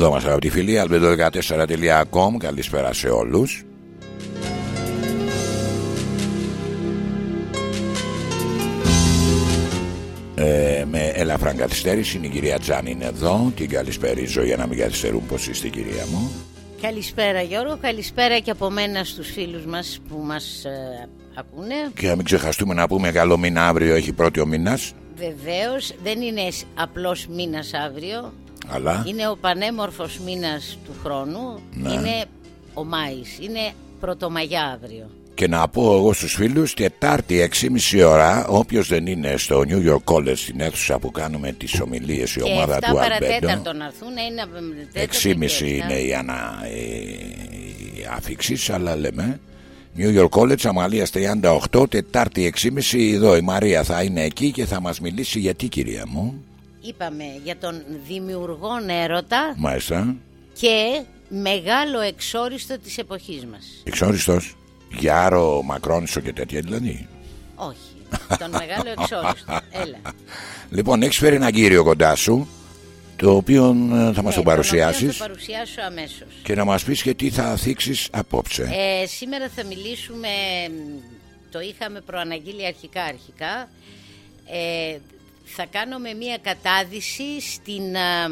Εδώ μας αγαπητοί φίλοι albedo14.com Καλησπέρα σε όλους. Ε, Με ελαφράν καθυστέρηση Η κυρία Τζάνη είναι εδώ. Την καλησπέριζω για να μην καθυστερούν Πως είστε κυρία μου. Καλησπέρα Γιώργο, καλησπέρα και από μένα στους φίλους μας που μας ε, ακούνε. Και να μην ξεχαστούμε να πούμε καλό μήνα αύριο έχει πρώτη ο μήνας. Βεβαίως δεν είναι απλώς μήνας αύριο αλλά... Είναι ο πανέμορφος μήνας του χρόνου Ναι. Είναι ο Μάης Είναι πρωτομαγιά αύριο Και να πω εγώ στους φίλους Τετάρτη 6.30 ώρα Όποιος δεν είναι στο New York College Στην αίθουσα που κάνουμε τις ομιλίες Η Και ομάδα 7 του παρατέταρτο Αλμπέντο να έρθουν είναι 6.30 είναι η, ανα, η άφηξης, αλλά λέμε. New York College, Αμαλίας 38, Τετάρτη 6.30 εδώ η Μαρία θα είναι εκεί και θα μας μιλήσει γιατί κυρία μου; Είπαμε για τον δημιουργόν έρωτα Μάλιστα, Και μεγάλο εξόριστο της εποχής μας. Εξόριστος, Γιάρο, Μακρόνισο και τέτοια δηλαδή; Όχι, τον μεγάλο εξόριστο. Έλα. Λοιπόν, έχεις φέρει ένα κύριο κοντά σου, το οποίο ε, θα μας Ναι, τον Θα παρουσιάσεις το παρουσιάσω αμέσως. και να μας πεις και τι θα θίξεις απόψε. Ε, σήμερα θα μιλήσουμε, μ, το είχαμε προαναγγείλει αρχικά αρχικά, ε, θα κάνουμε μία κατάδυση στην α,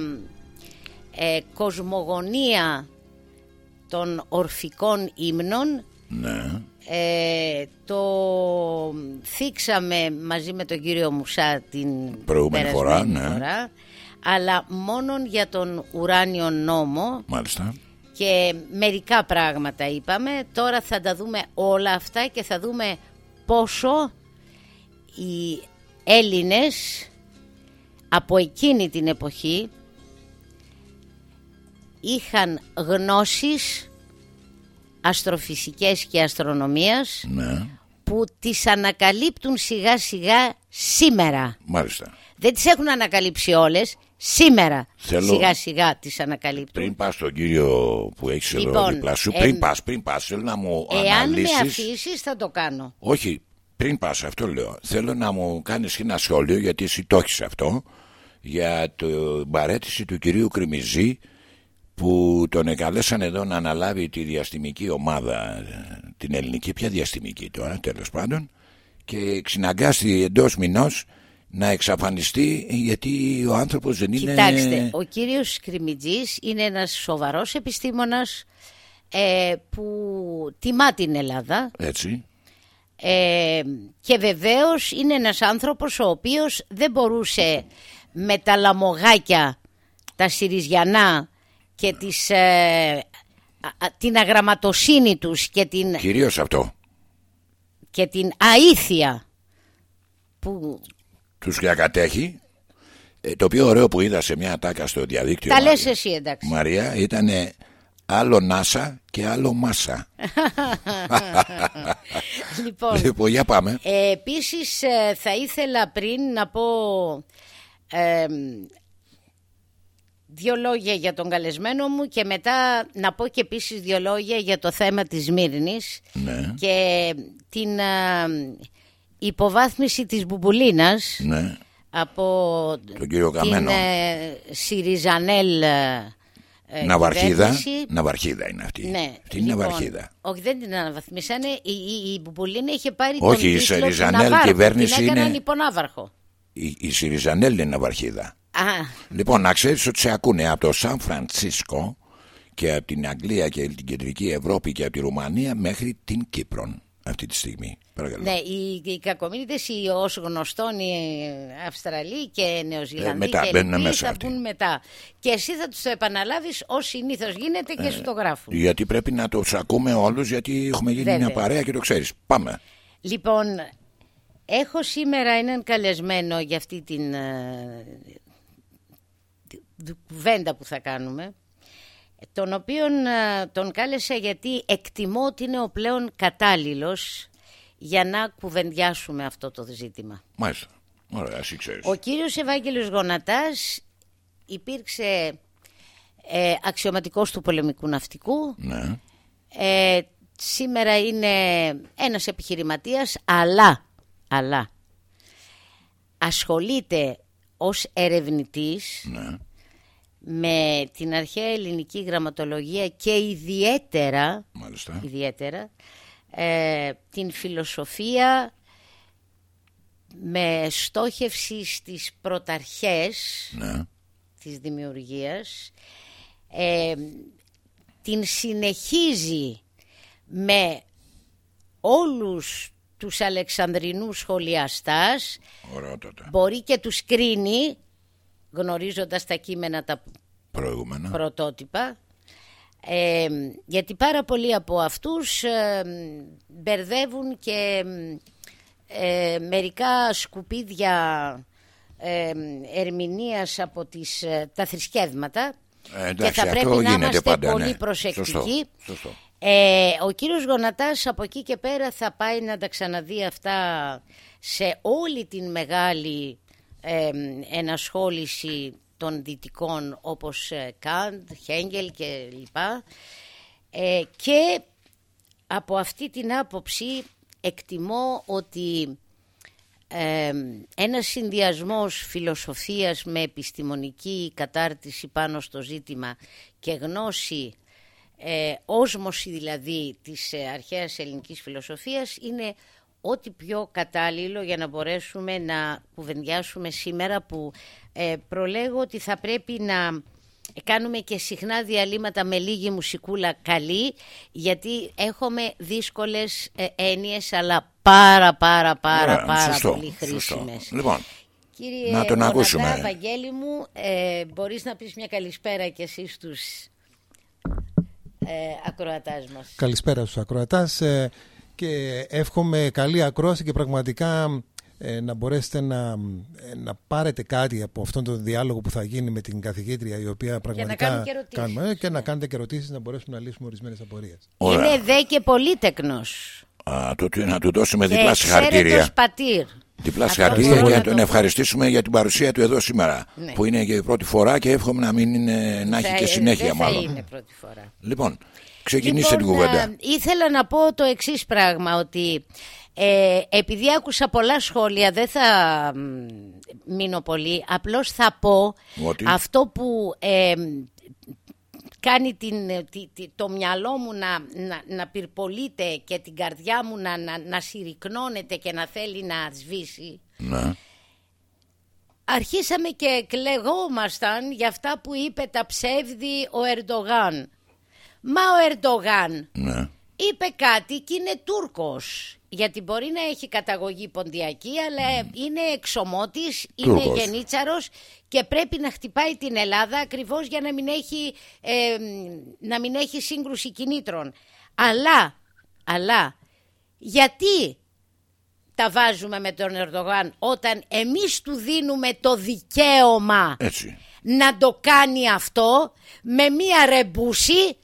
ε, κοσμογονία των ορφικών ύμνων. Ναι, Ε, το θίξαμε μαζί με τον κύριο Μουσά την Προηγούμενη φορά, περασμένη ναι. φορά, αλλά μόνον για τον ουράνιο νόμο μάλιστα. και μερικά πράγματα είπαμε. Τώρα θα τα δούμε όλα αυτά και θα δούμε πόσο οι Έλληνες από εκείνη την εποχή είχαν γνώσεις αστροφυσικές και αστρονομίας Ναι, που τις ανακαλύπτουν σιγά σιγά σήμερα. μάλιστα. Δεν τις έχουν ανακαλύψει όλες, σήμερα Θέλω- σιγά σιγά τις ανακαλύπτουν. Πριν πας στον κύριο που έχεις εδώ Λοιπόν, δίπλα σου, ε, πριν πας, πριν πας, θέλω να μου Εάν με αναλύσεις... αφήσεις, θα το κάνω. Όχι, πριν πας αυτό λέω. Θέλω να μου κάνεις ένα σχόλιο, γιατί εσύ το έχεις αυτό, για την παρέτηση του κυρίου Κρυμιζή, που τον εκαλέσαν εδώ να αναλάβει τη διαστημική ομάδα, ε, την ελληνική, πια διαστημική τώρα, τέλος πάντων, και ξυναγκάστη εντός μηνός να εξαφανιστεί γιατί ο άνθρωπος δεν είναι... Κοιτάξτε, ο κύριος Κρυμιτζής είναι ένας σοβαρός επιστήμονας ε, που τιμά την Ελλάδα. Έτσι, ε, και βεβαίως είναι ένας άνθρωπος ο οποίος δεν μπορούσε με τα λαμογάκια, τα Συριζιανά και τις, ε, α- α- την αγραμματοσύνη τους και την, κυρίως αυτό. και την αήθεια που τους διακατέχει. Ε, το πιο ωραίο που είδα σε μια ατάκα στο διαδίκτυο τα Μαρία, λες εσύ εντάξει. Μαρία ήταν άλλο Νάσα και άλλο Μάσα. λοιπόν, λοιπόν, για πάμε. Ε, επίσης ε, θα ήθελα πριν να πω ε, δύο λόγια για τον καλεσμένο μου και μετά να πω και επίσης δύο λόγια για το θέμα της Σμύρνης Ναι, και την ε, υποβάθμιση της Μπουμπουλίνας ναι. από Τον κύριο την Καμένο. ε, Σιριζανέλ ε, ε, Ναυαρχίδα. κυβέρνηση. Ναυαρχίδα είναι αυτή. Ναι, Αυτή είναι λοιπόν, Ναυαρχίδα. Όχι, δεν την αναβαθμίσανε. Η, η, η Μπουμπουλίνα είχε πάρει Όχι, η τον τίτλο του Σεριζανέλ Ναβάρχου. κυβέρνηση την έκαναν είναι- υπονάβαρχο. Η, η Σιριζανέλ είναι Ναυαρχίδα. Α, Λοιπόν, να ξέρεις ότι σε ακούνε από το Σαν Φρανσίσκο και από την Αγγλία και την Κεντρική Ευρώπη και από τη Ρουμανία μέχρι την Κύπρο αυτή τη στιγμή. Παρακαλώ. Ναι, οι, οι κακομύριδες, οι ως γνωστόν οι Αυστραλοί και Νεοζηλανδοί Ε, μετά, και μπαίνουν λοιποί μέσα θα αυτοί. πούν μετά. Και εσύ θα τους το επαναλάβεις ως συνήθως γίνεται Ε, και σου το γράφουν. Γιατί πρέπει να τους ακούμε όλους, γιατί έχουμε γίνει Βέβαια. μια παρέα και το ξέρεις. Πάμε. Λοιπόν, έχω σήμερα έναν καλεσμένο για αυτή την ε, δ- κουβέντα που θα κάνουμε τον οποίον ε, τον κάλεσα γιατί εκτιμώ ότι είναι ο πλέον κατάλληλος για να κουβεντιάσουμε αυτό το ζήτημα. Μάλιστα. Ωραία, εσύ ξέρεις. Ο κύριος Ευάγγελος Γονατάς υπήρξε ε, αξιωματικός του πολεμικού ναυτικού Ναι. ε, σήμερα είναι ένας επιχειρηματίας αλλά, αλλά ασχολείται ως ερευνητής ναι. με την αρχαία ελληνική γραμματολογία και ιδιαίτερα, Μάλιστα. ιδιαίτερα ε, την φιλοσοφία με στόχευση στις πρωταρχές Ναι. της δημιουργίας ε, την συνεχίζει με όλους τους Αλεξανδρινούς σχολιαστάς Ωραιότατα. μπορεί και τους κρίνει γνωρίζοντας τα κείμενα τα Προηγούμενα. πρωτότυπα ε, γιατί πάρα πολλοί από αυτούς ε, μπερδεύουν και ε, μερικά σκουπίδια ε, ερμηνείας από τις, ε, τα θρησκεύματα Ε, εντάξει, και θα πρέπει αυτό να γίνεται είμαστε πάντα, πολύ ναι. προσεκτικοί. Σωστό, σωστό. Ε, ο κύριος Γονατάς από εκεί και πέρα θα πάει να τα ξαναδεί αυτά σε όλη την μεγάλη ε, ενασχόληση των δυτικών όπως ε, Καντ, Χέγγελ και λοιπά. Ε, και από αυτή την άποψη εκτιμώ ότι ε, ένας συνδυασμός φιλοσοφίας με επιστημονική κατάρτιση πάνω στο ζήτημα και γνώση, ε, όσμωση δηλαδή της ε, αρχαίας ελληνικής φιλοσοφίας είναι ό,τι πιο κατάλληλο για να μπορέσουμε να κουβεντιάσουμε σήμερα που ε, προλέγω ότι θα πρέπει να κάνουμε και συχνά διαλύματα με λίγη μουσικούλα καλή γιατί έχουμε δύσκολες ε, έννοιες αλλά πάρα πάρα πάρα Ωραία, πάρα σωστό, πολύ σωστό. χρήσιμες. Λοιπόν, Κύριε να τον Γονατά, ακούσουμε. Βαγγέλη μου, ε, μπορείς να πεις μια καλησπέρα και εσύ στους ε, ακροατάς μας. Καλησπέρα στους ακροατάς ε, και εύχομαι καλή ακρόαση και πραγματικά ε, να μπορέσετε να, ε, να πάρετε κάτι από αυτόν τον διάλογο που θα γίνει με την καθηγήτρια η οποία πραγματικά κάνουμε και ερωτήσεις. κάνουμε, ε, και να κάνετε και ερωτήσεις να μπορέσουμε να λύσουμε ορισμένες απορίες. ωραία. Είναι δε και πολύτεκνος. Α, το, να του δώσουμε Και διπλά εξαίρετος συγχαρητήρια. πατήρ. Διπλά Αυτό συγχαρητήρια μπορώ και να το τον πω. ευχαριστήσουμε για την παρουσία του εδώ σήμερα. Ναι. Που είναι και η πρώτη φορά και εύχομαι να, μην είναι, να έχει Θα- και συνέχεια δεν μάλλον. θα είναι πρώτη φορά. Λοιπόν, ξεκινήστε Λοιπόν, την κουβέντα. α, ήθελα να πω το εξής πράγμα ότι ε, επειδή άκουσα πολλά σχόλια δεν θα μ, μείνω πολύ απλώς θα πω Ότι; αυτό που ε, κάνει την, ε, τη- τη- το μυαλό μου να, να, να πυρπολείται και την καρδιά μου να, να, να συρρυκνώνεται και να θέλει να σβήσει Ναι. αρχίσαμε και κλεγόμασταν για αυτά που είπε τα ψεύδι ο Ερντογάν. Μα ο Ερντογάν Ναι. είπε κάτι και είναι Τούρκος. Γιατί μπορεί να έχει καταγωγή ποντιακή, αλλά είναι εξωμότης, είναι Τούρκος. γενίτσαρος και πρέπει να χτυπάει την Ελλάδα ακριβώς για να μην έχει, ε, να μην έχει σύγκρουση κινήτρων. Αλλά, αλλά, γιατί τα βάζουμε με τον Ερντογάν όταν εμείς του δίνουμε το δικαίωμα Έτσι. να το κάνει αυτό με μία ρεμπούση,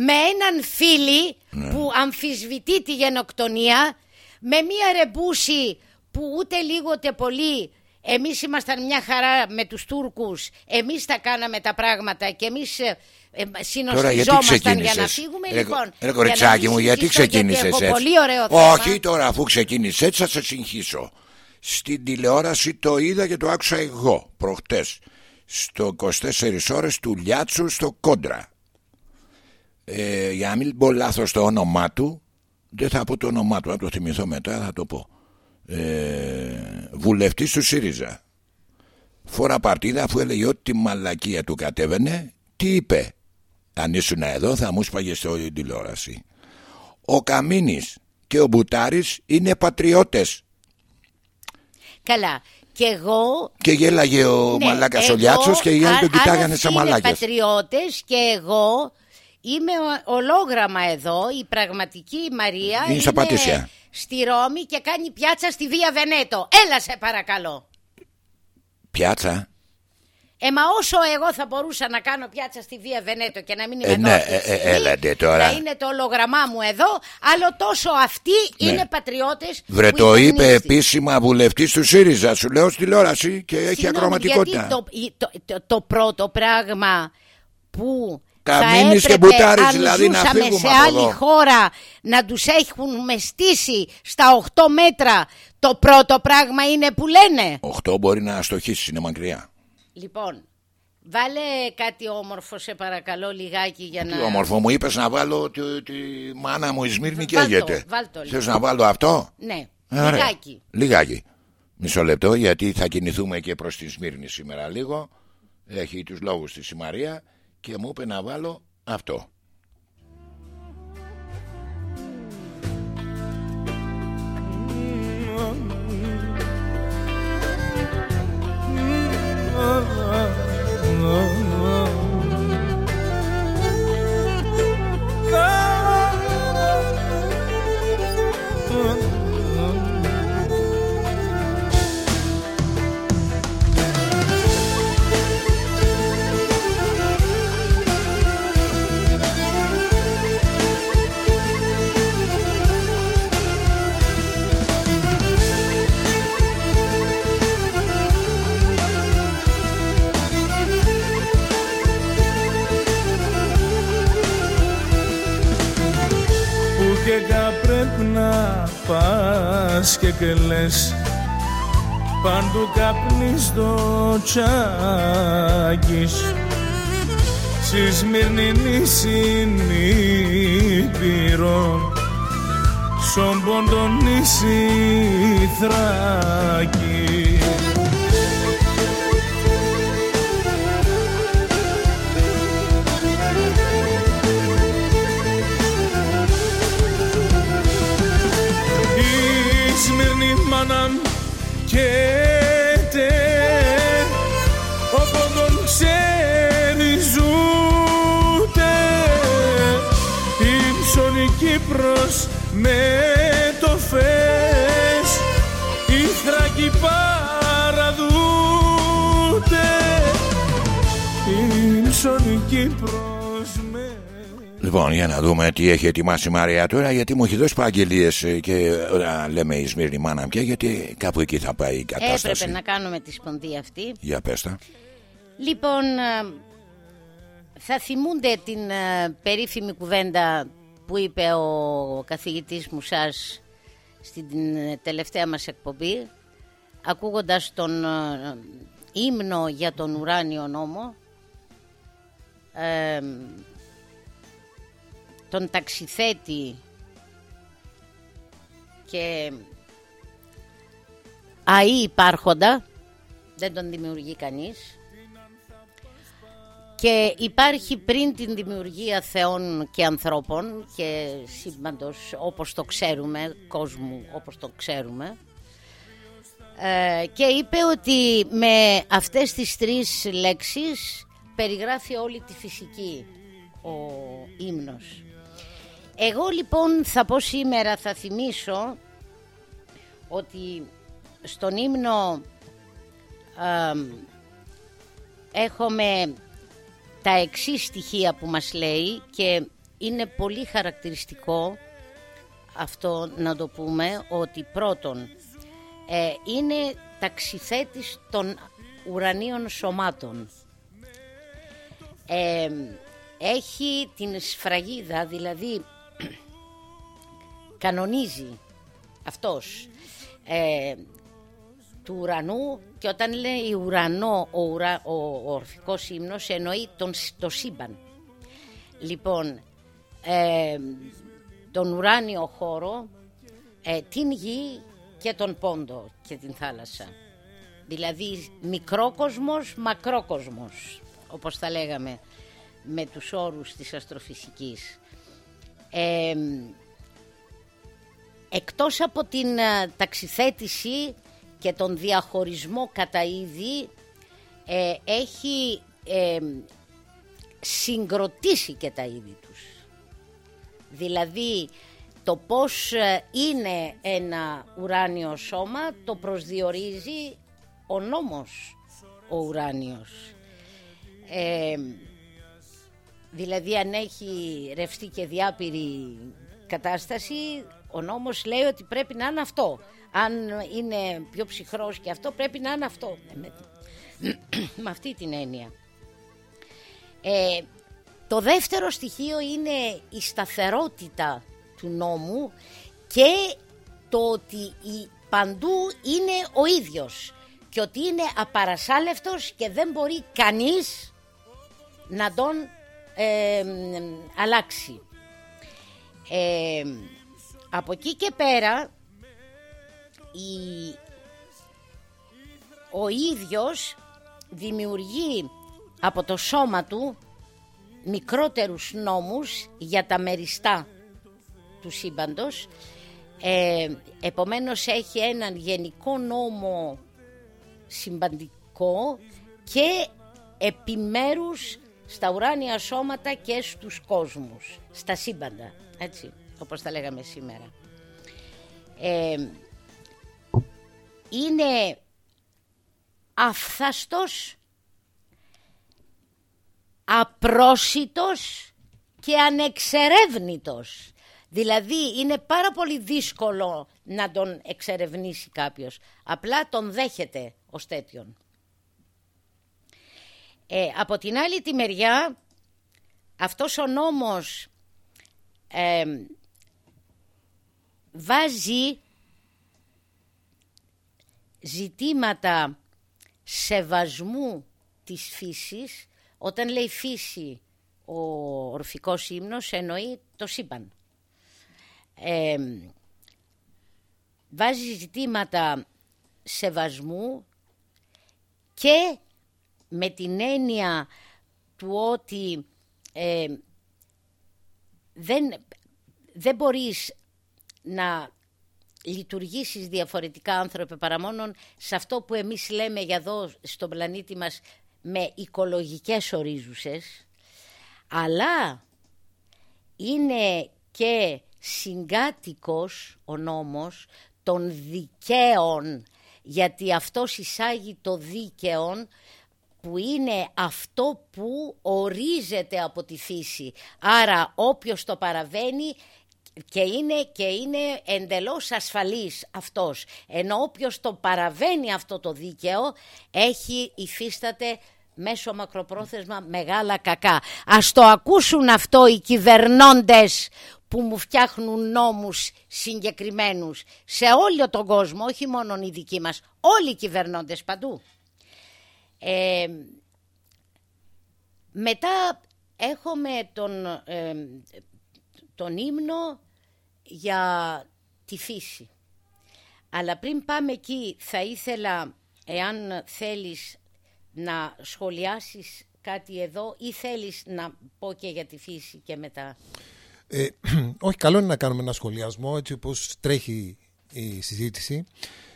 με έναν φίλη που αμφισβητεί τη γενοκτονία, με μία ρεμπούση που ούτε λίγο ούτε πολύ εμείς ήμασταν μια χαρά με τους Τούρκους, εμείς τα κάναμε τα πράγματα και εμείς ε, ε, Τώρα γιατί συνοστιζόμασταν για ξεκίνησες; να φύγουμε. Ρε, λοιπόν, ρε για να κοριτσάκι μην μου, γιατί συγχύσω, ξεκίνησες έχω έτσι; πολύ ωραίο θέμα. Όχι τώρα, αφού ξεκίνησες έτσι, θα σε συγχύσω. Στην τηλεόραση το είδα και το άκουσα εγώ προχτές. Στο 24 ώρες του Λιάτσου στο Κόντρα. Ε, για να μην πω λάθος το όνομά του, δεν θα πω το όνομά του, αν το θυμηθώ μετά θα το πω. Ε, βουλευτής του ΣΥΡΙΖΑ. Φορά παρτίδα αφού έλεγε ότι τη μαλακία του κατέβαινε, τι είπε; Αν ήσουν εδώ θα μου σπάγε στο τηλεόραση. Ο Καμίνης και ο Μπουτάρης είναι πατριώτες. Καλά. Και εγώ. Και γέλαγε ο ναι, μαλάκας ο Λιάτσος και οι άλλοι τον κοιτάγανε σαν μαλάκε. Είναι πατριώτες και εγώ είμαι ολόγραμμα εδώ. Η πραγματική Μαρία είναι, είναι στη Ρώμη και κάνει πιάτσα στη Βία Βενέτο. Έλα σε παρακαλώ. Πιάτσα; Ε, μα όσο εγώ θα μπορούσα να κάνω πιάτσα στη Βία Βενέτο και να μην είμαι ε, ναι, ε, ε, έλατε τώρα. Να είναι το ολογραμμά μου εδώ, άλλο τόσο αυτοί ναι. είναι πατριώτες. Βρε το είπε επίσημα βουλευτής του ΣΥΡΙΖΑ, σου λέω στη τηλεόραση και έχει Συγνώμη, ακροματικότητα. το, το, το, το πρώτο πράγμα που Καμίνης θα έπρεπε, και αν δηλαδή να φύγουμε σε άλλη χώρα να τους έχουν μεστήσει στα 8 μέτρα το πρώτο πράγμα είναι που λένε. 8 μπορεί να αστοχήσει, είναι μακριά. Λοιπόν, βάλε κάτι όμορφο σε παρακαλώ λιγάκι για να... Τι όμορφο μου είπες να βάλω τη, τη μάνα μου η Σμύρνη καίγεται Θες να βάλω αυτό; Ναι, Άρα, λιγάκι. Λιγάκι. Μισό λεπτό γιατί θα κινηθούμε και προς τη Σμύρνη σήμερα λίγο. Έχει τους λόγους της η Μαρία και μου είπε να βάλω αυτό. Πας και κλαις. Παντού καπνείς το τσάκι Στη Σμυρνινή συνήπειρο Στον ποντονίσι Θράκη μάνα τε όπου τον ξέρει ζούτε ύψωνη Κύπρος με το φες η Θράκη παραδούτε. Ύψωνη Κύπρος Λοιπόν, για να δούμε τι έχει ετοιμάσει η Μαρία τώρα, γιατί μου έχει δώσει παραγγελίες ε, και λέμε η Σμύρνη μάνα πια, γιατί κάπου εκεί θα πάει η κατάσταση. Έπρεπε να κάνουμε τη σπονδία αυτή. Για πέστα. Λοιπόν, ε, θα θυμούνται την ε, περίφημη κουβέντα που είπε ο καθηγητής μου σας στην τελευταία μας εκπομπή, ακούγοντας τον ύμνο για τον ουράνιο νόμο, τον ταξιθέτη και αή υπάρχοντα, δεν τον δημιουργεί κανείς και υπάρχει πριν την δημιουργία θεών και ανθρώπων και σύμπαντος όπως το ξέρουμε, κόσμου όπως το ξέρουμε ε, και είπε ότι με αυτές τις τρεις λέξεις περιγράφει όλη τη φυσική ο ύμνος. Εγώ λοιπόν θα πω σήμερα, θα θυμίσω ότι στον ύμνο έχουμε τα εξής στοιχεία που μας λέει και είναι πολύ χαρακτηριστικό αυτό να το πούμε ότι πρώτον ε, είναι ταξιθέτης των ουρανίων σωμάτων. Ε, έχει την σφραγίδα, δηλαδή κανονίζει αυτός ε, του ουρανού και όταν λέει ουρανό ο, ουρα, ο, ο ορφικός ύμνος εννοεί τον, το σύμπαν. Λοιπόν, ε, τον ουράνιο χώρο, ε, την γη και τον πόντο και την θάλασσα. Δηλαδή μικρό κόσμος, μακρό κόσμος, όπως θα λέγαμε. με τους όρους της αστροφυσικής. Ε, εκτός από την ε, ταξιθέτηση και τον διαχωρισμό κατά είδη, ε, έχει ε, συγκροτήσει και τα είδη τους. Δηλαδή το πώς είναι ένα ουράνιο σώμα το προσδιορίζει ο νόμος ο ουράνιος. δηλαδή αν έχει ρευστή και διάπηρη κατάσταση ο νόμος λέει ότι πρέπει να είναι αυτό. Αν είναι πιο ψυχρός και αυτό πρέπει να είναι αυτό. Ε, με, με αυτή την έννοια. Ε, το δεύτερο στοιχείο είναι η σταθερότητα του νόμου και το ότι η, παντού είναι ο ίδιος και ότι είναι απαρασάλευτος και δεν μπορεί κανείς να τον ε, αλλάξει. Ε, από εκεί και πέρα η, ο ίδιος δημιουργεί από το σώμα του μικρότερους νόμους για τα μεριστά του σύμπαντος. Ε, επομένως έχει έναν γενικό νόμο συμπαντικό και επιμέρους στα ουράνια σώματα και στους κόσμους, στα σύμπαντα, έτσι όπως τα λέγαμε σήμερα. Ε, είναι αφθαστός, απρόσιτος και ανεξερεύνητος. Δηλαδή είναι πάρα πολύ δύσκολο να τον εξερευνήσει κάποιος. Απλά τον δέχεται ως τέτοιον. Ε, από την άλλη τη μεριά αυτός ο νόμος ε, βάζει ζητήματα σεβασμού της φύσης όταν λέει φύση ο ορφικός ύμνος εννοεί το σύμπαν. Ε, βάζει ζητήματα σεβασμού και με την έννοια του ότι ε, δεν, δεν μπορείς να λειτουργήσεις διαφορετικά άνθρωπε παρά μόνο σε αυτό που εμείς λέμε για εδώ στον πλανήτη μας με οικολογικές ορίζουσες αλλά είναι και συγκάτοικος ο νόμος των δικαίων γιατί αυτός εισάγει το δίκαιον που είναι αυτό που ορίζεται από τη φύση. Άρα όποιος το παραβαίνει και είναι, και είναι εντελώς ασφαλής αυτός. Ενώ όποιος το παραβαίνει αυτό το δίκαιο έχει υφίσταται μέσω μακροπρόθεσμα μεγάλα κακά. Ας το ακούσουν αυτό οι κυβερνώντες που μου φτιάχνουν νόμους συγκεκριμένους σε όλο τον κόσμο, όχι μόνο οι δικοί μας, όλοι οι κυβερνώντες παντού. Ε, μετά έχουμε τον, ε, τον ύμνο για τη φύση. Αλλά πριν πάμε εκεί θα ήθελα, εάν θέλεις να σχολιάσεις κάτι εδώ ή θέλεις να πω και για τη φύση και μετά. Ε, όχι, καλό είναι να κάνουμε ένα σχολιασμό έτσι όπως τρέχει η συζήτηση.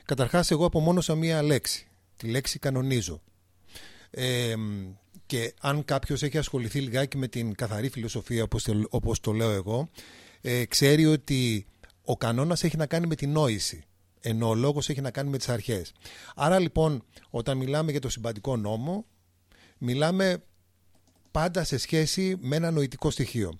Καταρχάς εγώ απομόνωσα μία λέξη, τη λέξη κανονίζω. Ε, και αν κάποιος έχει ασχοληθεί λιγάκι με την καθαρή φιλοσοφία όπως το, όπως το λέω εγώ ε, ξέρει ότι ο κανόνας έχει να κάνει με την νόηση ενώ ο λόγος έχει να κάνει με τις αρχές. Άρα λοιπόν όταν μιλάμε για το συμπαντικό νόμο μιλάμε πάντα σε σχέση με ένα νοητικό στοιχείο.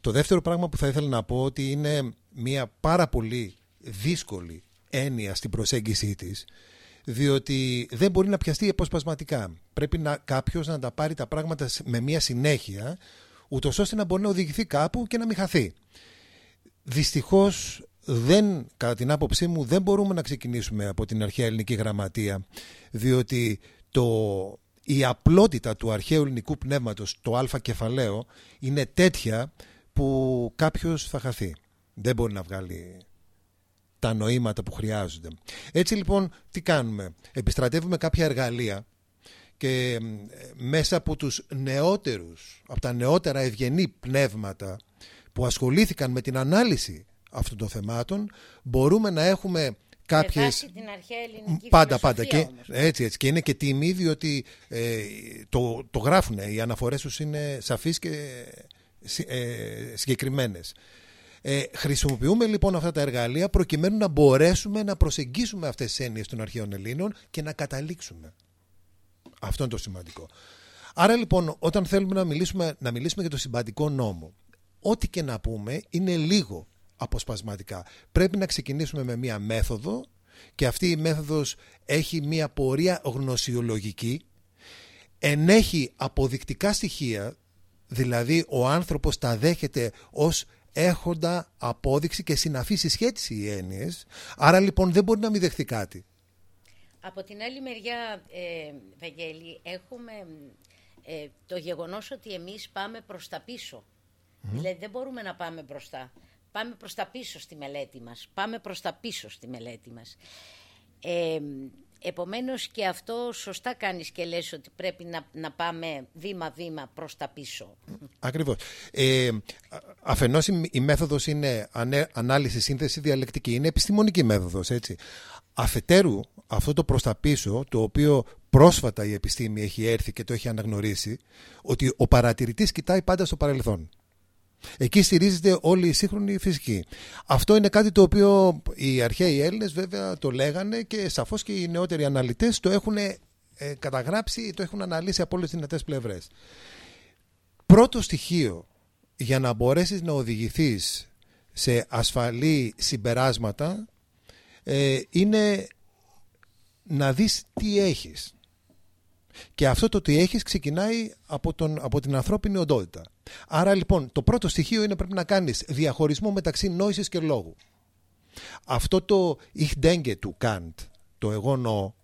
Το δεύτερο πράγμα που θα ήθελα να πω ότι είναι μια πάρα πολύ δύσκολη έννοια στην προσέγγιση της διότι δεν μπορεί να πιαστεί αποσπασματικά. Πρέπει να, κάποιος να τα πάρει τα πράγματα με μια συνέχεια ούτως ώστε να μπορεί να οδηγηθεί κάπου και να μην χαθεί. Δυστυχώς δεν, κατά την άποψή μου, δεν μπορούμε να ξεκινήσουμε από την αρχαία ελληνική γραμματεία, διότι το, η απλότητα του αρχαίου ελληνικού πνεύματος, το α κεφαλαίο, είναι τέτοια που κάποιος θα χαθεί. Δεν μπορεί να βγάλει τα νοήματα που χρειάζονται. Έτσι λοιπόν τι κάνουμε; Επιστρατεύουμε κάποια εργαλεία και μέσα από τους νεότερους, από τα νεότερα ευγενή πνεύματα που ασχολήθηκαν με την ανάλυση αυτών των θεμάτων μπορούμε να έχουμε κάποιες... την αρχαία ελληνική πάντα, πάντα. Και, όμως. έτσι, έτσι. Και είναι και τιμή διότι ε, το, το γράφουν. Οι αναφορές τους είναι σαφείς και ε, συγκεκριμένες. Ε, χρησιμοποιούμε λοιπόν αυτά τα εργαλεία προκειμένου να μπορέσουμε να προσεγγίσουμε αυτές τις έννοιες των αρχαίων Ελλήνων και να καταλήξουμε. Αυτό είναι το σημαντικό. Άρα λοιπόν όταν θέλουμε να μιλήσουμε, να μιλήσουμε για το συμπαντικό νόμο, ό,τι και να πούμε είναι λίγο αποσπασματικά. Πρέπει να ξεκινήσουμε με μία μέθοδο και αυτή η μέθοδος έχει μία πορεία γνωσιολογική, ενέχει αποδεικτικά στοιχεία, δηλαδή ο άνθρωπος τα δέχεται ως έχοντα απόδειξη και συναφή συσχέτιση οι έννοιες, άρα λοιπόν δεν μπορεί να μην δεχθεί κάτι. Από την άλλη μεριά, ε, Βαγγέλη, έχουμε ε, το γεγονός ότι εμείς πάμε προς τα πίσω. Δηλαδή δεν μπορούμε να πάμε μπροστά. Πάμε προς τα πίσω στη μελέτη μας. Πάμε προς τα πίσω στη μελέτη μας. Ε, επομένως και αυτό σωστά κάνεις και λες ότι πρέπει να, να πάμε βήμα-βήμα προς τα πίσω. Ακριβώς. Ε, αφενός η, η μέθοδος είναι ανέ- ανάλυση, σύνθεση, διαλεκτική. Είναι επιστημονική μέθοδος, έτσι. Αφετέρου, αυτό το προς τα πίσω, το οποίο πρόσφατα η επιστήμη έχει έρθει και το έχει αναγνωρίσει, ότι ο παρατηρητής κοιτάει πάντα στο παρελθόν. Εκεί στηρίζεται όλη η σύγχρονη φυσική. Αυτό είναι κάτι το οποίο οι αρχαίοι Έλληνες βέβαια το λέγανε και σαφώς και οι νεότεροι αναλυτές το έχουν ε, καταγράψει, το έχουν αναλύσει από όλες τις δυνατές πλευρές. Πρώτο στοιχείο για να μπορέσεις να οδηγηθείς σε ασφαλή συμπεράσματα ε, είναι να δεις τι έχεις. Και αυτό το τι έχεις ξεκινάει από, τον, από την ανθρώπινη οντότητα. Άρα λοιπόν το πρώτο στοιχείο είναι πρέπει να κάνεις διαχωρισμό μεταξύ νόησης και λόγου. Αυτό το ich denke του Kant, το εγώ νόω,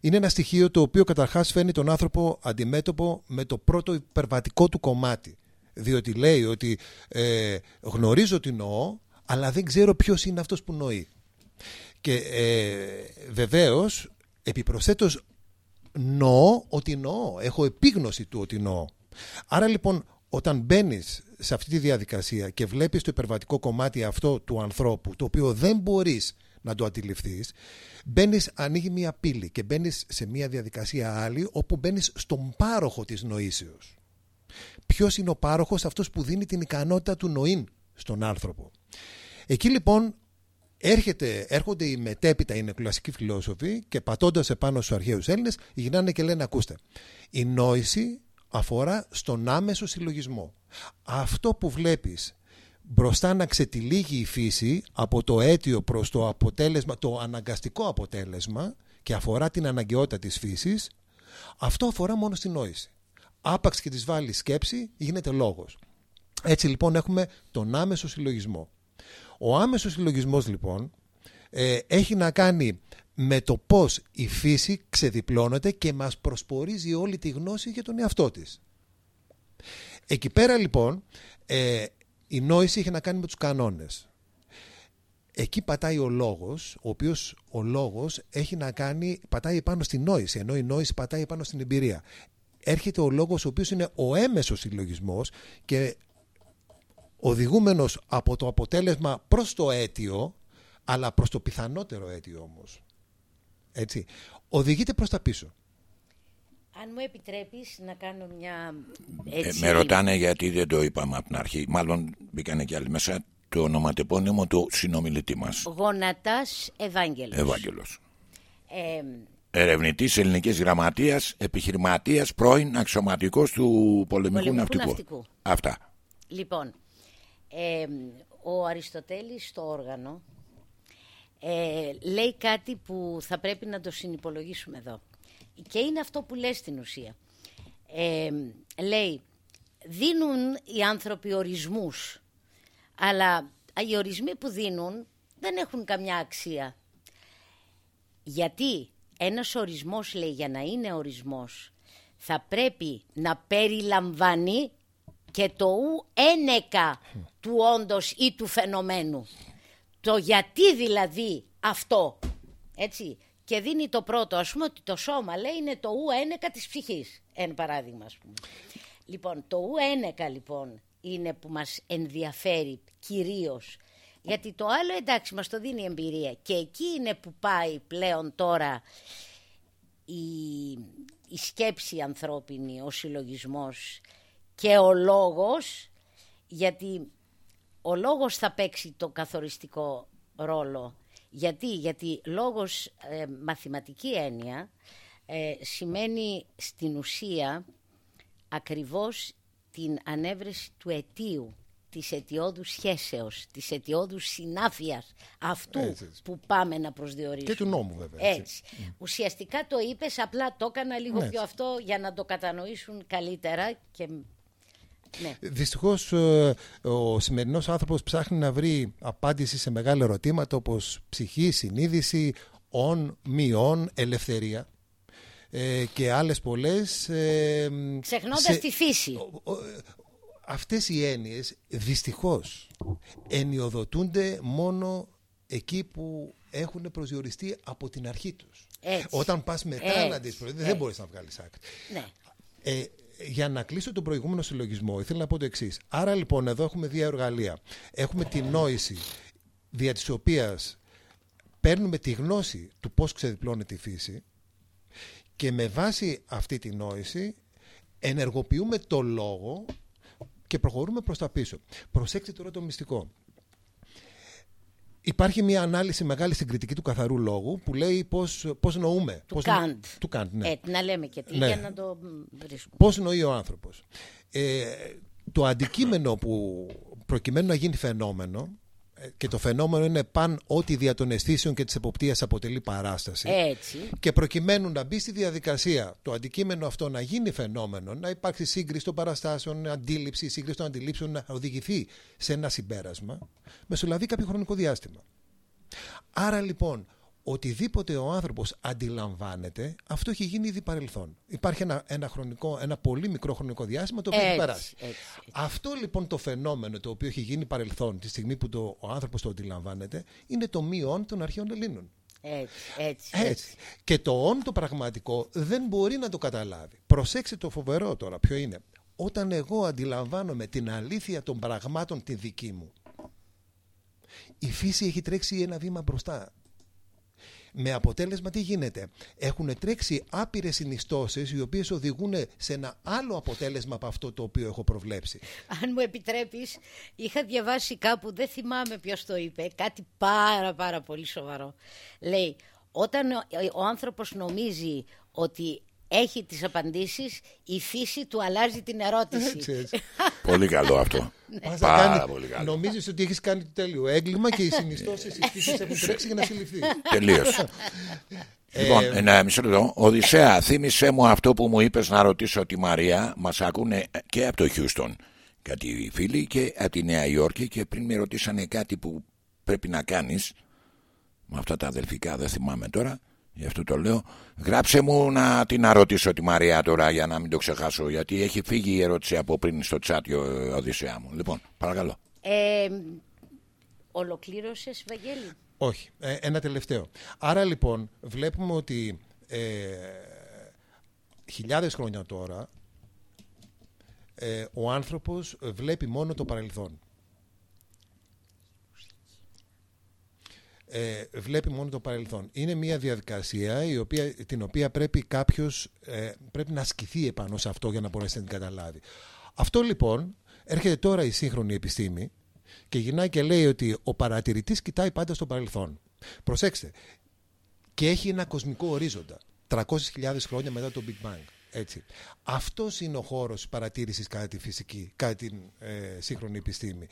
είναι ένα στοιχείο το οποίο καταρχάς φέρνει τον άνθρωπο αντιμέτωπο με το πρώτο υπερβατικό του κομμάτι. Διότι λέει ότι ε, γνωρίζω τι νοώ, αλλά δεν ξέρω ποιος είναι αυτός που νοεί. Και ε, βεβαίως, επιπροσθέτως, νοώ ότι νοώ. Έχω επίγνωση του ότι νοώ. Άρα λοιπόν, όταν μπαίνεις σε αυτή τη διαδικασία και βλέπεις το υπερβατικό κομμάτι αυτό του ανθρώπου, το οποίο δεν μπορείς να το αντιληφθείς, μπαίνεις, ανοίγει μια πύλη και μπαίνεις σε μια διαδικασία άλλη, όπου μπαίνεις στον πάροχο της νοήσεως. Ποιος είναι ο πάροχος; Αυτός που δίνει την ικανότητα του νοήν στον άνθρωπο. Εκεί λοιπόν έρχεται, έρχονται οι μετέπειτα οι νεοκλασικοί φιλόσοφοι και πατώντας επάνω στους αρχαίους Έλληνες γυρνάνε και λένε ακούστε η νόηση αφορά στον άμεσο συλλογισμό. Αυτό που βλέπεις μπροστά να ξετυλίγει η φύση από το αίτιο προς το αποτέλεσμα, το αναγκαστικό αποτέλεσμα και αφορά την αναγκαιότητα της φύσης, αυτό αφορά μόνο στην νόηση. Άπαξ και της βάλεις σκέψη, γίνεται λόγος. Έτσι λοιπόν έχουμε τον άμεσο συλλογισμό. Ο άμεσος συλλογισμός λοιπόν ε, έχει να κάνει με το πώς η φύση ξεδιπλώνεται και μας προσπορίζει όλη τη γνώση για τον εαυτό της. Εκεί πέρα λοιπόν ε, η νόηση έχει να κάνει με τους κανόνες. Εκεί πατάει ο λόγος, ο οποίος ο λόγος έχει να κάνει, πατάει πάνω στην νόηση, ενώ η νόηση πατάει πάνω στην εμπειρία. Έρχεται ο λόγος ο οποίος είναι ο έμεσος συλλογισμός και οδηγούμενος από το αποτέλεσμα προς το αίτιο, αλλά προς το πιθανότερο αίτιο όμως. Έτσι. Οδηγείται προς τα πίσω. Αν μου επιτρέπεις να κάνω μια Ε, έτσι... με ρωτάνε γιατί δεν το είπαμε από την αρχή. Μάλλον μπήκανε κι άλλοι μέσα το ονοματεπώνυμο του συνομιλητή μας. Γονατάς Ευάγγελος. Ευάγγελος. Ε, Ερευνητής ελληνικής γραμματείας, επιχειρηματίας, πρώην αξιωματικός του πολεμικού, Πολεμικού ναυτικού. ναυτικού. Αυτά. Λοιπόν, ε, ο Αριστοτέλης στο όργανο ε, λέει κάτι που θα πρέπει να το συνυπολογίσουμε εδώ. Και είναι αυτό που λέει στην ουσία. Ε, λέει, δίνουν οι άνθρωποι ορισμούς, αλλά οι ορισμοί που δίνουν δεν έχουν καμιά αξία. Γιατί ένας ορισμός, λέει, για να είναι ορισμός, θα πρέπει να περιλαμβάνει και το ου ένεκα του όντως ή του φαινομένου. Το γιατί δηλαδή αυτό, έτσι. και δίνει το πρώτο. Ας πούμε ότι το σώμα λέει είναι το ου ένεκα της ψυχής. Ένα παράδειγμα ας πούμε. Λοιπόν, το ου ένεκα λοιπόν είναι που μας ενδιαφέρει κυρίως. Γιατί το άλλο εντάξει μας το δίνει η εμπειρία και εκεί είναι που πάει πλέον τώρα η, η σκέψη ανθρώπινη, ο συλλογισμός και ο λόγος γιατί ο λόγος θα παίξει το καθοριστικό ρόλο. Γιατί, γιατί λόγος ε, μαθηματική έννοια ε, σημαίνει στην ουσία ακριβώς την ανέβρεση του αιτίου, της αιτιόδους σχέσεως, της αιτιόδους συνάφειας αυτού που πάμε να προσδιορίσουμε. Και του νόμου βέβαια. Έτσι. Ουσιαστικά το είπες, απλά το έκανα λίγο Ναι. πιο αυτό για να το κατανοήσουν καλύτερα και... Ναι. Δυστυχώς ε, ο σημερινός άνθρωπος ψάχνει να βρει απάντηση σε μεγάλα ερωτήματα όπως ψυχή, συνείδηση, όν, μη όν, ελευθερία ε, και άλλες πολλές. Ε, Ξεχνώντας σε- τη φύση. ο- ο- Αυτές οι έννοιες δυστυχώς ενιοδοτούνται μόνο εκεί που έχουν προσδιοριστεί από την αρχή τους. Έτσι. Όταν πας μετά Έτσι. να τις προσδιοριστεί, δεν Έτσι. μπορείς να βγάλεις άκρη. Ναι. Ε, για να κλείσω τον προηγούμενο συλλογισμό, ήθελα να πω το εξής. Άρα λοιπόν εδώ έχουμε δύο εργαλεία. Έχουμε τη νόηση δια της οποίας παίρνουμε τη γνώση του πώς ξεδιπλώνεται η φύση και με βάση αυτή τη νόηση ενεργοποιούμε το λόγο και προχωρούμε προς τα πίσω. Προσέξτε τώρα το μυστικό. Υπάρχει μια ανάλυση μεγάλη στην κριτική του καθαρού λόγου που λέει πώς, πώς νοούμε. Του πώς Καντ. Του Καντ, ναι. Ε, να λέμε και τι Ναι. για να το μ, βρίσκουμε. Πώς νοεί ο άνθρωπος. Ε, το αντικείμενο που προκειμένου να γίνει φαινόμενο ε, και το φαινόμενο είναι παν ό,τι δια των αισθήσεων και της εποπτείας αποτελεί παράσταση Έτσι. και προκειμένου να μπει στη διαδικασία το αντικείμενο αυτό να γίνει φαινόμενο, να υπάρξει σύγκριση των παραστάσεων, αντίληψη, σύγκριση των αντιλήψεων, να οδηγηθεί σε ένα συμπέρασμα, μεσολαβεί κάποιο χρονικό διάστημα. Άρα λοιπόν, οτιδήποτε ο άνθρωπος αντιλαμβάνεται, αυτό έχει γίνει ήδη παρελθόν. Υπάρχει ένα, ένα, χρονικό, ένα πολύ μικρό χρονικό διάστημα το οποίο έχει Έτσι, περάσει. έτσι, έτσι. Αυτό λοιπόν το φαινόμενο το οποίο έχει γίνει παρελθόν τη στιγμή που το, ο άνθρωπος το αντιλαμβάνεται είναι το μείον των αρχαίων Ελλήνων. Έτσι, έτσι, Έτσι. Και το όν το πραγματικό δεν μπορεί να το καταλάβει. Προσέξτε το φοβερό τώρα ποιο είναι. Όταν εγώ αντιλαμβάνομαι την αλήθεια των πραγμάτων τη δική μου, η φύση έχει τρέξει ένα βήμα μπροστά. Με αποτέλεσμα τι γίνεται; Έχουν τρέξει άπειρες συνιστώσεις οι οποίες οδηγούν σε ένα άλλο αποτέλεσμα από αυτό το οποίο έχω προβλέψει. Αν μου επιτρέπεις, είχα διαβάσει κάπου, δεν θυμάμαι ποιος το είπε, κάτι πάρα πάρα πολύ σοβαρό. Λέει, όταν ο, ο άνθρωπος νομίζει ότι έχει τις απαντήσεις, η φύση του αλλάζει την ερώτηση. Έτσι, έτσι. Πολύ καλό αυτό. Πας να Πάρα κάνεις- πολύ καλό. Νομίζεις ότι έχεις κάνει το τέλειο έγκλημα και οι συνιστώσεις της φύσης έχουν τρέξει για να συλληφθεί; Τελείως. Λοιπόν, ένα μισό λεπτό. Οδυσσέα, θύμισε μου αυτό που μου είπες να ρωτήσω τη Μαρία. Μας ακούνε και από το Χιούστον. Κάτι φίλοι και από τη Νέα Υόρκη και πριν με ρωτήσανε κάτι που πρέπει να κάνεις. Με αυτά τα αδελφικά δεν θυμάμαι τώρα. Γι' αυτό το λέω. Γράψε μου να την ρωτήσω τη Μαρία τώρα για να μην το ξεχάσω. Γιατί έχει φύγει η ερώτηση από πριν στο τσάτ, ο Οδυσσέα μου. Λοιπόν, παρακαλώ. Ε, ολοκλήρωσες, Βαγγέλη; Όχι. Ε, ένα τελευταίο. Άρα λοιπόν βλέπουμε ότι ε, χιλιάδες χρόνια τώρα ε, ο άνθρωπος βλέπει μόνο το παρελθόν. Ε, βλέπει μόνο το παρελθόν. Είναι μια διαδικασία η οποία, την οποία πρέπει κάποιος ε, πρέπει να ασκηθεί επάνω σε αυτό για να μπορέσει να την καταλάβει. Αυτό λοιπόν έρχεται τώρα η σύγχρονη επιστήμη και γυρνάει και λέει ότι ο παρατηρητής κοιτάει πάντα στο παρελθόν. Προσέξτε, και έχει ένα κοσμικό ορίζοντα. 300.000 χρόνια μετά το Big Bang. Έτσι. Αυτός είναι ο χώρος της παρατήρησης κατά τη φυσική, κατά την ε, σύγχρονη επιστήμη.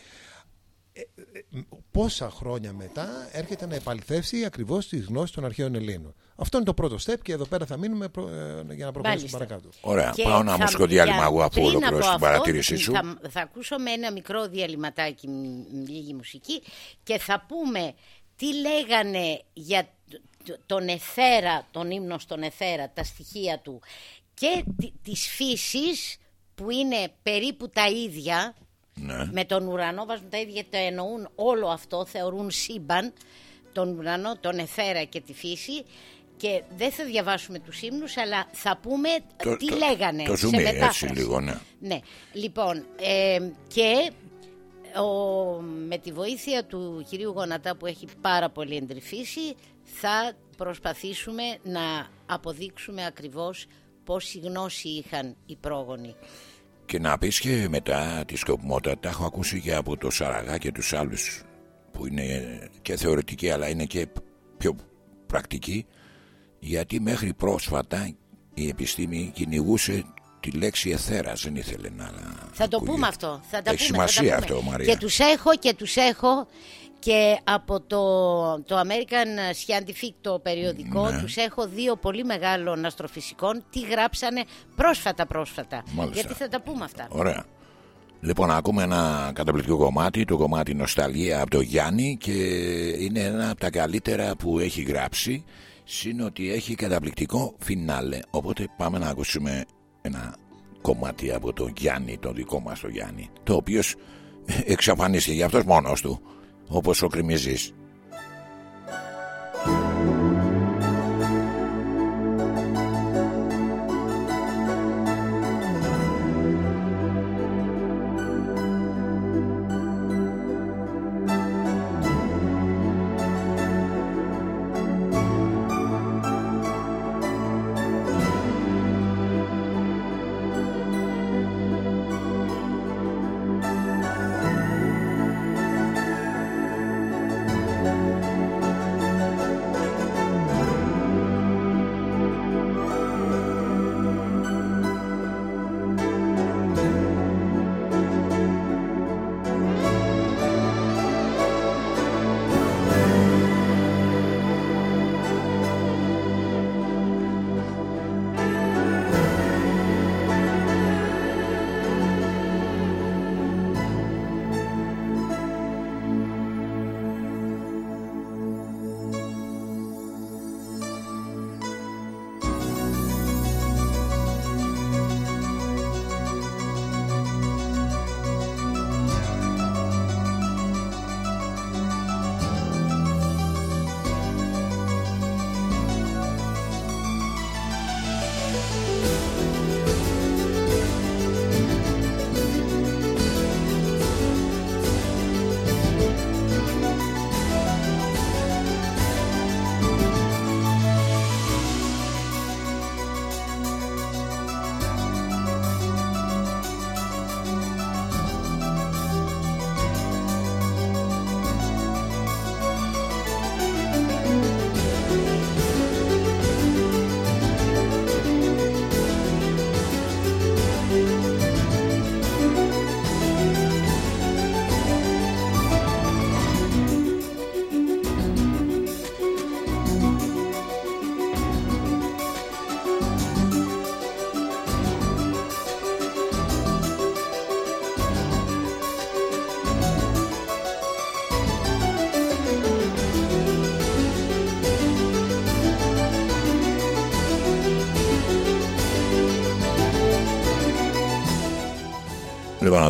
Ε, ε, πόσα χρόνια μετά έρχεται να επαληθεύσει ακριβώς τις γνώσεις των αρχαίων Ελλήνων. Αυτό είναι το πρώτο step και εδώ πέρα θα μείνουμε προ- ε, για να προχωρήσουμε Μάλιστα. παρακάτω. Ωραία. Και Πάω να θα- μουσικό διάλειμμα για- εγώ αφού πριν ολοκληρώσει από την αυτό, παρατήρησή σου. Θα, θα ακούσουμε ένα μικρό διαλυματάκι, μ, λίγη μουσική και θα πούμε τι λέγανε για τ- τ- τον Εθέρα, τον ύμνο στον Εθέρα, τα στοιχεία του και τη- της φύσης που είναι περίπου τα ίδια Ναι. με τον ουρανό βάζουν τα ίδια το εννοούν όλο αυτό θεωρούν σύμπαν τον ουρανό, τον εθέρα και τη φύση και δεν θα διαβάσουμε τους ύμνους αλλά θα πούμε Το- τι το- λέγανε το σε ζούμε έτσι μετάφραση. λίγο, ναι. Ναι, λοιπόν ε, και ο, με τη βοήθεια του κυρίου Γονατά που έχει πάρα πολύ εντρυφήσει θα προσπαθήσουμε να αποδείξουμε ακριβώς πόση γνώση είχαν οι πρόγονοι. Και να πεις και μετά τη σκοπιμότητα, τα έχω ακούσει και από το Σαραγά και τους άλλους που είναι και θεωρητικοί αλλά είναι και πιο πρακτικοί γιατί μέχρι πρόσφατα η επιστήμη κυνηγούσε τη λέξη εθέρας, δεν ήθελε να Θα το ακούγεται. πούμε αυτό. Θα τα Έχει πούμε, θα τα σημασία πούμε. αυτό Μαρία. Και τους έχω και τους έχω και από το, το American Scientific το περιοδικό Ναι. τους έχω δύο πολύ μεγάλων αστροφυσικών τι γράψανε πρόσφατα πρόσφατα. Μάλιστα. Γιατί θα τα πούμε αυτά. Ωραία. Λοιπόν, ακούμε ένα καταπληκτικό κομμάτι, το κομμάτι Νοσταλγία από το Γιάννη και είναι ένα από τα καλύτερα που έχει γράψει. Συν ότι έχει καταπληκτικό φινάλε. Οπότε πάμε να ακούσουμε ένα κομμάτι από το Γιάννη, το δικό μας το Γιάννη. Το οποίος εξαφανίστηκε για αυτός μόνος του, όπως ο Κρυμιζής.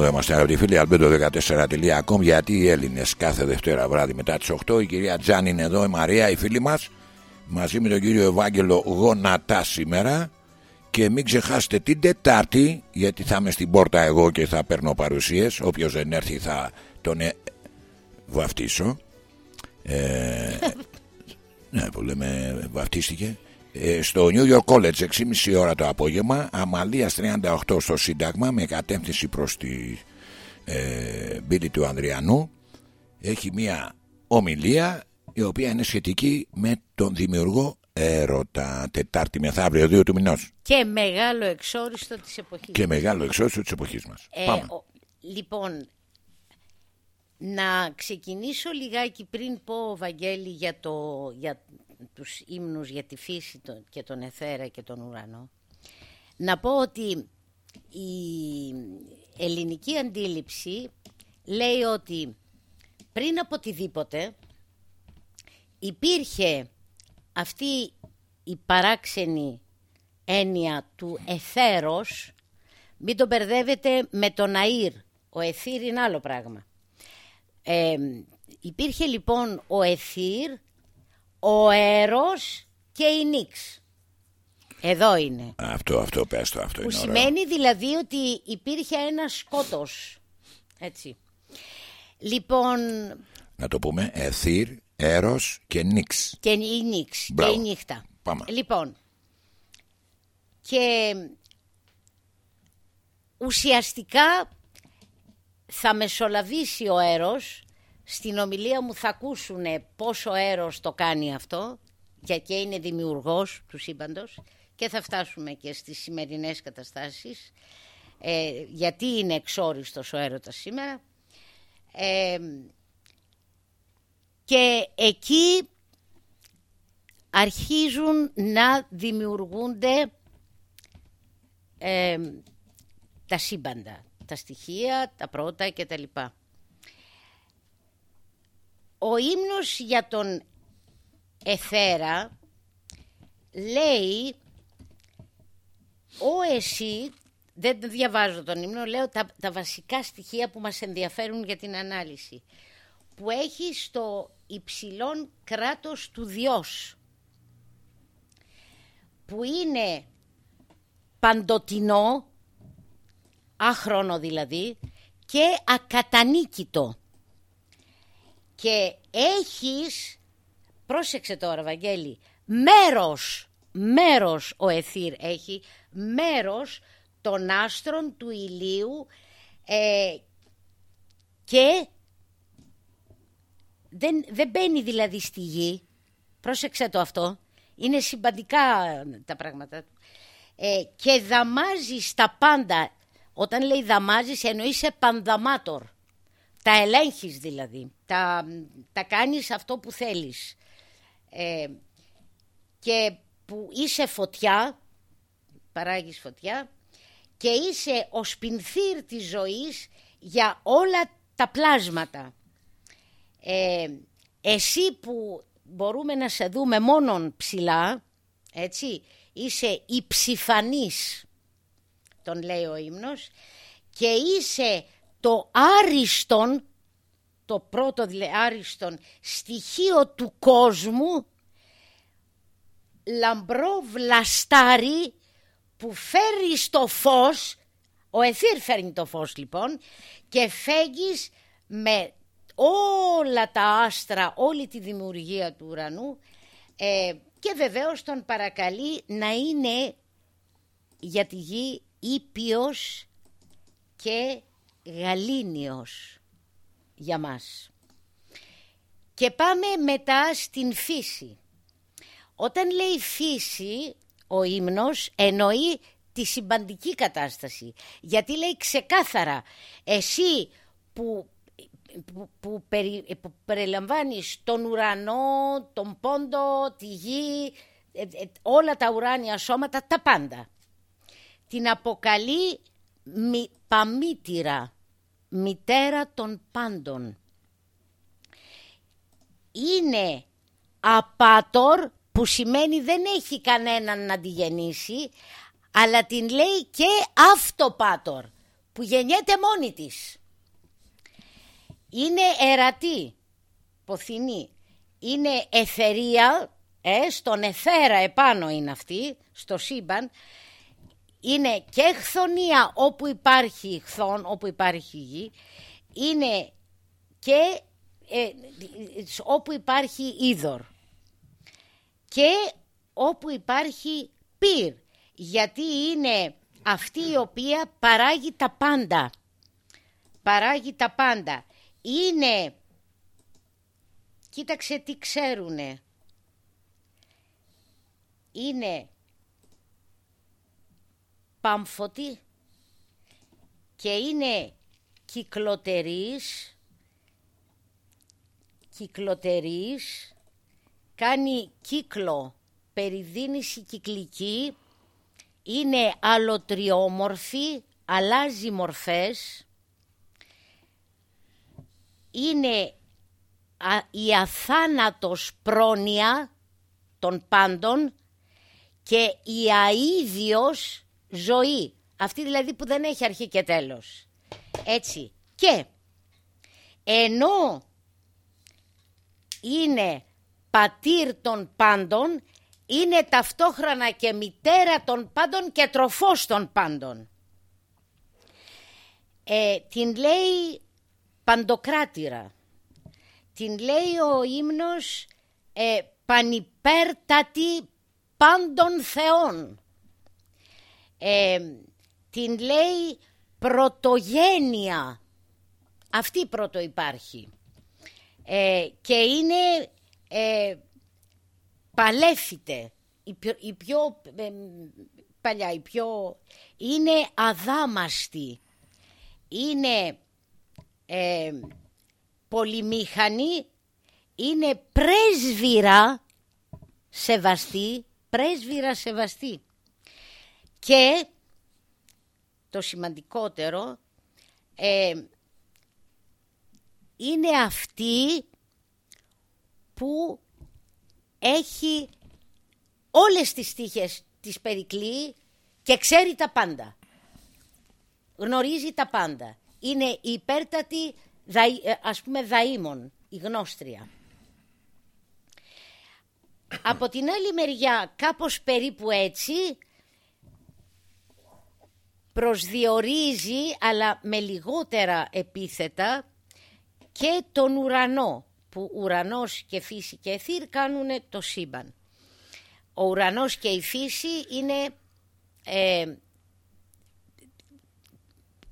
Εδώ είμαστε αγαπητοί φίλοι, albedo14.com γιατί οι Έλληνες κάθε Δευτέρα βράδυ μετά τις 8. Η κυρία Τζάνι είναι εδώ, η Μαρία, η φίλη μας, μαζί με τον κύριο Ευάγγελο Γονατά σήμερα. Και μην ξεχάσετε την Τετάρτη, γιατί θα είμαι στην πόρτα εγώ και θα παίρνω παρουσίες. Όποιος δεν έρθει θα τον ε, βαφτίσω. Ε, ναι, που λέμε βαφτίστηκε. Ε, στο New York College 6.30 ώρα το απόγευμα Αμαλίας 38 στο Σύνταγμα με κατεύθυνση προς τη ε, μπύλη του Ανδριανού έχει μια ομιλία η οποία είναι σχετική με τον δημιουργό έρωτα Τετάρτη μεθαύριο 2 του μηνός Και μεγάλο εξόριστο της εποχής. και μεγάλο εξώσιο της εποχής μας Ε, Πάμε. ο- λοιπόν, να ξεκινήσω λιγάκι πριν πω, Βαγγέλη, για, το, για τους ύμνους για τη φύση τον- και τον εθέρα και τον ουρανό. Να πω ότι η ελληνική αντίληψη λέει ότι πριν από οτιδήποτε υπήρχε αυτή η παράξενη έννοια του εθέρος μην τον μπερδεύετε με τον αΐρ. Ο εθήρ είναι άλλο πράγμα. Ε, υπήρχε λοιπόν ο εθήρ, ο αέρος και η Νίξ. Εδώ είναι. Αυτό, αυτό πες το, αυτό Που είναι ωραίο. σημαίνει δηλαδή ότι υπήρχε ένας σκότος. Έτσι. Λοιπόν, Να το πούμε εθήρ, έρος και νίξ. και η νύξ Μπράβο. και η νύχτα. Πάμε. Λοιπόν, και ουσιαστικά θα μεσολαβήσει ο έρος, στην ομιλία μου θα ακούσουν πόσο έρος το κάνει αυτό, γιατί και είναι δημιουργός του σύμπαντος και θα φτάσουμε και στις σημερινές καταστάσεις, ε, γιατί είναι εξόριστος ο έρωτας σήμερα. Ε, και εκεί αρχίζουν να δημιουργούνται ε, τα σύμπαντα, τα στοιχεία, τα πρώτα και τα λοιπά. Ο ύμνος για τον Εθέρα λέει «Ο εσύ», δεν διαβάζω τον ύμνο, λέω τα, τα βασικά στοιχεία που μας ενδιαφέρουν για την ανάλυση, που έχει στο υψηλόν κράτος του Διός, που είναι παντοτινό, άχρονο δηλαδή, και ακατανίκητο. Και έχεις, πρόσεξε τώρα Βαγγέλη, μέρος, μέρος ο Εθήρ έχει, μέρος των άστρων του ηλίου ε, και δεν, δεν μπαίνει δηλαδή στη γη, πρόσεξε το αυτό, είναι συμπαντικά τα πράγματα του. Ε, και δαμάζεις τα πάντα. Όταν λέει δαμάζεις εννοείσαι πανδαμάτορ. Τα ελέγχεις δηλαδή. Τα, τα κάνεις αυτό που θέλεις. Ε, και που είσαι φωτιά, παράγεις φωτιά και είσαι ο σπινθύρ της ζωής για όλα τα πλάσματα. Ε, εσύ που μπορούμε να σε δούμε μόνον ψηλά, έτσι, είσαι υψηφανής, τον λέει ο ύμνος, και είσαι το άριστον, το πρώτο δηλαδή άριστον στοιχείο του κόσμου, λαμπρό βλαστάρι που φέρει στο φως, ο Εθήρ φέρνει το φως λοιπόν, και φέγγεις με όλα τα άστρα, όλη τη δημιουργία του ουρανού ε, και βεβαίως τον παρακαλεί να είναι για τη γη ήπιος και γαλήνιος για μας. Και πάμε μετά στην φύση. Όταν λέει φύση, ο ύμνος εννοεί τη συμπαντική κατάσταση. Γιατί λέει ξεκάθαρα, εσύ που που, που, περι, που περιλαμβάνεις τον ουρανό, τον πόντο, τη γη, ε, ε, όλα τα ουράνια σώματα, τα πάντα. Την αποκαλεί μη, παμήτηρα, μητέρα των πάντων. Είναι απάτορ που σημαίνει δεν έχει κανέναν να τη γεννήσει, αλλά την λέει και αυτοπάτορ που γεννιέται μόνη της είναι ερατή, ποθηνή, είναι εθερία, ε, στον εθέρα επάνω είναι αυτή, στο σύμπαν, είναι και χθονία όπου υπάρχει χθόν, όπου υπάρχει γη, είναι και ε, όπου υπάρχει είδωρ. Και όπου υπάρχει πυρ, γιατί είναι αυτή η οποία παράγει τα πάντα. Παράγει τα πάντα. Είναι, κοίταξε τι ξέρουνε, είναι πάμφωτη και είναι κυκλοτερής, κυκλοτερής, κάνει κύκλο, περιδίνηση κυκλική, είναι αλωτριόμορφη, αλλάζει μορφές, είναι η αθάνατος πρόνοια των πάντων και η αίδιος ζωή. Αυτή δηλαδή που δεν έχει αρχή και τέλος. Έτσι. Και ενώ είναι πατήρ των πάντων, είναι ταυτόχρονα και μητέρα των πάντων και τροφός των πάντων. Ε, την λέει παντοκράτηρα. Την λέει ο ύμνος ε, πανυπέρτατη πάντων θεών. Ε, την λέει πρωτογένεια. Αυτή πρώτο υπάρχει. Ε, και είναι ε, παλέφητε. Η πιο, η πιο ε, παλιά, η πιο... Είναι αδάμαστη. Είναι ε, πολυμήχανη. Είναι πρέσβυρα σεβαστή. Πρέσβυρα σεβαστή. Και το σημαντικότερο ε, είναι αυτή που έχει όλες τις στίχες της Περικλή και ξέρει τα πάντα. Γνωρίζει τα πάντα. Είναι η υπέρτατη, ε, ας πούμε, δαήμων, η γνώστρια. Από την άλλη μεριά, κάπως περίπου έτσι, προσδιορίζει, αλλά με λιγότερα επίθετα, και τον ουρανό, που ουρανός και φύση και εθήρ κάνουν το σύμπαν. Ο ουρανός και η φύση είναι ε,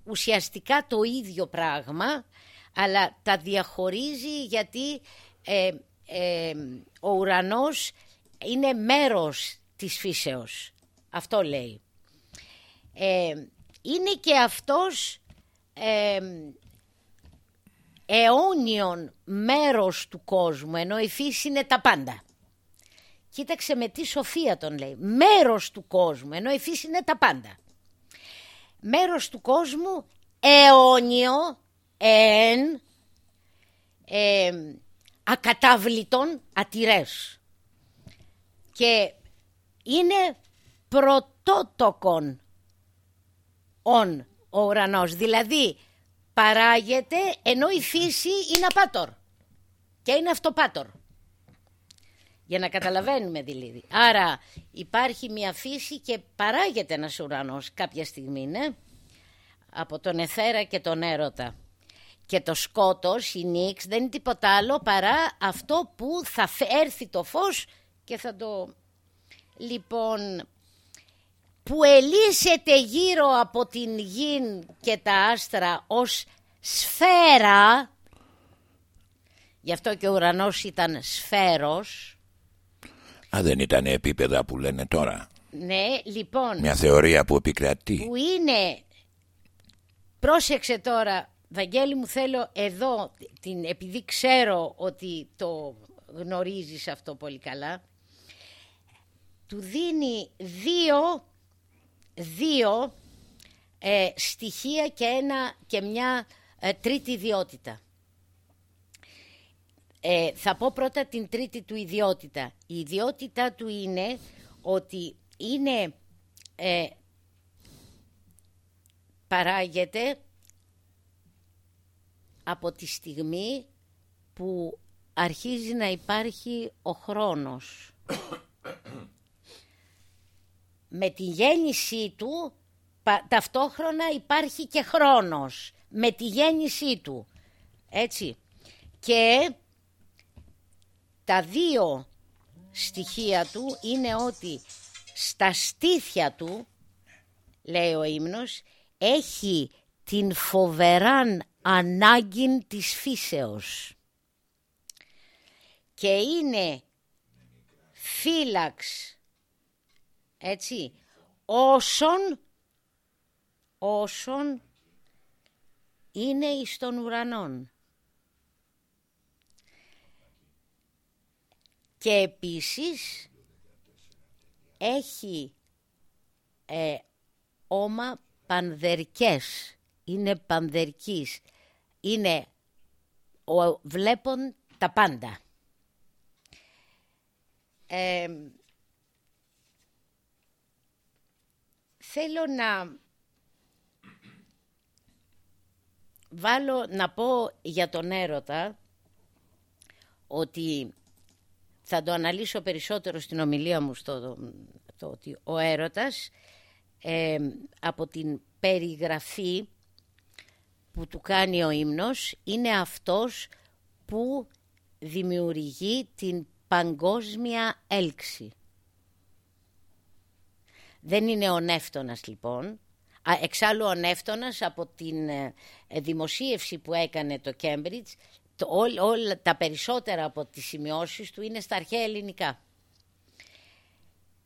ουσιαστικά το ίδιο πράγμα, αλλά τα διαχωρίζει γιατί ε, ε, ο ουρανός είναι μέρος της φύσεως. Αυτό λέει. Είναι και αυτός αιώνιον μέρος του κόσμου, ενώ η φύση είναι τα πάντα. Κοίταξε με τι σοφία τον λέει. Μέρος του κόσμου, ενώ η φύση είναι τα πάντα. Μέρος του κόσμου αιώνιο, εν, ε, ακατάβλητον, ατηρές. Και είναι πρωτότοκον ον ο ουρανός. Δηλαδή παράγεται ενώ η φύση είναι απάτορ και είναι αυτοπάτορ. Για να καταλαβαίνουμε δηλαδή. Άρα υπάρχει μια φύση και παράγεται ένας ουρανός κάποια στιγμή, ναι, από τον εθέρα και τον έρωτα. Και το σκότος, η νίξ, δεν είναι τίποτα άλλο παρά αυτό που θα έρθει το φως και θα το... Λοιπόν, που ελίσσεται γύρω από την γη και τα άστρα ως σφαίρα, γι' αυτό και ο ουρανός ήταν σφαίρος. Α, δεν ήταν επίπεδα που λένε τώρα. Ναι, λοιπόν. Μια θεωρία που επικρατεί. Που είναι, πρόσεξε τώρα, Βαγγέλη μου θέλω εδώ, την, επειδή ξέρω ότι το γνωρίζεις αυτό πολύ καλά, του δίνει δύο δύο ε, στοιχεία και, ένα, και μια ε, τρίτη ιδιότητα. Ε, θα πω πρώτα την τρίτη του ιδιότητα. Η ιδιότητα του είναι ότι είναι παράγεται από τη στιγμή που αρχίζει να υπάρχει ο χρόνος με τη γέννησή του ταυτόχρονα υπάρχει και χρόνος με τη γέννησή του. Έτσι. Και τα δύο στοιχεία του είναι ότι στα στήθια του, λέει ο ύμνος, έχει την φοβεράν ανάγκη της φύσεως. Και είναι φύλαξ έτσι, όσον, όσον είναι εις των ουρανών. Και επίσης έχει ε, όμα πανδερκές, είναι πανδερκής, είναι ο, βλέπουν τα πάντα. Ε, θέλω να βάλω να πω για τον έρωτα ότι θα το αναλύσω περισσότερο στην ομιλία μου στο το ότι ο έρωτας ε, από την περιγραφή που του κάνει ο ύμνος είναι αυτός που δημιουργεί την παγκόσμια έλξη. Δεν είναι ο Νεύτωνας λοιπόν. Εξάλλου ο Νεύτωνας από την ε, δημοσίευση που έκανε το Κέμπριτζ όλα τα περισσότερα από τις σημειώσεις του είναι στα αρχαία ελληνικά.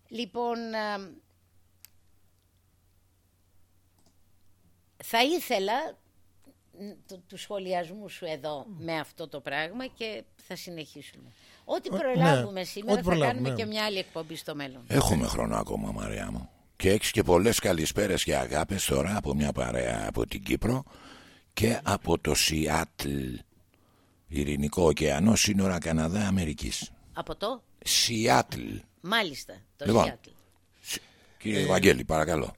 Λοιπόν, ε, θα ήθελα του, τους σχολιασμούς σου εδώ με αυτό το πράγμα και θα συνεχίσουμε. Ό,τι προλάβουμε ναι, σήμερα ό,τι θα κάνουμε ναι. και μια άλλη εκπομπή στο μέλλον. Έχουμε χρόνο ακόμα, Μαρία μου. Και έχεις και πολλές καλησπέρες και αγάπες τώρα από μια παρέα από την Κύπρο και από το Σιάτλ. Ειρηνικό ωκεανό, σύνορα Καναδά-Αμερική. Από το; Σιάτλ. Μάλιστα, το Λοιπόν. Σιάτλ. Κύριε Ευαγγέλη, παρακαλώ.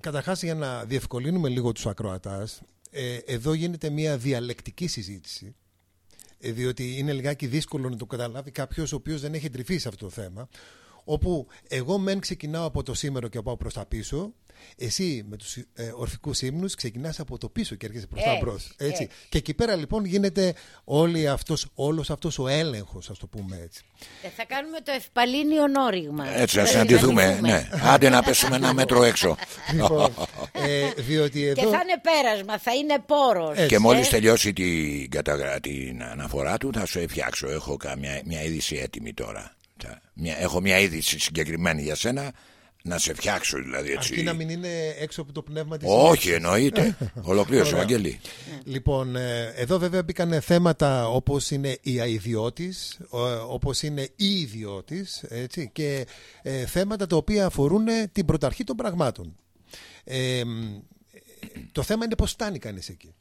Καταρχάς για να διευκολύνουμε λίγο τους ακροατάς, ε, εδώ γίνεται μια διαλεκτική συζήτηση, ε, διότι είναι λιγάκι δύσκολο να το καταλάβει κάποιος ο οποίος δεν έχει εντρυφεί σε αυτό το θέμα, όπου εγώ μεν ξεκινάω από το σήμερα και πάω προς τα πίσω, εσύ με τους ε, ορφικούς ύμνους ξεκινάς από το πίσω και έρχεσαι προς τα Έτσι, μπρος. Έτσι. έτσι. Και εκεί πέρα λοιπόν γίνεται όλη αυτός, όλος αυτός ο έλεγχος, ας το πούμε έτσι. Ε, θα κάνουμε το ευπαλίνιο νόριγμα. Έτσι, να Θα συναντηθούμε. συναντηθούμε. Ναι. Άντε να πέσουμε ένα μέτρο έξω. λοιπόν, ε, διότι Και εδώ... θα είναι πέρασμα, θα είναι πόρος. Έτσι. Και μόλις τελειώσει την, καταγρα... την αναφορά του, θα σου φτιάξω. Έχω καμιά... μια είδηση έτοιμη τώρα. Θα- Μια... Έχω μια είδηση συγκεκριμένη για σένα. Να σε φτιάξω δηλαδή έτσι. Αρκεί να μην είναι έξω από το πνεύμα της Όχι, εννοείται. Ολοκλήρωσε, Ωραία. Βαγγέλη. Λοιπόν, ε, εδώ βέβαια μπήκαν θέματα όπως είναι η αηδιώτης, ο- όπως είναι η ιδιώτης, έτσι, και ε, θέματα τα οποία αφορούν την πρωταρχή των πραγμάτων. Ε, μ, το θέμα είναι πώς φτάνει κανείς εκεί.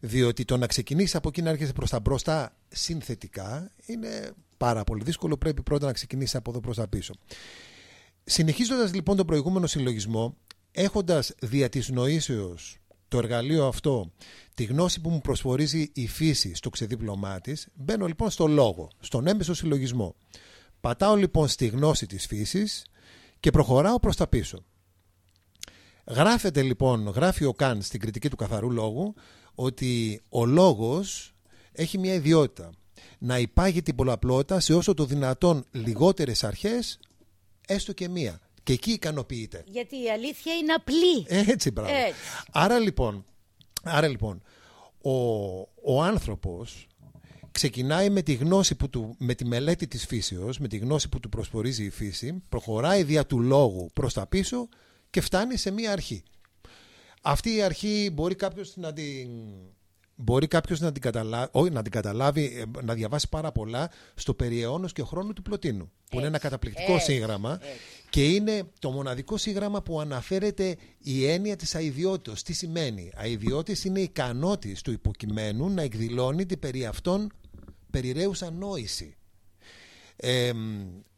Διότι το να ξεκινήσεις από εκεί να έρχεσαι προς τα μπροστά συνθετικά είναι πάρα πολύ δύσκολο. Πρέπει πρώτα να ξεκινήσει από εδώ προς τα πίσω. Συνεχίζοντας λοιπόν τον προηγούμενο συλλογισμό, έχοντας δια της νοήσεως το εργαλείο αυτό, τη γνώση που μου προσφορίζει η φύση στο ξεδίπλωμά της, μπαίνω λοιπόν στο λόγο, στον έμεσο συλλογισμό. Πατάω λοιπόν στη γνώση της φύσης και προχωράω προς τα πίσω. Γράφεται λοιπόν, γράφει ο Καν στην κριτική του καθαρού λόγου, ότι ο λόγος έχει μια ιδιότητα. Να υπάγει την πολλαπλότητα σε όσο το δυνατόν λιγότερες αρχές, έστω και μία. Και εκεί ικανοποιείται. Γιατί η αλήθεια είναι απλή. Έτσι, μπράβο. Έτσι. Άρα λοιπόν, άρα λοιπόν ο, ο άνθρωπος ξεκινάει με τη γνώση που του, με τη μελέτη της φύσεως, με τη γνώση που του προσφορίζει η φύση, προχωράει δια του λόγου προς τα πίσω και φτάνει σε μία αρχή. Αυτή η αρχή μπορεί κάποιος να την... Μπορεί κάποιος να την, καταλάβει, όχι, να την καταλάβει, ε, να διαβάσει πάρα πολλά στο περιαιώνος και χρόνο του Πλωτίνου, που είναι ένα καταπληκτικό έτσι, σύγγραμμα και είναι το μοναδικό σύγγραμμα που αναφέρεται η έννοια της αηδιότητας. Τι σημαίνει; Αηδιότητας είναι η ικανότητα του υποκειμένου να εκδηλώνει την περί αυτών περιραίουσα νόηση. Ε,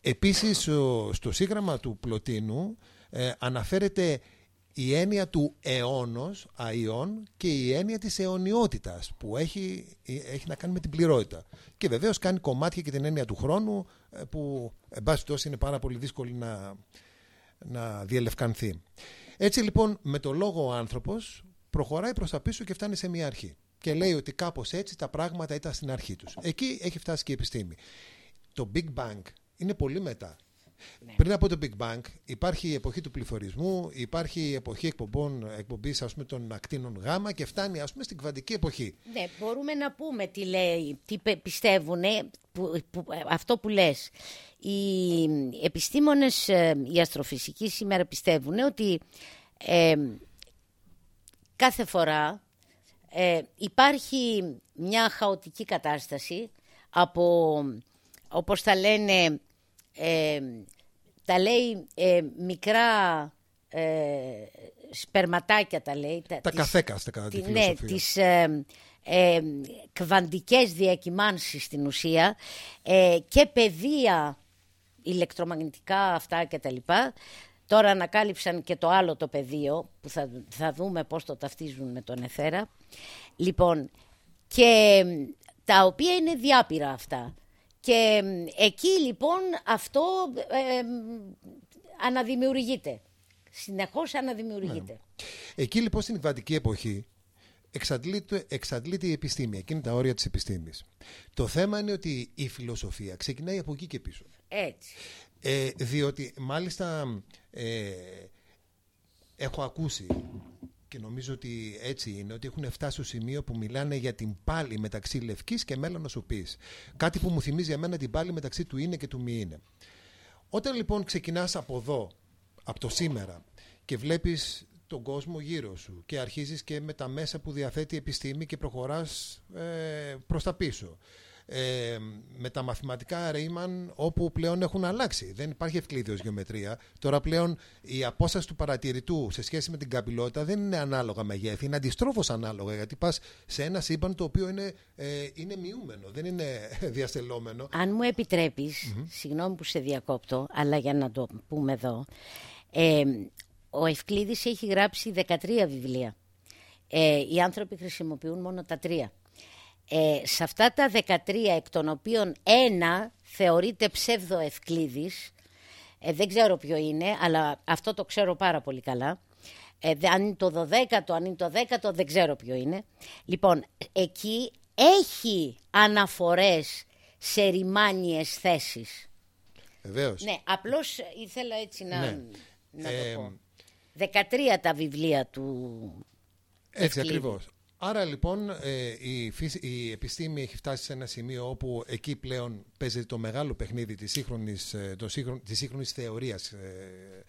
επίσης ο- στο σύγγραμμα του Πλωτίνου ε, αναφέρεται η έννοια του αιώνος, αϊών και η έννοια της αιωνιότητας που έχει, ε, έχει να κάνει με την πληρότητα. Και βεβαίως κάνει κομμάτια και την έννοια του χρόνου ε, που εν πάση περιπτώσει είναι πάρα πολύ δύσκολη να, να διελευκανθεί. Έτσι λοιπόν με το λόγο ο άνθρωπος προχωράει προς τα πίσω και φτάνει σε μια αρχή. Και λέει ότι κάπως έτσι τα πράγματα ήταν στην αρχή τους. Εκεί έχει φτάσει και η επιστήμη. Το Big Bang είναι πολύ μετά. Πριν από το Big Bang υπάρχει η εποχή του πληθωρισμού, υπάρχει η εποχή εκπομπών, εκπομπής ας πούμε, των ακτίνων γάμα και φτάνει ας πούμε στην κβαντική εποχή. Ναι, μπορούμε να πούμε τι λέει, τι πε- πιστεύουνε, που, που- αυτό που λες. Οι επιστήμονες, ε, οι αστροφυσικοί σήμερα πιστεύουν ότι ε, κάθε φορά ε, υπάρχει μια χαοτική κατάσταση από, όπως τα λένε, ε, τα λέει ε, μικρά ε, σπερματάκια τα λέει. Τα της- καθέκαστε κατά τη τη- ναι, φιλοσοφία. τις ε, ε, κβαντικές διακυμάνσεις στην ουσία ε, και πεδία ηλεκτρομαγνητικά αυτά και τα λοιπά. Τώρα ανακάλυψαν και το άλλο το πεδίο που θα, θα δούμε πώς το ταυτίζουν με τον εθέρα. Λοιπόν, και τα οποία είναι διάπειρα αυτά. Και Και μ, εκεί λοιπόν αυτό ε, μ, αναδημιουργείται. Συνεχώς αναδημιουργείται. Εκεί λοιπόν στην Ιβαντική εποχή εξαντλείται, εξαντλείται η επιστήμη, εκείνη τα όρια της επιστήμης. Το θέμα είναι ότι η φιλοσοφία ξεκινάει από εκεί και πίσω. Έτσι. Ε, διότι μάλιστα ε, έχω ακούσει και νομίζω ότι έτσι είναι, ότι έχουν φτάσει στο σημείο που μιλάνε για την πάλη μεταξύ λευκής και μέλανος Κάτι που μου θυμίζει εμένα την πάλη μεταξύ του είναι και του μη είναι. Όταν λοιπόν ξεκινάς από εδώ, από το σήμερα και βλέπεις τον κόσμο γύρω σου και αρχίζεις και με τα μέσα που διαθέτει η επιστήμη και προχωράς ε, προς τα πίσω. Ε, με τα μαθηματικά Ρέιμαν όπου πλέον έχουν αλλάξει. Δεν υπάρχει ευκλήδιος γεωμετρία. Τώρα πλέον η απόσταση του παρατηρητού σε σχέση με την καπηλότητα δεν είναι ανάλογα μεγέθη, είναι αντιστρόφως ανάλογα γιατί πας σε ένα σύμπαν το οποίο είναι, ε, είναι μειούμενο, δεν είναι διαστελόμενο. Αν μου επιτρεπεις συγγνώμη που σε διακόπτω, αλλά για να το πούμε εδώ, ε, ο Ευκλήδης έχει γράψει 13 βιβλία. Ε, οι άνθρωποι χρησιμοποιούν μόνο τα τρία. Ε, σε αυτά τα 13 εκ των οποίων ένα θεωρείται ψεύδο Ευκλήδης, ε, δεν ξέρω ποιο είναι, αλλά αυτό το ξέρω πάρα πολύ καλά. Ε, δε- αν είναι το 12ο, αν είναι το 10ο, δεν ξέρω ποιο είναι. Λοιπόν, εκεί έχει αναφορές σε ρημάνιες θέσεις. Βεβαίως. Ναι, απλώς ήθελα έτσι να, Ναι. να Ε, το πω. 13 τα βιβλία του Έτσι Ευκλήδη. ακριβώς. Άρα λοιπόν ε, η, φύση- η επιστήμη έχει φτάσει σε ένα σημείο όπου εκεί πλέον παίζει το μεγάλο παιχνίδι της σύγχρονης, ε, το σύγχρον, της σύγχρονης θεωρίας ε,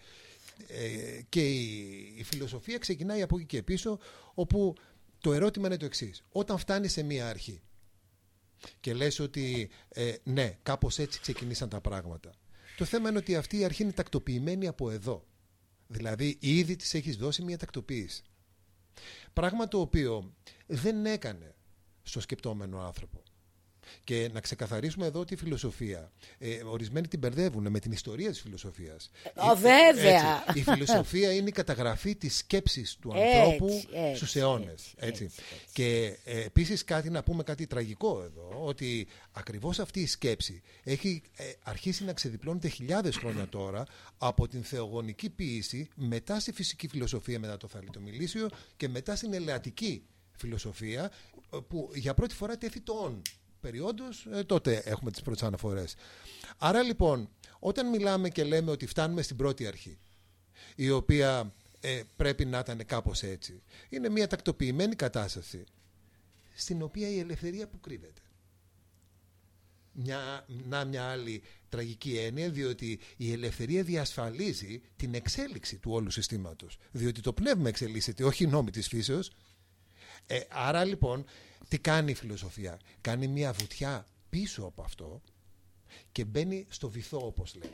ε, και η, η φιλοσοφία ξεκινάει από εκεί και πίσω όπου το ερώτημα είναι το εξής. Όταν φτάνει σε μία αρχή και λες ότι ε, ναι, κάπως έτσι ξεκινήσαν τα πράγματα. Το θέμα είναι ότι αυτή η αρχή είναι τακτοποιημένη από εδώ. Δηλαδή ήδη της έχεις δώσει μία τακτοποίηση. Πράγμα το οποίο δεν έκανε στο σκεπτόμενο άνθρωπο. Και να ξεκαθαρίσουμε εδώ ότι η φιλοσοφία, ε, ορισμένοι την μπερδεύουν με την ιστορία της φιλοσοφίας. Α, Η- βέβαια. έτσι, η φιλοσοφία είναι η καταγραφή της σκέψης του Έτσι, ανθρώπου έτσι, στους αιώνες. έτσι, Έτσι, έτσι, έτσι. Και ε, επίσης κάτι να πούμε κάτι τραγικό εδώ, ότι ακριβώς αυτή η σκέψη έχει ε, αρχίσει να ξεδιπλώνεται χιλιάδες χρόνια τώρα από την θεογονική ποίηση, μετά στη φυσική φιλοσοφία, μετά το θαλιτομιλήσιο και μετά στην ελεατική φιλοσοφία, ε, που για πρώτη φορά τέθη το «ον». Περιόντως, ε, τότε έχουμε τις πρώτες αναφορές. Άρα λοιπόν, όταν μιλάμε και λέμε ότι φτάνουμε στην πρώτη αρχή, η οποία ε, πρέπει να ήταν κάπως έτσι. Είναι μια τακτοποιημένη κατάσταση στην οποία η ελευθερία που κρύβεται. Μια, να μια άλλη τραγική έννοια, διότι η ελευθερία διασφαλίζει την εξέλιξη του όλου συστήματος. Διότι το πνεύμα εξελίσσεται, όχι οι νόμοι της φύσεως. Ε, άρα λοιπόν, τι κάνει η φιλοσοφία; Κάνει μια βουτιά πίσω από αυτό και μπαίνει στο βυθό όπως λέει.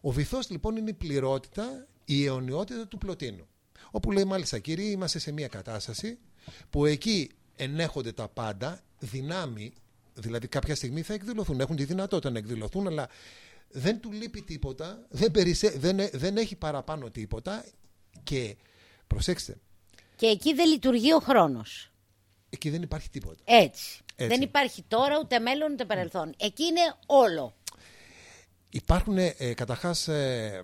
Ο βυθός λοιπόν είναι η πληρότητα, η αιωνιότητα του πλωτίνου. Όπου λέει μάλιστα κύριοι είμαστε σε μια κατάσταση που εκεί ενέχονται τα πάντα, δυνάμει, δηλαδή κάποια στιγμή θα εκδηλωθούν, έχουν τη δυνατότητα να εκδηλωθούν, αλλά δεν του λείπει τίποτα, δεν, περισε, δεν, ε- δεν έχει παραπάνω τίποτα και προσέξτε, Και εκεί δεν λειτουργεί ο χρόνος. Εκεί δεν υπάρχει τίποτα. Έτσι. Έτσι. Δεν υπάρχει τώρα ούτε μέλλον ούτε παρελθόν. Εκεί είναι όλο. Υπάρχουν, ε, καταρχάς, ε,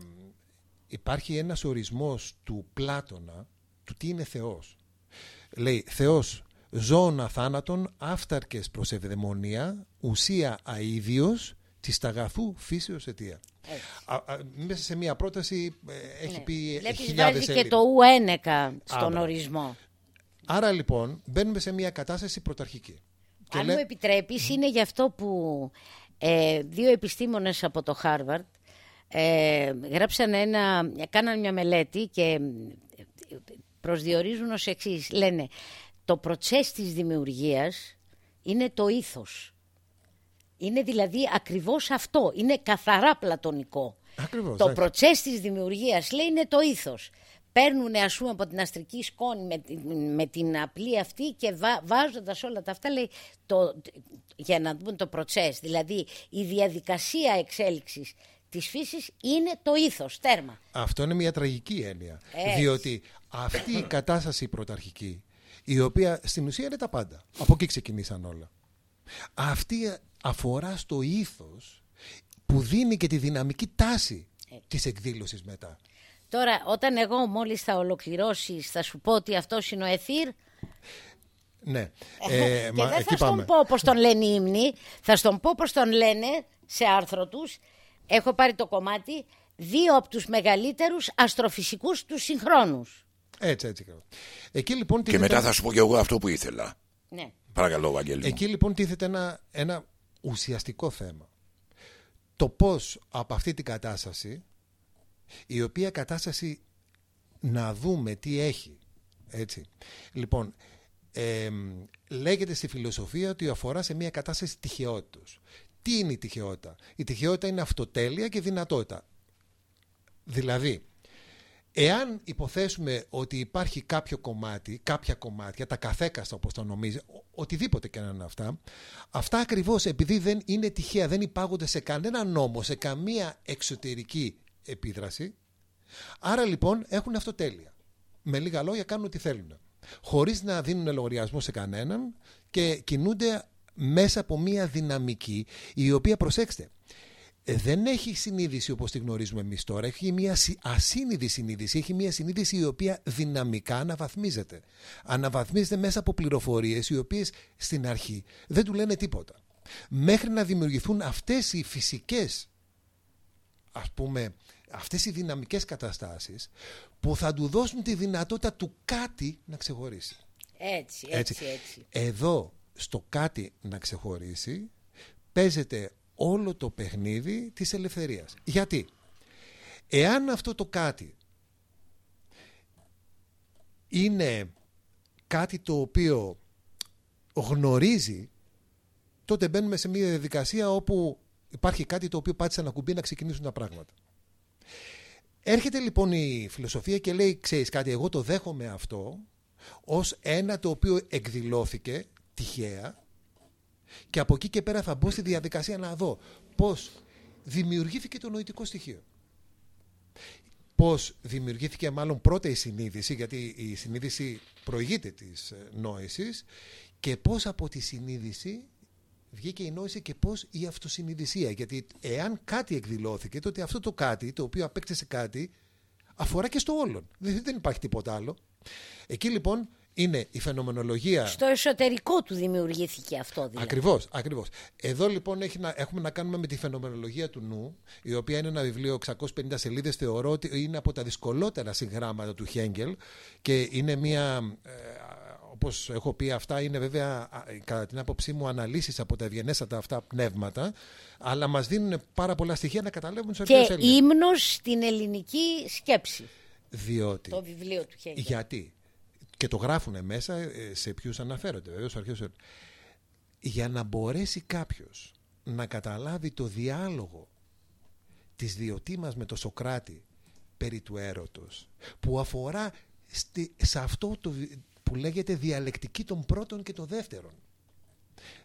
υπάρχει ένας ορισμός του Πλάτωνα του τι είναι Θεός. Λέει, Θεός ζώων αθάνατον, άφταρκες προς ευδαιμονία, ουσία αίδιος, της ταγαθού φύσεως αιτία. Α, α, μέσα σε μία πρόταση ε, έχει πει Βλέπεις χιλιάδες βάζει και σελίδες. το ουένεκα στον Άμπρα. ορισμό. Άρα λοιπόν μπαίνουμε σε μία κατάσταση πρωταρχική. Και Αν λέ- μου επιτρέπεις, είναι γι' αυτό που ε, δύο επιστήμονες από το Χάρβαρτ ε, γράψαν ένα, κάναν μια μελέτη και ε, προσδιορίζουν ως εξής. Λένε, το προτσές της δημιουργίας είναι το ήθος. Είναι δηλαδή ακριβώς αυτό. Είναι καθαρά πλατωνικό. Ακριβώς, Το έτσι. προτσές της δημιουργίας λέει είναι το ήθος. Παίρνουν ας πούμε από την αστρική σκόνη με, την- με την απλή αυτή και βά, βάζοντας όλα τα αυτά λέει το, για να δούμε το προτσές. Δηλαδή η διαδικασία εξέλιξης της φύσης είναι το ήθος, τέρμα. Αυτό είναι μια τραγική έννοια. Έτσι. Διότι αυτή η κατάσταση πρωταρχική, η οποία στην ουσία είναι τα πάντα. Από εκεί ξεκινήσαν όλα. Αυτή αφορά στο ήθος που δίνει και τη δυναμική τάση της εκδήλωσης μετά. Τώρα, όταν εγώ μόλις θα ολοκληρώσεις, θα σου πω ότι αυτός είναι ο Εθήρ. Ναι. Ε, και δεν θα στον πω πώς τον λένε οι ύμνοι, θα στον πω πώς τον λένε σε άρθρο τους. Έχω πάρει το κομμάτι δύο από τους μεγαλύτερους αστροφυσικούς τους συγχρόνους. Έτσι, έτσι. Εκεί, λοιπόν, και μετά θα σου πω και εγώ αυτό που ήθελα. Ναι. Παρακαλώ, Βαγγέλη. Εκεί λοιπόν τίθεται ένα, ένα ουσιαστικό θέμα. Το πώς από αυτή την κατάσταση, η οποία κατάσταση να δούμε τι έχει. Έτσι. Λοιπόν, λέγεται στη φιλοσοφία ότι αφοράς σε μια κατάσταση τυχαιότητας. Τι είναι η τυχαιότητα. Η τυχαιότητα είναι αυτοτέλεια και δυνατότητα. Δηλαδή, εάν υποθέσουμε ότι υπάρχει κάποιο κομμάτι, κάποια κομμάτια, τα καθέκαστα όπως το νομίζει, οτιδήποτε και να είναι αυτά, αυτά ακριβώς επειδή δεν είναι τυχαία, δεν υπάγονται σε κανένα νόμο, σε καμία εξωτερική επίδραση, άρα λοιπόν έχουν αυτοτέλεια. Με λίγα λόγια κάνουν ό,τι θέλουν. Χωρίς να δίνουν λογαριασμό σε κανέναν και κινούνται μέσα από μια δυναμική η οποία, προσέξτε, ε, δεν έχει συνείδηση όπως τη γνωρίζουμε εμείς τώρα, έχει μια ασύνειδη συνείδηση, έχει μια συνείδηση η οποία δυναμικά αναβαθμίζεται. Αναβαθμίζεται μέσα από πληροφορίες οι οποίες στην αρχή δεν του λένε τίποτα. Μέχρι να δημιουργηθούν αυτές οι φυσικές, ας πούμε, αυτές οι δυναμικές καταστάσεις που θα του δώσουν τη δυνατότητα του κάτι να ξεχωρίσει. Έτσι, έτσι, έτσι. Εδώ στο κάτι να ξεχωρίσει παίζεται όλο το παιχνίδι της ελευθερίας. Γιατί; Εάν αυτό το κάτι είναι κάτι το οποίο γνωρίζει τότε μπαίνουμε σε μια διαδικασία όπου υπάρχει κάτι το οποίο πάτησε να κουμπί να ξεκινήσουν τα πράγματα. Έρχεται λοιπόν η φιλοσοφία και λέει ξέρεις κάτι εγώ το δέχομαι αυτό ως ένα το οποίο εκδηλώθηκε τυχαία και από εκεί και πέρα θα μπω στη διαδικασία να δω πώς δημιουργήθηκε το νοητικό στοιχείο. Πώς δημιουργήθηκε μάλλον πρώτα η συνείδηση, γιατί η συνείδηση προηγείται της ε, νόησης και πώς από τη συνείδηση βγήκε η νόηση και πώς η αυτοσυνειδησία. Γιατί εάν κάτι εκδηλώθηκε, τότε αυτό το κάτι, το οποίο απέκτησε κάτι, αφορά και στο όλον. Δεν υπάρχει τίποτα άλλο. Εκεί λοιπόν είναι η φαινομενολογία. Στο εσωτερικό του δημιουργήθηκε αυτό δηλαδή. Ακριβώς, ακριβώς. Εδώ λοιπόν έχει να, έχουμε να κάνουμε με τη φαινομενολογία του νου, η οποία είναι ένα βιβλίο 650 σελίδες. Θεωρώ ότι είναι από τα δυσκολότερα συγγράμματα του Χέγγελ και είναι μια. Ε, όπως έχω πει αυτά είναι βέβαια κατά την άποψή μου αναλύσεις από τα ευγενέστατα αυτά πνεύματα αλλά μας δίνουν πάρα πολλά στοιχεία να καταλάβουν σε Και ύμνος στην ελληνική σκέψη. Διότι. Το βιβλίο του Χέγγελ. Γιατί; Και το γράφουν μέσα ε, σε ποιους αναφέρονται βέβαια για να μπορέσει κάποιος να καταλάβει το διάλογο της διωτή μας με το Σοκράτη περί του έρωτος που αφορά στη, σε αυτό το, που λέγεται διαλεκτική των πρώτων και των δεύτερων.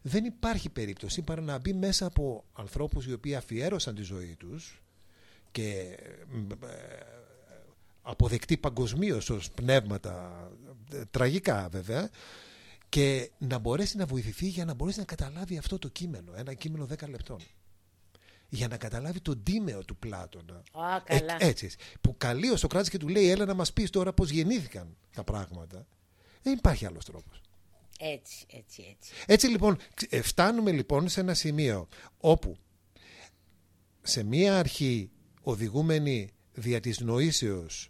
Δεν υπάρχει περίπτωση παρά να μπει μέσα από ανθρώπους οι οποίοι αφιέρωσαν τη ζωή τους και ε, αποδεκτεί παγκοσμίως ως πνεύματα, ε, τραγικά βέβαια, και να μπορέσει να βοηθηθεί για να μπορέσει να καταλάβει αυτό το κείμενο, ένα κείμενο 10 λεπτών. Για να καταλάβει τον τίμεο του Πλάτωνα. Α, καλά. Ε, έτσι. Που καλεί ο Σοκράτης και του λέει: Έλα να μας πεις τώρα πώς γεννήθηκαν τα πράγματα. Δεν υπάρχει άλλος τρόπος. Έτσι, έτσι, έτσι. Έτσι λοιπόν, ε, φτάνουμε λοιπόν σε ένα σημείο όπου σε μία αρχή οδηγούμενοι δια της νοήσεως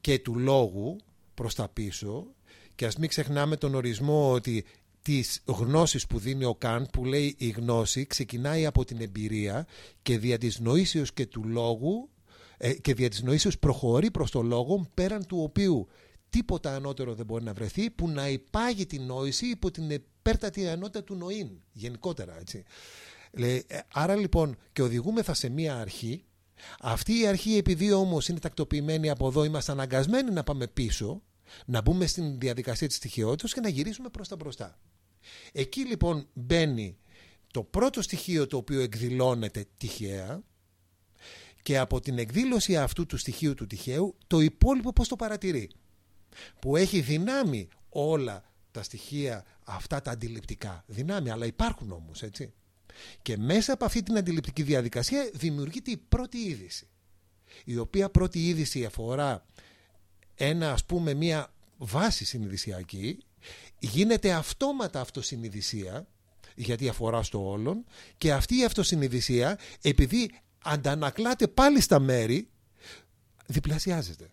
και του λόγου προς τα πίσω και ας μην ξεχνάμε τον ορισμό ότι τις γνώσεις που δίνει ο Καντ που λέει η γνώση ξεκινάει από την εμπειρία και δια της νοήσεως και του λόγου ε, και δια της νοήσεως προχωρεί προς το λόγο πέραν του οποίου τίποτα ανώτερο δεν μπορεί να βρεθεί που να υπάγει την νόηση υπό την επέρτατη ενότητα του νοήν γενικότερα έτσι. Ε, άρα λοιπόν και οδηγούμεθα σε μία αρχή αυτή η αρχή επειδή όμως είναι τακτοποιημένη από εδώ είμαστε αναγκασμένοι να πάμε πίσω να μπούμε στην διαδικασία της στοιχειότητας και να γυρίσουμε προς τα μπροστά. Εκεί λοιπόν μπαίνει το πρώτο στοιχείο το οποίο εκδηλώνεται τυχαία και από την εκδήλωση αυτού του στοιχείου του τυχαίου το υπόλοιπο πώς το παρατηρεί. Που έχει δυνάμει όλα τα στοιχεία αυτά τα αντιληπτικά δυνάμει, αλλά υπάρχουν όμως, έτσι. Και μέσα από αυτή την αντιληπτική διαδικασία δημιουργείται η πρώτη είδηση. Η οποία πρώτη είδηση αφορά ένα ας πούμε μία βάση συνειδησιακή, γίνεται αυτόματα αυτοσυνειδησία, γιατί αφορά στο όλον, και αυτή η αυτοσυνειδησία, επειδή αντανακλάται πάλι στα μέρη, διπλασιάζεται.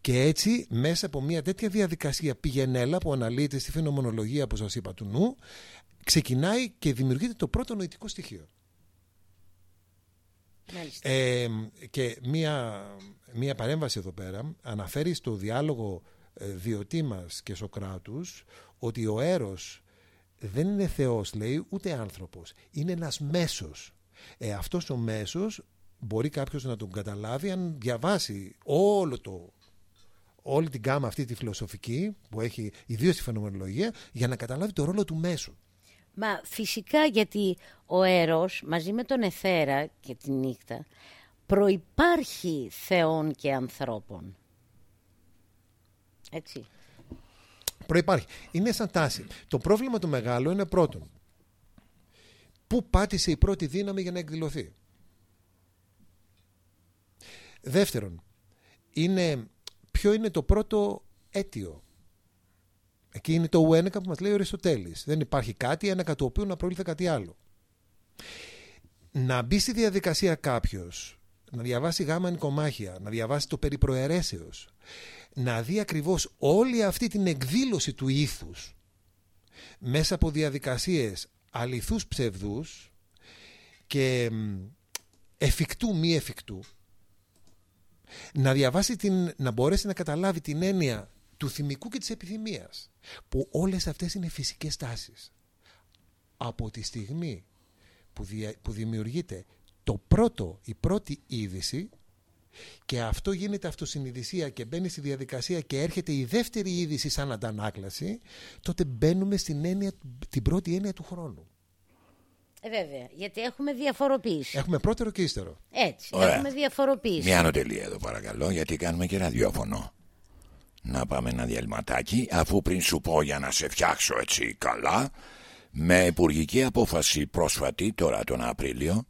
Και έτσι μέσα από μια τέτοια διαδικασία πηγενέλα που αναλύεται στη φαινομονολογία που σας είπα του νου ξεκινάει και δημιουργείται το πρώτο νοητικό στοιχείο. Ε, και μία, μία παρέμβαση εδώ πέρα αναφέρει στο διάλογο ε, Διωτήμας και Σοκράτους ότι ο Έρος δεν είναι Θεός λέει ούτε άνθρωπος. Είναι ένας μέσος. Ε, αυτός ο μέσος μπορεί κάποιος να τον καταλάβει αν διαβάσει όλο το όλη την γάμα αυτή τη φιλοσοφική που έχει ιδίως τη φαινομενολογία για να καταλάβει το ρόλο του μέσου. Μα φυσικά γιατί ο Έρος μαζί με τον Εθέρα και τη νύχτα προϋπάρχει θεών και ανθρώπων. Έτσι. Προϋπάρχει. Είναι σαν τάση. Το πρόβλημα του μεγάλου είναι πρώτον. Πού πάτησε η πρώτη δύναμη για να εκδηλωθεί. Δεύτερον, είναι ποιο είναι το πρώτο αίτιο; Εκεί είναι το ουένεκα που μας λέει ο Αριστοτέλης. Δεν υπάρχει κάτι ένακα του οποίου να προήλθε κάτι άλλο. Να μπει στη διαδικασία κάποιος, να διαβάσει γάμα κομμάχια, να διαβάσει το περί προαιρέσεως, να δει ακριβώς όλη αυτή την εκδήλωση του ήθους μέσα από διαδικασίες αληθούς ψευδούς και εφικτού μη εφικτού να διαβάσει την, να μπορέσει να καταλάβει την έννοια του θυμικού και της επιθυμίας που όλες αυτές είναι φυσικές τάσεις από τη στιγμή που, που δημιουργείται το πρώτο, η πρώτη είδηση και αυτό γίνεται αυτοσυνειδησία και μπαίνει στη διαδικασία και έρχεται η δεύτερη είδηση σαν αντανάκλαση τότε μπαίνουμε στην έννοια, την πρώτη έννοια του χρόνου. Ε, βέβαια, γιατί έχουμε διαφοροποίηση. Έχουμε πρώτερο και ύστερο. Έτσι, έχουμε διαφοροποίηση. Μια ανωτελεία εδώ παρακαλώ, γιατί κάνουμε και ραδιόφωνο. Να πάμε ένα διαλυματάκι, αφού πριν σου πω για να σε φτιάξω έτσι καλά, με υπουργική απόφαση πρόσφατη, τώρα τον Απρίλιο,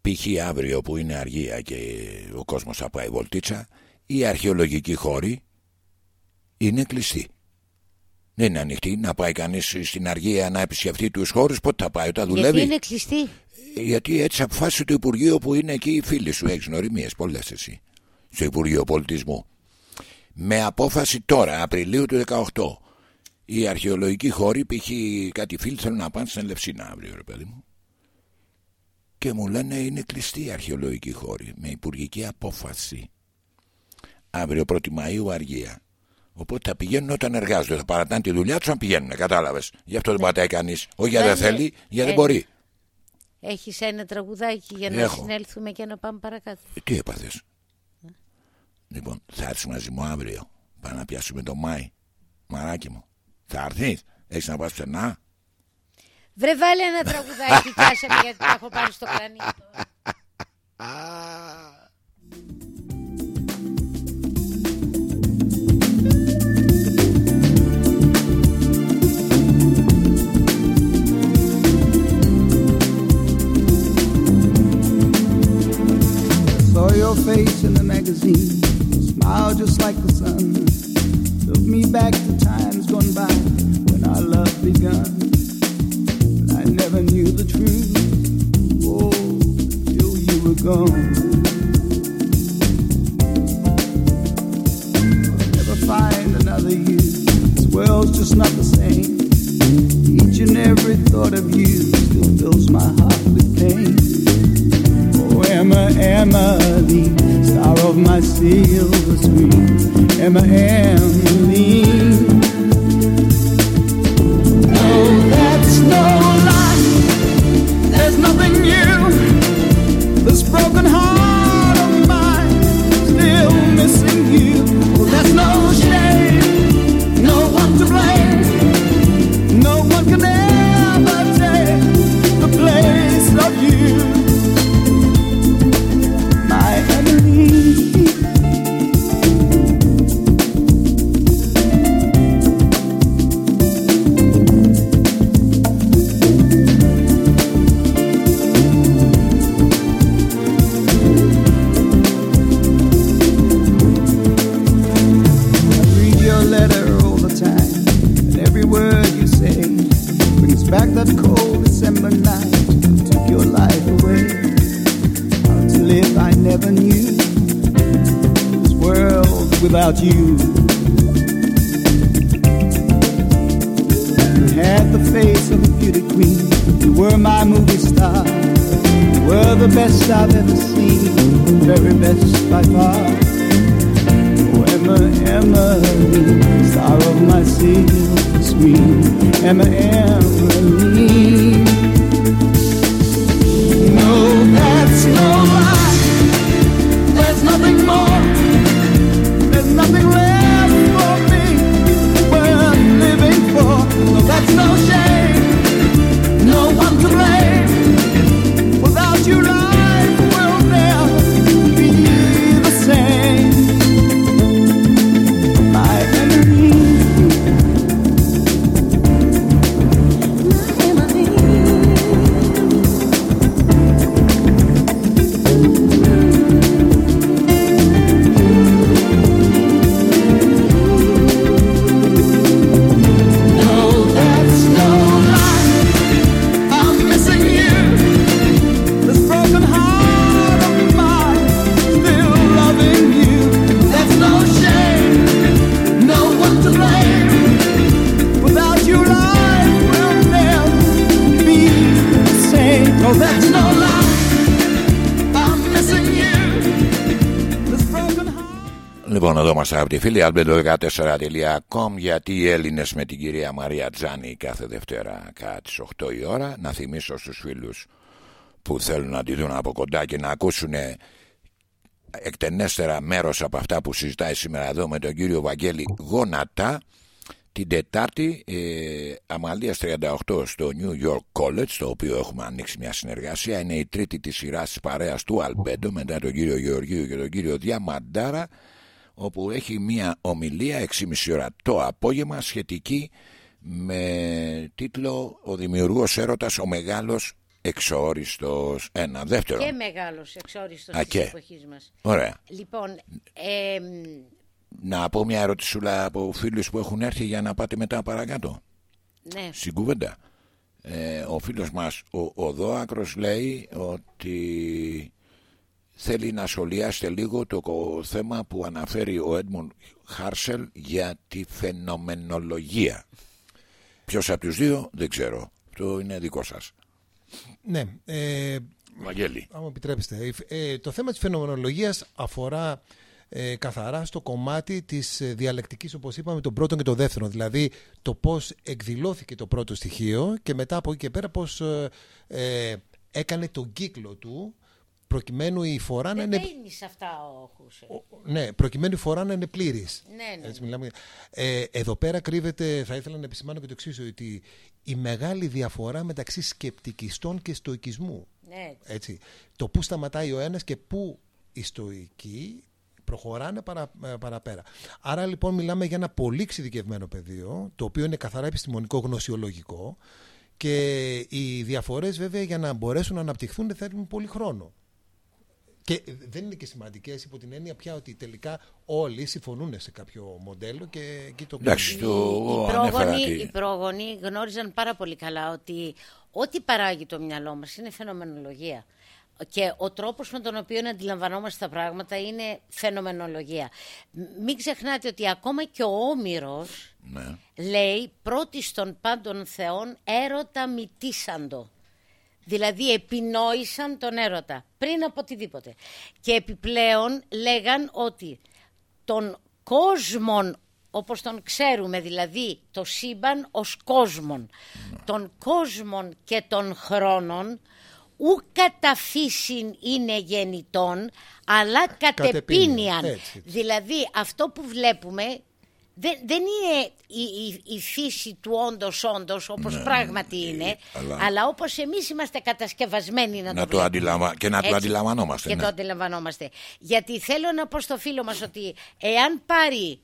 π.χ. αύριο που είναι αργία και ο κόσμος θα πάει βολτίτσα, η αρχαιολογική χώρη είναι κλειστή. Δεν είναι ανοιχτή να πάει κανείς στην αργία να επισκεφτεί τους χώρους. Πότε θα πάει, όταν δουλεύει. Γιατί είναι κλειστή; Γιατί έτσι αποφάσισε το Υπουργείο που είναι εκεί οι φίλοι σου. Έχεις γνωριμίες πολλές εσύ. Στο Υπουργείο Πολιτισμού. Με απόφαση τώρα, Απριλίου του 18, οι αρχαιολογικοί χώροι, π.χ. κάτι φίλοι θέλουν να πάνε στην Ελευσίνα αύριο, ρε παιδί μου. Και μου λένε είναι κλειστή η αρχαιολογική χώρη με υπουργική απόφαση. Αύριο 1η Μαΐου αργία. Οπότε θα πηγαίνουν όταν εργάζονται. Θα παρατάνε τη δουλειά τους αν πηγαίνουν. Κατάλαβες. Γι' αυτό δεν πατάει κανείς. Όχι γιατί δεν θέλει, γιατί δεν μπορεί. Έχεις ένα τραγουδάκι για να συνέλθουμε και να πάμε παρακάτω. Ε, τι έπαθες. Λοιπόν, θα έρθεις μαζί μου αύριο. Πάμε να πιάσουμε το Μάη. Μαράκι μου. Θα έρθεις. Έχεις να πας πουθενά. Βρε βάλε ένα τραγουδάκι. Κάσε γιατί τα έχω πάρει στο κρανί. your face in the magazine, smile just like the sun. Took me back to times gone by when our love begun. I never knew the truth, oh, till you were gone. I'll never find another you. This world's just not the same. Each and every thought of you still fills my heart with pain. Emma, Emily, star of my silver screen. Emma, Emily. Εδώ είμαστε από τη φίλη albedo14.com γιατί οι Έλληνες με την κυρία Μαρία Τζάνη κάθε Δευτέρα κατά τις 8 η ώρα. Να θυμίσω στους φίλους που θέλουν να τη δουν από κοντά και να ακούσουν εκτενέστερα μέρος από αυτά που συζητάει σήμερα εδώ με τον κύριο Βαγγέλη Γόνατα την Τετάρτη ε, Αμαλίας 38 στο New York College το οποίο έχουμε ανοίξει μια συνεργασία είναι η τρίτη της σειράς της παρέας του Αλμπέντο μετά τον κύριο Γεωργίου και τον κύριο Διαμαντάρα όπου έχει μια ομιλία 6,5 ώρα το απόγευμα σχετική με τίτλο «Ο δημιουργός έρωτας, ο μεγάλος εξόριστος». Ένα δεύτερο. Και μεγάλος εξόριστος Α, της και. εποχής μας. Ωραία. Λοιπόν, ε, Να πω μια ερωτησούλα από φίλους που έχουν έρθει για να πάτε μετά παρακάτω. ναι, Στην κουβέντα. Ε, ο φίλος μας ο, ο Δόακρος λέει ότι θέλει να σχολιάσετε λίγο το κο- θέμα που αναφέρει ο Έντμον Χάρσελ για τη φαινομενολογία. Ποιος από τους δύο δεν ξέρω. Αυτό είναι δικό σας. Ναι, ε, Βαγγέλη. αν μου επιτρέψετε. Ε, το θέμα της φαινομενολογίας αφορά ε, καθαρά στο κομμάτι της ε, διαλεκτικής, όπως είπαμε, τον πρώτον και τον δεύτερον. Δηλαδή, το πώς εκδηλώθηκε το πρώτο στοιχείο και μετά από εκεί και πέρα πώς ε, ε, έκανε τον κύκλο του προκειμένου η φορά να δεν είναι... μπαίνει σε αυτά ο Χούσερ. Ναι, προκειμένου η φορά να είναι πλήρης. Ναι, ναι. Έτσι μιλάμε. Ε, εδώ πέρα κρύβεται, θα ήθελα να επισημάνω και το εξής, ότι η μεγάλη διαφορά μεταξύ σκεπτικιστών και στοικισμού. Ναι, Έτσι. Το πού σταματάει ο ένας και πού οι στοικοί προχωράνε παρα, ε, παραπέρα. Άρα λοιπόν μιλάμε για ένα πολύ εξειδικευμένο πεδίο, το οποίο είναι καθαρά επιστημονικό γνωσιολογικό και οι διαφορές βέβαια για να μπορέσουν να αναπτυχθούν θέλουν πολύ χρόνο. Και δεν είναι και σημαντικές υπό την έννοια πια ότι τελικά όλοι συμφωνούν σε κάποιο μοντέλο και εκεί το Εντάξει, κλείνουν. το οι, ανέφερα πρόγονοι, τι- οι πρόγονοι γνώριζαν πάρα πολύ καλά ότι ό,τι παράγει το μυαλό μας είναι φαινομενολογία. Και ο τρόπος με τον οποίο αντιλαμβανόμαστε τα πράγματα είναι φαινομενολογία. Μ- Μην ξεχνάτε ότι ακόμα και ο Όμηρος Ναι. λέει πρώτη των πάντων θεών έρωτα μητήσαντο. Δηλαδή επινόησαν τον έρωτα πριν από οτιδήποτε. Και επιπλέον λέγαν ότι τον κόσμον όπως τον ξέρουμε, δηλαδή το σύμπαν ως κόσμον, των κόσμων και των χρόνων, ου κατά φύσιν είναι γεννητών, αλλά κατεπίνιαν. Κατεπίνιαν, έτσι. Δηλαδή αυτό που βλέπουμε δεν, δεν είναι η, η- η φύση του όντως όντως όπως πράγματι είναι, Ναι, αλλά- αλλά... όπως εμείς είμαστε κατασκευασμένοι να, Να το βλέπουμε. αντιλαμβα- και να το αντιλαμβανόμαστε, Και ναι. το αντιλαμβανόμαστε. Γιατί θέλω να πω στο φίλο μας ότι εάν πάρει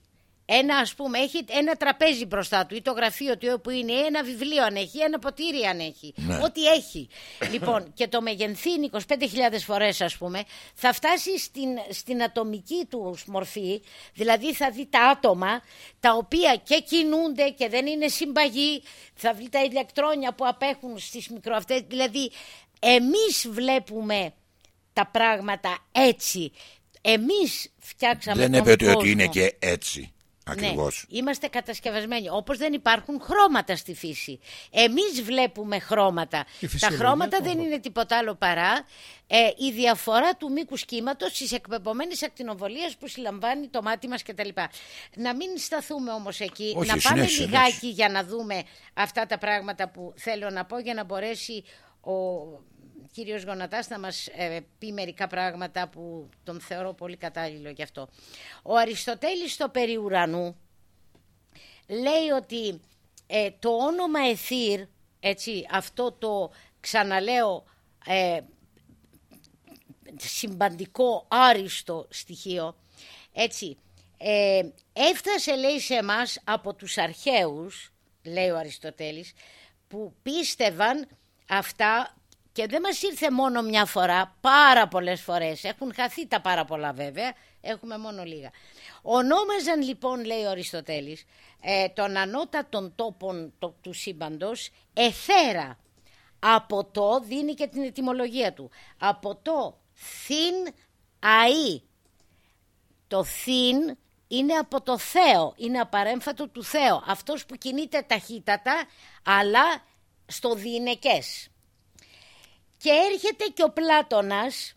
ένα ας πούμε, έχει ένα τραπέζι μπροστά του ή το γραφείο του όπου είναι, ένα βιβλίο αν έχει, ένα ποτήρι αν έχει, Ναι. ό,τι έχει. λοιπόν, και το μεγενθύνει 25.000 φορές ας πούμε, θα φτάσει στην, στην ατομική του μορφή, δηλαδή θα δει τα άτομα τα οποία και κινούνται και δεν είναι συμπαγή, θα βρει τα ηλεκτρόνια που απέχουν στις μικροαυτές, δηλαδή εμείς βλέπουμε τα πράγματα έτσι. εμείς φτιάξαμε Δεν τον έπεται ότι κόσμο. είναι και έτσι ακριβώς. Ναι, είμαστε κατασκευασμένοι. Όπως δεν υπάρχουν χρώματα στη φύση. Εμείς βλέπουμε χρώματα. Η Τα φυσιολογία χρώματα των δεν είναι τίποτα άλλο παρά ε, η διαφορά του μήκους κύματος της εκπεπωμένης ακτινοβολίας που συλλαμβάνει το μάτι μας κτλ. Να μην σταθούμε όμως εκεί. Όχι, να πάμε συνέχισε, λιγάκι συνέχισε. για να δούμε αυτά τα πράγματα που θέλω να πω για να μπορέσει ο κύριος Γονατάς να μας ε, πει μερικά πράγματα που τον θεωρώ πολύ κατάλληλο γι' αυτό. Ο Αριστοτέλης στο περί ουρανού λέει ότι ε, το όνομα Εθήρ, έτσι, αυτό το ξαναλέω ε, συμπαντικό άριστο στοιχείο, έτσι, ε, έφτασε λέει σε εμάς από τους αρχαίους, λέει ο Αριστοτέλης, που πίστευαν αυτά και δεν μας ήρθε μόνο μια φορά, πάρα πολλές φορές. Έχουν χαθεί τα πάρα πολλά βέβαια, έχουμε μόνο λίγα. Ονόμαζαν λοιπόν, λέει ο Αριστοτέλης, ε, των ανώτατων τόπων το- του σύμπαντος εθέρα. Από το, δίνει και την ετυμολογία του, από το θυν αΐ. Το θυν είναι από το Θεό, είναι απαρέμφατο του Θεό. Αυτός που κινείται ταχύτατα, αλλά στο διηνεκές. Και έρχεται και ο Πλάτωνας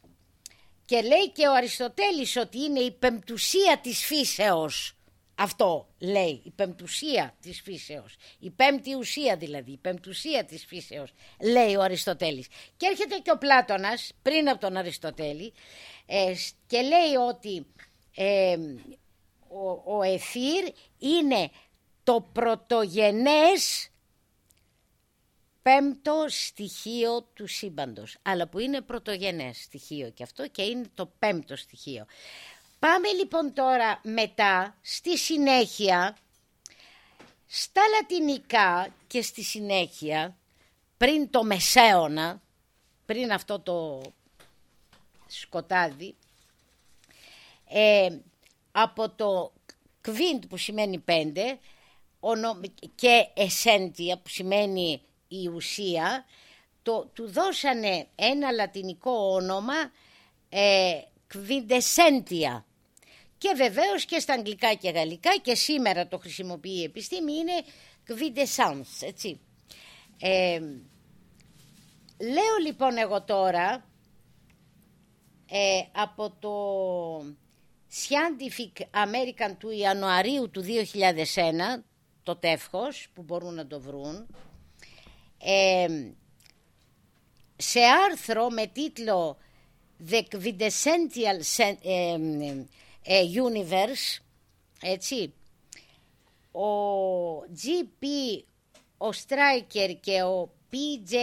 και λέει και ο Αριστοτέλης ότι είναι η πεμπτουσία της φύσεως. Αυτό λέει, η πεμπτουσία της φύσεως. Η πέμπτη ουσία δηλαδή, η πεμπτουσία της φύσεως, λέει ο Αριστοτέλης. Και έρχεται και ο Πλάτωνας πριν από τον Αριστοτέλη ε, σ- και λέει ότι ε, ο, ο Εθήρ είναι το πρωτογενές πέμπτο στοιχείο του σύμπαντος, αλλά που είναι πρωτογενές στοιχείο και αυτό και είναι το πέμπτο στοιχείο. Πάμε λοιπόν τώρα μετά στη συνέχεια στα λατινικά και στη συνέχεια πριν το Μεσαίωνα, πριν αυτό το σκοτάδι, ε, από το κβίντ που σημαίνει πέντε ονο- και εσέντια που σημαίνει η ουσία, το, του δώσανε ένα λατινικό όνομα ε, κβιντεσέντια. Και βεβαίως και στα αγγλικά και γαλλικά και σήμερα το χρησιμοποιεί η επιστήμη είναι quintessence, έτσι. Ε, λέω λοιπόν εγώ τώρα ε, από το Scientific American του Ιανουαρίου του 2001, το τεύχος που μπορούν να το βρουν, ε, σε άρθρο με τίτλο The Quintessential Sen- ε, ε, Universe, έτσι, ο G.P. ο Στράικερ και ο P.J.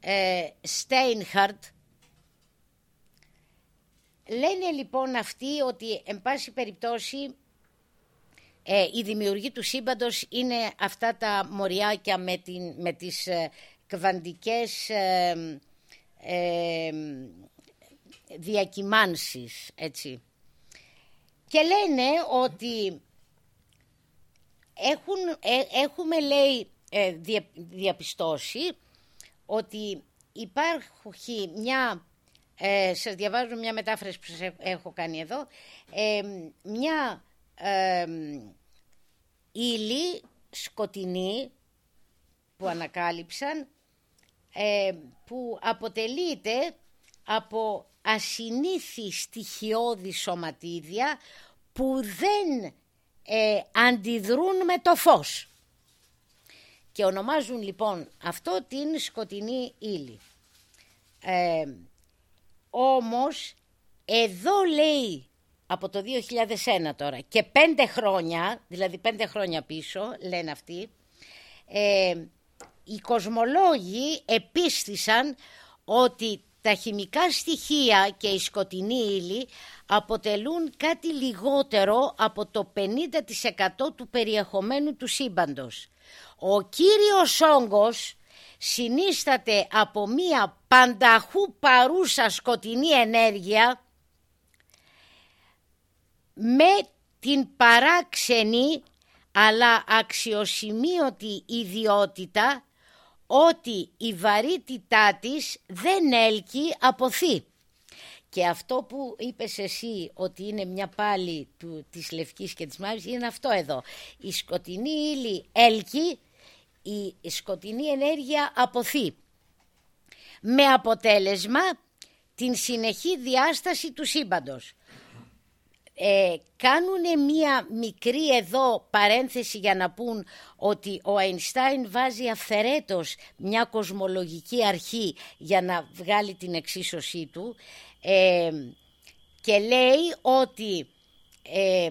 Ε, Steinhardt λένε λοιπόν αυτοί ότι εν πάση περιπτώσει ε, η δημιουργή του σύμπαντος είναι αυτά τα μοριάκια με, την, με τις ε, κβαντικές ε, ε, διακυμάνσεις, έτσι. Και λένε ότι έχουν, ε, έχουμε, λέει, ε, δια- διαπιστώσει ότι υπάρχει μια, ε, σας διαβάζω μια μετάφραση που σας έχω- έχω κάνει εδώ, ε, μια ε, ύλη σκοτεινή που ανακάλυψαν ε, που αποτελείται από ασυνήθις στοιχειώδη σωματίδια που δεν ε, αντιδρούν με το φως. Και ονομάζουν λοιπόν αυτό την σκοτεινή ύλη. Ε, όμως εδώ λέει από το 2001 τώρα και πέντε χρόνια, δηλαδή πέντε χρόνια πίσω λένε αυτοί, ε, οι κοσμολόγοι επίστησαν ότι τα χημικά στοιχεία και η σκοτεινή ύλη αποτελούν κάτι λιγότερο από το 50% του περιεχομένου του σύμπαντος. Ο κύριος όγκος συνίσταται από μία πανταχού παρούσα σκοτεινή ενέργεια με την παράξενη αλλά αξιοσημείωτη ιδιότητα ότι η βαρύτητά της δεν έλκει αποθεί Και αυτό που είπες εσύ ότι είναι μια πάλι του, της λευκής και της μαύρης είναι αυτό εδώ. Η σκοτεινή ύλη έλκει, η σκοτεινή ενέργεια αποθεί. Με αποτέλεσμα την συνεχή διάσταση του σύμπαντος. Ε, κάνουν μία μικρή εδώ παρένθεση για να πούν ότι ο Αϊνστάιν βάζει αυθερέτως μια κοσμολογική αρχή για να βγάλει την εξίσωσή του ε, και λέει ότι ε,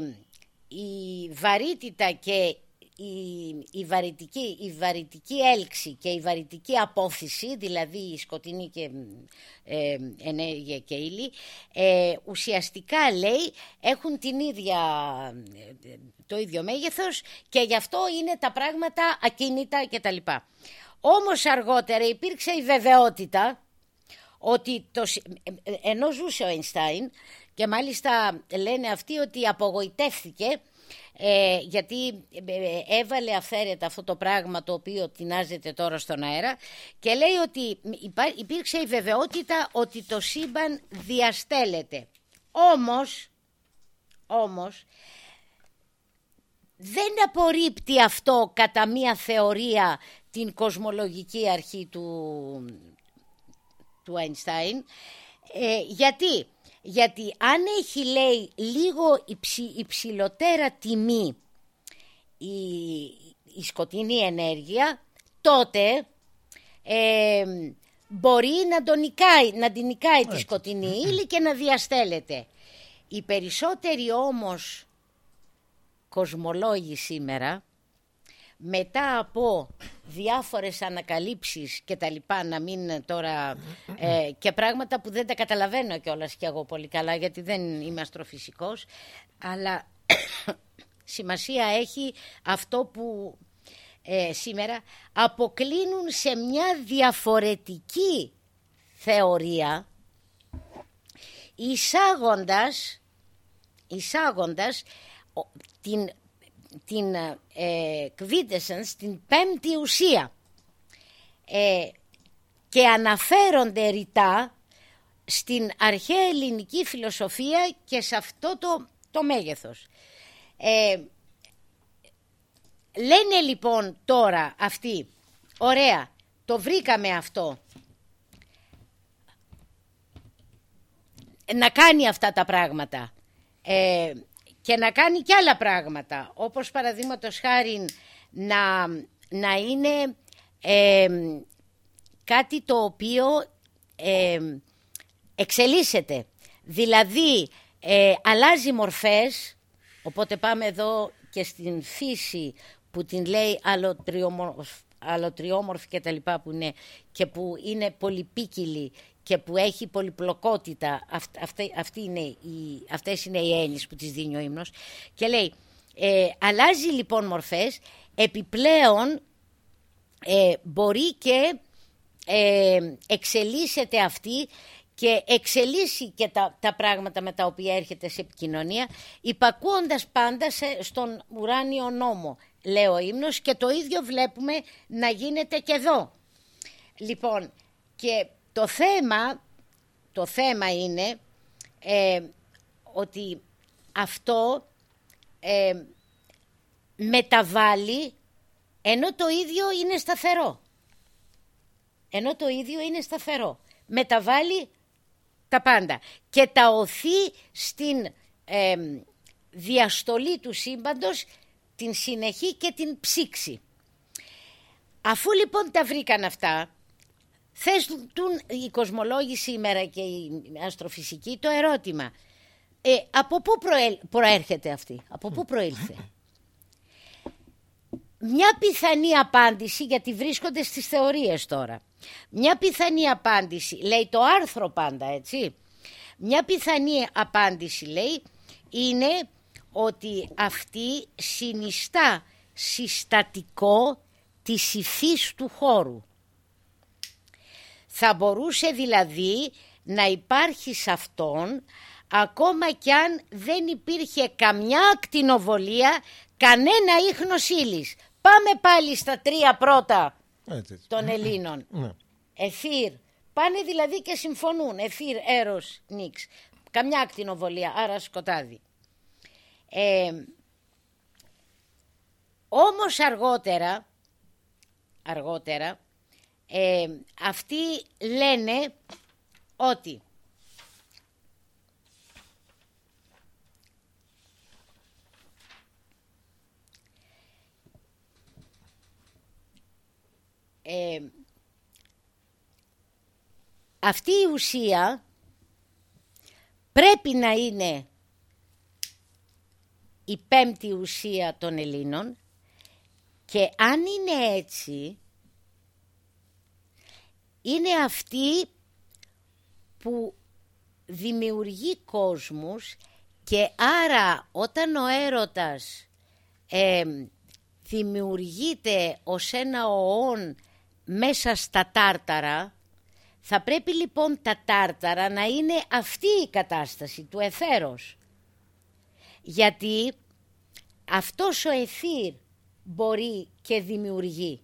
η βαρύτητα και η, η, βαρυτική, η βαρυτική έλξη και η βαρυτική απόθυση, δηλαδή η σκοτεινή και ε, ενέργεια και ύλη, ε, ουσιαστικά λέει έχουν την ίδια, το ίδιο μέγεθος και γι' αυτό είναι τα πράγματα ακίνητα κτλ. Όμως αργότερα υπήρξε η βεβαιότητα ότι το, ενώ ζούσε ο Αϊνστάιν και μάλιστα λένε αυτοί ότι απογοητεύθηκε ε, γιατί ε, έβαλε αφαίρετα αυτό το πράγμα το οποίο τεινάζεται τώρα στον αέρα και λέει ότι υπήρξε η βεβαιότητα ότι το σύμπαν διαστέλλεται. Όμως, όμως δεν απορρίπτει αυτό κατά μία θεωρία την κοσμολογική αρχή του, του Einstein. Ε, γιατί; Γιατί αν έχει λέει λίγο υψηλότερα τιμή η, η σκοτεινή ενέργεια τότε ε, μπορεί να, τον νικάει, να την νικάει τη σκοτεινή ύλη και να διαστέλλεται. Οι περισσότεροι όμως κοσμολόγοι σήμερα μετά από διάφορες ανακαλύψεις και τα λοιπά να μην τώρα ε, και πράγματα που δεν τα καταλαβαίνω κιόλας κι εγώ πολύ καλά γιατί δεν είμαι αστροφυσικός αλλά σημασία έχει αυτό που ε, σήμερα αποκλίνουν σε μια διαφορετική θεωρία εισάγοντας, εισάγοντας την την ε, την πέμπτη ουσία ε, και αναφέρονται ρητά στην αρχαία ελληνική φιλοσοφία και σε αυτό το, το μέγεθος. Ε, λένε λοιπόν τώρα αυτοί, ωραία, το βρήκαμε αυτό, να κάνει αυτά τα πράγματα. Ε, και να κάνει και άλλα πράγματα, όπως παραδείγματος χάρη να, να είναι κάτι το οποίο ε, εξελίσσεται. Δηλαδή ε, αλλάζει μορφές, οπότε πάμε εδώ και στην φύση που την λέει αλλοτριόμορφη και τα λοιπά που είναι και που είναι πολυπίκυλη και που έχει πολυπλοκότητα, αυτή, αυτή είναι η, αυτές είναι οι έννοιες που της δίνει ο ύμνος και λέει ε, αλλάζει λοιπόν μορφές, επιπλέον ε, μπορεί και ε, εξελίσσεται αυτή και εξελίσσει και τα, τα πράγματα με τα οποία έρχεται σε επικοινωνία υπακούοντας πάντα σε, στον ουράνιο νόμο λέει ο ύμνος και το ίδιο βλέπουμε να γίνεται και εδώ. Λοιπόν και το θέμα, το θέμα είναι ε, ότι αυτό ε, μεταβάλλει ενώ το ίδιο είναι σταθερό. Ενώ το ίδιο είναι σταθερό. Μεταβάλλει τα πάντα και τα οθεί στην ε, διαστολή του σύμπαντος την συνεχή και την ψήξη. Αφού λοιπόν τα βρήκαν αυτά θέσουν οι κοσμολόγοι σήμερα και η αστροφυσική; Το ερώτημα. Ε, από πού προέρχεται αυτή, από πού προήλθε; Μια πιθανή απάντηση, γιατί βρίσκονται στις θεωρίες τώρα. Μια πιθανή απάντηση, λέει το άρθρο πάντα έτσι. Μια πιθανή απάντηση λέει είναι ότι αυτή συνιστά συστατικό της υφής του χώρου. Θα μπορούσε δηλαδή να υπάρχει σε αυτόν ακόμα κι αν δεν υπήρχε καμιά ακτινοβολία, κανένα ίχνος ύλης. Πάμε πάλι στα τρία πρώτα των Ελλήνων. Ναι. Εθήρ, Πάνε δηλαδή και συμφωνούν. Εφήρ, έρος, νίξ. Καμιά ακτινοβολία, άρα σκοτάδι. Ε, όμως αργότερα, αργότερα, ε, αυτοί λένε ότι ε, αυτή η ουσία πρέπει να είναι η πέμπτη ουσία των Ελλήνων και αν είναι έτσι είναι αυτή που δημιουργεί κόσμους και άρα όταν ο έρωτας ε, δημιουργείται ως ένα οόν μέσα στα τάρταρα θα πρέπει λοιπόν τα τάρταρα να είναι αυτή η κατάσταση του εθέρος. Γιατί αυτός ο εθήρ μπορεί και δημιουργεί.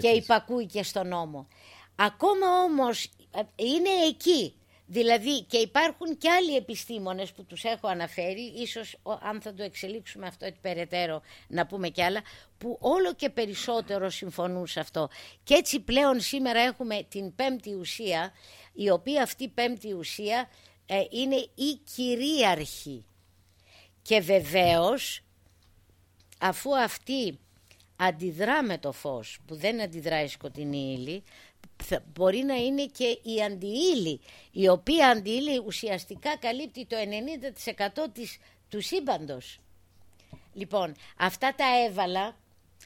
Και υπακούει και στον νόμο. Ακόμα όμως ε, είναι εκεί. Δηλαδή και υπάρχουν και άλλοι επιστήμονες που τους έχω αναφέρει, ίσως αν θα το εξελίξουμε αυτό έτσι περαιτέρω να πούμε κι άλλα, που όλο και περισσότερο συμφωνούν σε αυτό. Και έτσι πλέον σήμερα έχουμε την πέμπτη ουσία, η οποία αυτή η πέμπτη ουσία ε, είναι η κυρίαρχη. Και βεβαίως αφού αυτή αντιδρά με το φως που δεν αντιδράει σκοτεινή ύλη, μπορεί να είναι και η αντιήλη, η οποία αντιήλη ουσιαστικά καλύπτει το 90% της, του σύμπαντος. Λοιπόν, αυτά τα έβαλα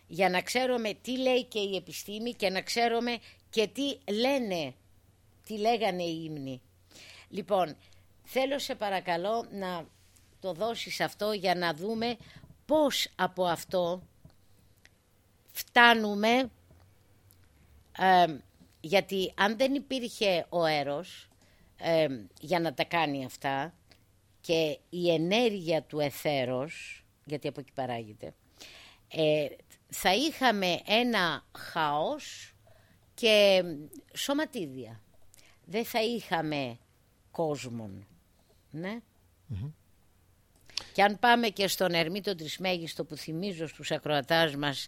για να ξέρουμε τι λέει και η επιστήμη και να ξέρουμε και τι λένε, τι λέγανε οι ύμνοι. Λοιπόν, θέλω σε παρακαλώ να το δώσεις αυτό για να δούμε πώς από αυτό φτάνουμε γιατί αν δεν υπήρχε ο έρος για να τα κάνει αυτά και η ενέργεια του εθέρος, γιατί από εκεί παράγεται, ε, θα είχαμε ένα χαός και σωματίδια. Δεν θα είχαμε κόσμον. Ναι. Και αν πάμε και στον Ερμήτο Τρισμέγιστο που θυμίζω στους ακροατάς μας,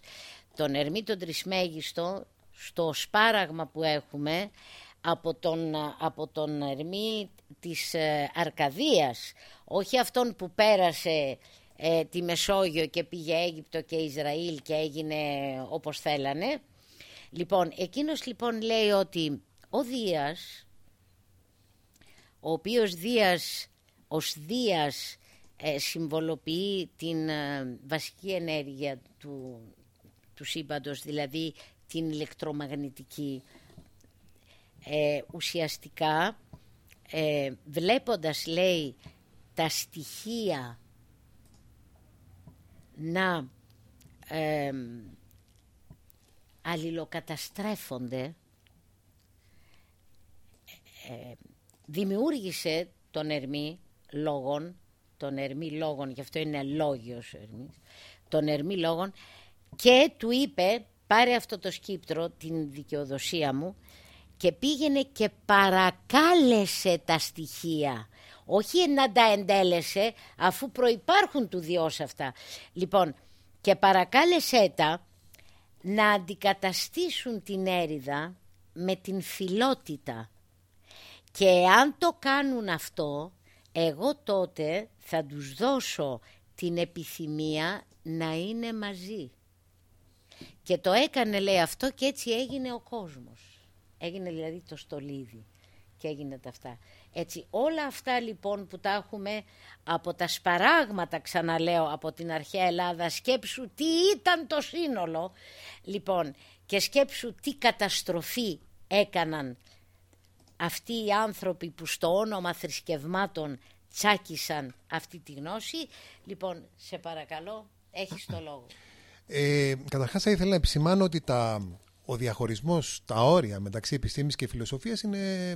τον Ερμήτο Τρισμέγιστο στο σπάραγμα που έχουμε από τον, από τον Ερμή της ε, Αρκαδίας, όχι αυτόν που πέρασε ε, τη Μεσόγειο και πήγε Αίγυπτο και Ισραήλ και έγινε όπως θέλανε. Λοιπόν, εκείνος λοιπόν λέει ότι ο Δίας, ο οποίος Δίας ως Δίας ε, συμβολοποιεί την βασική ενέργεια του, του σύμπαντος, δηλαδή την ηλεκτρομαγνητική. Ε, ουσιαστικά ε, βλέποντας λέει τα στοιχεία να ε, αλληλοκαταστρέφονται ε, δημιούργησε τον Ερμή λόγων τον Ερμή λόγων, γι' αυτό είναι λόγιος ο Ερμής, τον Ερμή λόγων και του είπε πάρε αυτό το σκύπτρο, την δικαιοδοσία μου και πήγαινε και παρακάλεσε τα στοιχεία. Όχι να τα εντέλεσε αφού προϋπάρχουν του Διός αυτά. Λοιπόν, και παρακάλεσέ τα να αντικαταστήσουν την έρηδα με την φιλότητα. Και αν το κάνουν αυτό, εγώ τότε θα τους δώσω την επιθυμία να είναι μαζί. Και το έκανε λέει αυτό και έτσι έγινε ο κόσμος. Έγινε δηλαδή το στολίδι και έγινε τα αυτά. Έτσι όλα αυτά λοιπόν που τα έχουμε από τα σπαράγματα ξαναλέω από την αρχαία Ελλάδα σκέψου τι ήταν το σύνολο λοιπόν και σκέψου τι καταστροφή έκαναν αυτοί οι άνθρωποι που στο όνομα θρησκευμάτων τσάκισαν αυτή τη γνώση. Λοιπόν, σε παρακαλώ, έχεις το λόγο. Ε, καταρχάς θα ήθελα να επισημάνω ότι τα, ο διαχωρισμός, τα όρια μεταξύ επιστήμης και φιλοσοφίας είναι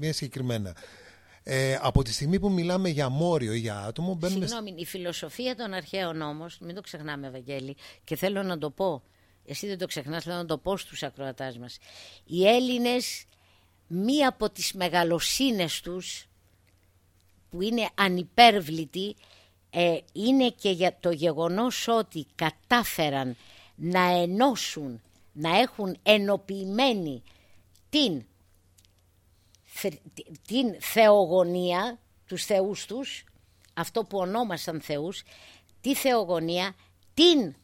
ε, συγκεκριμένα. Ε, από τη στιγμή που μιλάμε για μόριο ή για άτομο μπαίνουμε... Συγγνώμη, η φιλοσοφία των αρχαίων όμως, μην το ξεχνάμε Ευαγγέλη, και θέλω να το πω εσύ δεν το ξεχνάς, θέλω να το πω στους ακροατάς μας. Οι Έλληνες, μία από τις μεγαλοσύνες τους, που είναι ανυπέρβλητη, ε, είναι και για το γεγονός ότι κατάφεραν να ενώσουν, να έχουν ενοποιημένη την, την θεογονία, τους θεούς τους, αυτό που ονόμασαν θεούς, τη θεογονία, την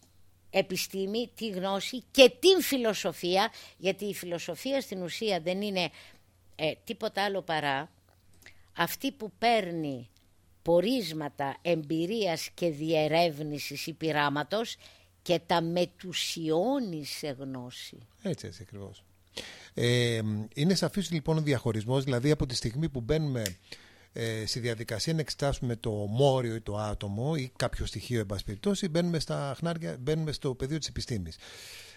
επιστήμη, τη γνώση και την φιλοσοφία, γιατί η φιλοσοφία στην ουσία δεν είναι ε, τίποτα άλλο παρά αυτή που παίρνει πορίσματα εμπειρίας και διερεύνησης ή πειράματος και τα μετουσιώνει σε γνώση. Έτσι, έτσι ακριβώς. Ε, είναι σαφής λοιπόν ο διαχωρισμός, δηλαδή από τη στιγμή που μπαίνουμε ε, στη διαδικασία να εξετάσουμε το μόριο ή το άτομο ή κάποιο στοιχείο, εν πάση περιπτώσει, μπαίνουμε, στα χνάρια, μπαίνουμε στο πεδίο της επιστήμης.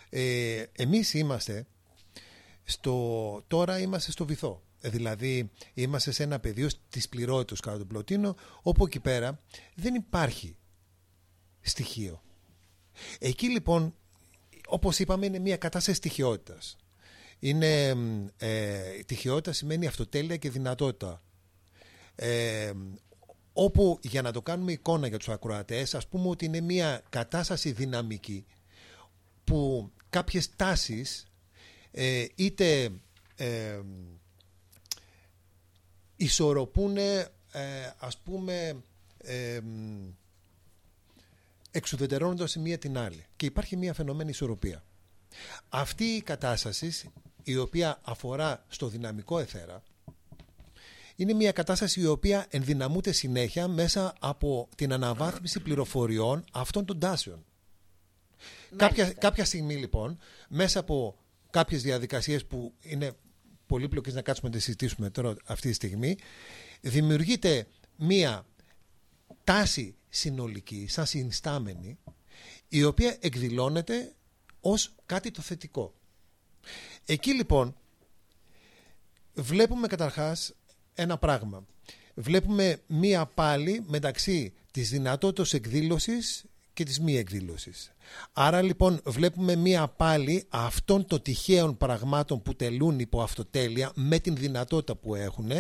Ε, εμείς είμαστε, στο, τώρα είμαστε στο βυθό. Ε, δηλαδή είμαστε σε ένα πεδίο της πληρότητας κατά τον πλωτίνο, όπου εκεί πέρα δεν υπάρχει στοιχείο. Εκεί λοιπόν, όπως είπαμε, είναι μια κατάσταση στοιχειότητας. Είναι, ε, τυχιότητα σημαίνει αυτοτέλεια και δυνατότητα. Ε, όπου για να το κάνουμε εικόνα για τους ακροατές ας πούμε ότι είναι μια κατάσταση δυναμική που κάποιες τάσεις ε, είτε ε, ισορροπούν ε, ας πούμε ε, εξουδετερώνοντας η μία την άλλη και υπάρχει μια φαινομένη ισορροπία. Αυτή η κατάσταση η οποία αφορά στο δυναμικό εθέρα είναι μια κατάσταση η οποία ενδυναμούται συνέχεια μέσα από την αναβάθμιση πληροφοριών αυτών των τάσεων. Κάποια, κάποια στιγμή λοιπόν, μέσα από κάποιες διαδικασίες που είναι πολύπλοκες να κάτσουμε να τις συζητήσουμε τώρα αυτή τη στιγμή, δημιουργείται μια τάση συνολική, σαν συνιστάμενη, η οποία εκδηλώνεται ως κάτι το θετικό. Εκεί λοιπόν βλέπουμε καταρχάς ένα πράγμα. Βλέπουμε μία πάλι μεταξύ της δυνατότητας εκδήλωσης και της μη εκδήλωσης. Άρα λοιπόν βλέπουμε μία πάλι αυτών των τυχαίων πραγμάτων που τελούν υπό αυτοτέλεια με την δυνατότητα που έχουν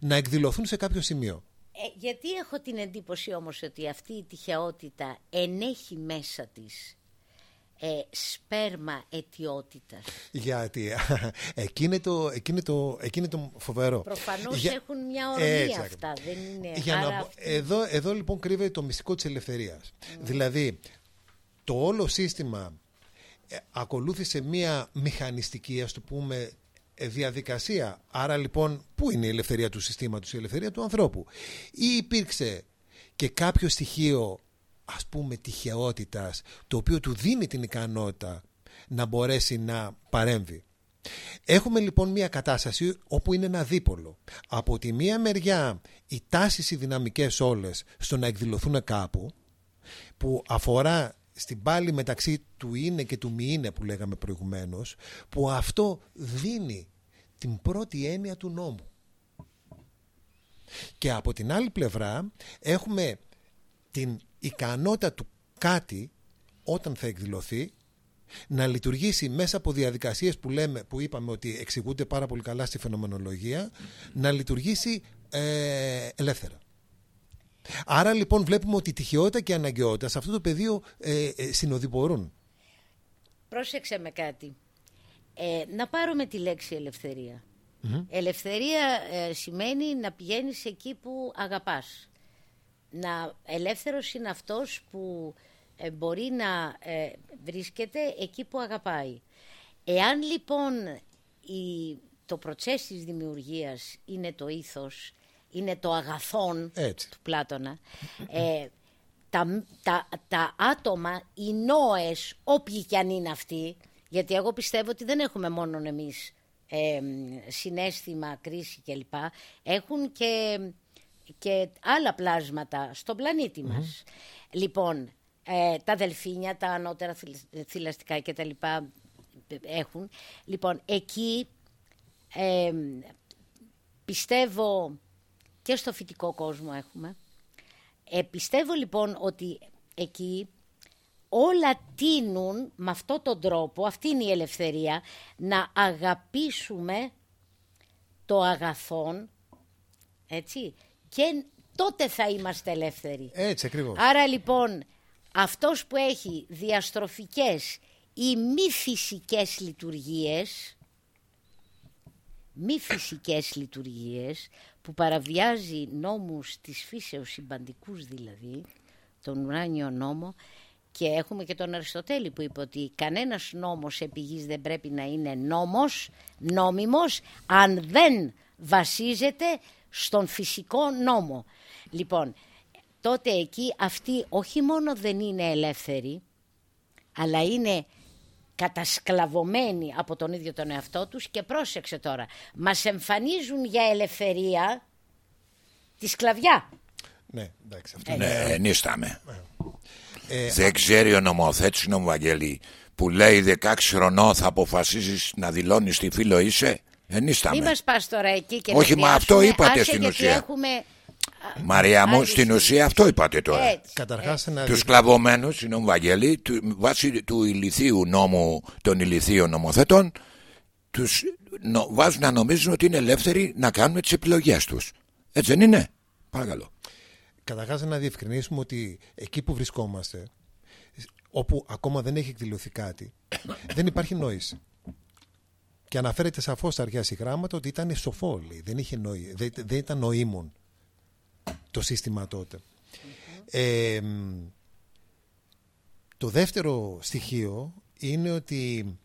να εκδηλωθούν σε κάποιο σημείο. Ε, γιατί έχω την εντύπωση όμως ότι αυτή η τυχαιότητα ενέχει μέσα της ε, σπέρμα αιτιότητας. Γιατί εκείνη το, εκείνη το, εκείνη το φοβερό. Προφανώς έχουν μια ορμή αυτά. Δεν είναι Για να, εδώ, εδώ λοιπόν κρύβεται το μυστικό της ελευθερίας. Δηλαδή το όλο σύστημα ε, ακολούθησε μια μηχανιστική ας το πούμε ε, διαδικασία. Άρα λοιπόν πού είναι η ελευθερία του συστήματος, η ελευθερία του ανθρώπου; Ή υπήρξε και κάποιο στοιχείο ας πούμε τυχαιότητας το οποίο του δίνει την ικανότητα να μπορέσει να παρέμβει. Έχουμε λοιπόν μια κατάσταση όπου είναι ένα δίπολο. Από τη μία μεριά οι τάσεις οι δυναμικές όλες στο να εκδηλωθούν κάπου που αφορά στην πάλη μεταξύ του είναι και του μη είναι που λέγαμε προηγουμένως που αυτό δίνει την πρώτη έννοια του νόμου. Και από την άλλη πλευρά έχουμε την ικανότητα του κάτι όταν θα εκδηλωθεί να λειτουργήσει μέσα από διαδικασίες που, λέμε, που είπαμε ότι εξηγούνται πάρα πολύ καλά στη φαινομενολογία να λειτουργήσει ε, ελεύθερα. Άρα λοιπόν βλέπουμε ότι η τυχαιότητα και η αναγκαιότητα σε αυτό το πεδίο ε, ε, συνοδοιπορούν. Πρόσεξε με κάτι. Ε, να πάρουμε τη λέξη Ελευθερία ε, σημαίνει να πηγαίνεις εκεί που αγαπάς να, ελεύθερος είναι αυτός που ε, μπορεί να ε, βρίσκεται εκεί που αγαπάει. Εάν λοιπόν η, το προτσές της δημιουργίας είναι το ήθος, είναι το αγαθόν του Πλάτωνα, ε, τα, τα, τα άτομα, οι νόες, όποιοι κι αν είναι αυτοί, γιατί εγώ πιστεύω ότι δεν έχουμε μόνο εμείς ε, συνέστημα, κρίση κλπ. Έχουν και και άλλα πλάσματα στον πλανήτη μας. Λοιπόν, ε, τα δελφίνια, τα ανώτερα θηλαστικά και τα λοιπά έχουν. Λοιπόν, εκεί ε, πιστεύω και στο φυτικό κόσμο έχουμε. Ε, πιστεύω λοιπόν ότι εκεί όλα τίνουν με αυτόν τον τρόπο, αυτή είναι η ελευθερία, να αγαπήσουμε το αγαθόν, έτσι, και τότε θα είμαστε ελεύθεροι. Έτσι ακριβώς. Άρα λοιπόν αυτός που έχει διαστροφικές ή μη φυσικές λειτουργίες, μη φυσικές λειτουργίες που παραβιάζει νόμους της φύσεως συμπαντικούς δηλαδή, τον ουράνιο νόμο και έχουμε και τον Αριστοτέλη που είπε ότι κανένας νόμος επί γης δεν πρέπει να είναι νόμος, νόμιμος, αν δεν βασίζεται στον φυσικό νόμο. Λοιπόν, τότε εκεί αυτοί όχι μόνο δεν είναι ελεύθεροι, αλλά είναι κατασκλαβωμένοι από τον ίδιο τον εαυτό τους και πρόσεξε τώρα, μας εμφανίζουν για ελευθερία τη σκλαβιά. Ναι, εντάξει, αυτό Ναι, είναι. ενίσταμε. Ε, Δεν ξέρει ο νομοθέτης νομοβαγγέλη που λέει 16 χρονών θα αποφασίζεις να δηλώνεις τι φίλο είσαι; Ενίσταμε. Μην μας πας τώρα εκεί και Όχι, να μα αυτό πιάσουμε, είπατε άσε στην γιατί ουσία. Έχουμε... Μαρία μου, άλλη στην συζήτηση. ουσία αυτό είπατε τώρα. Έτσι. Καταρχάς να Τους σκλαβωμένους, συγγνώμη Βαγγέλη, του, βάσει του ηλιθίου νόμου των ηλιθίων νομοθέτων, τους νο, βάζουν να νομίζουν ότι είναι ελεύθεροι να κάνουν τις επιλογές τους. Έτσι δεν είναι; Παρακαλώ. Καταρχάς να διευκρινίσουμε ότι εκεί που βρισκόμαστε, όπου ακόμα δεν έχει εκδηλωθεί κάτι, δεν υπάρχει νόηση. Και αναφέρεται σαφώς στα αρχαία συγγράμματα ότι ήταν σοφό, λέει. Δεν, είχε νοή, δεν, δεν ήταν νοήμων το σύστημα τότε. Ε, μ, το δεύτερο στοιχείο είναι ότι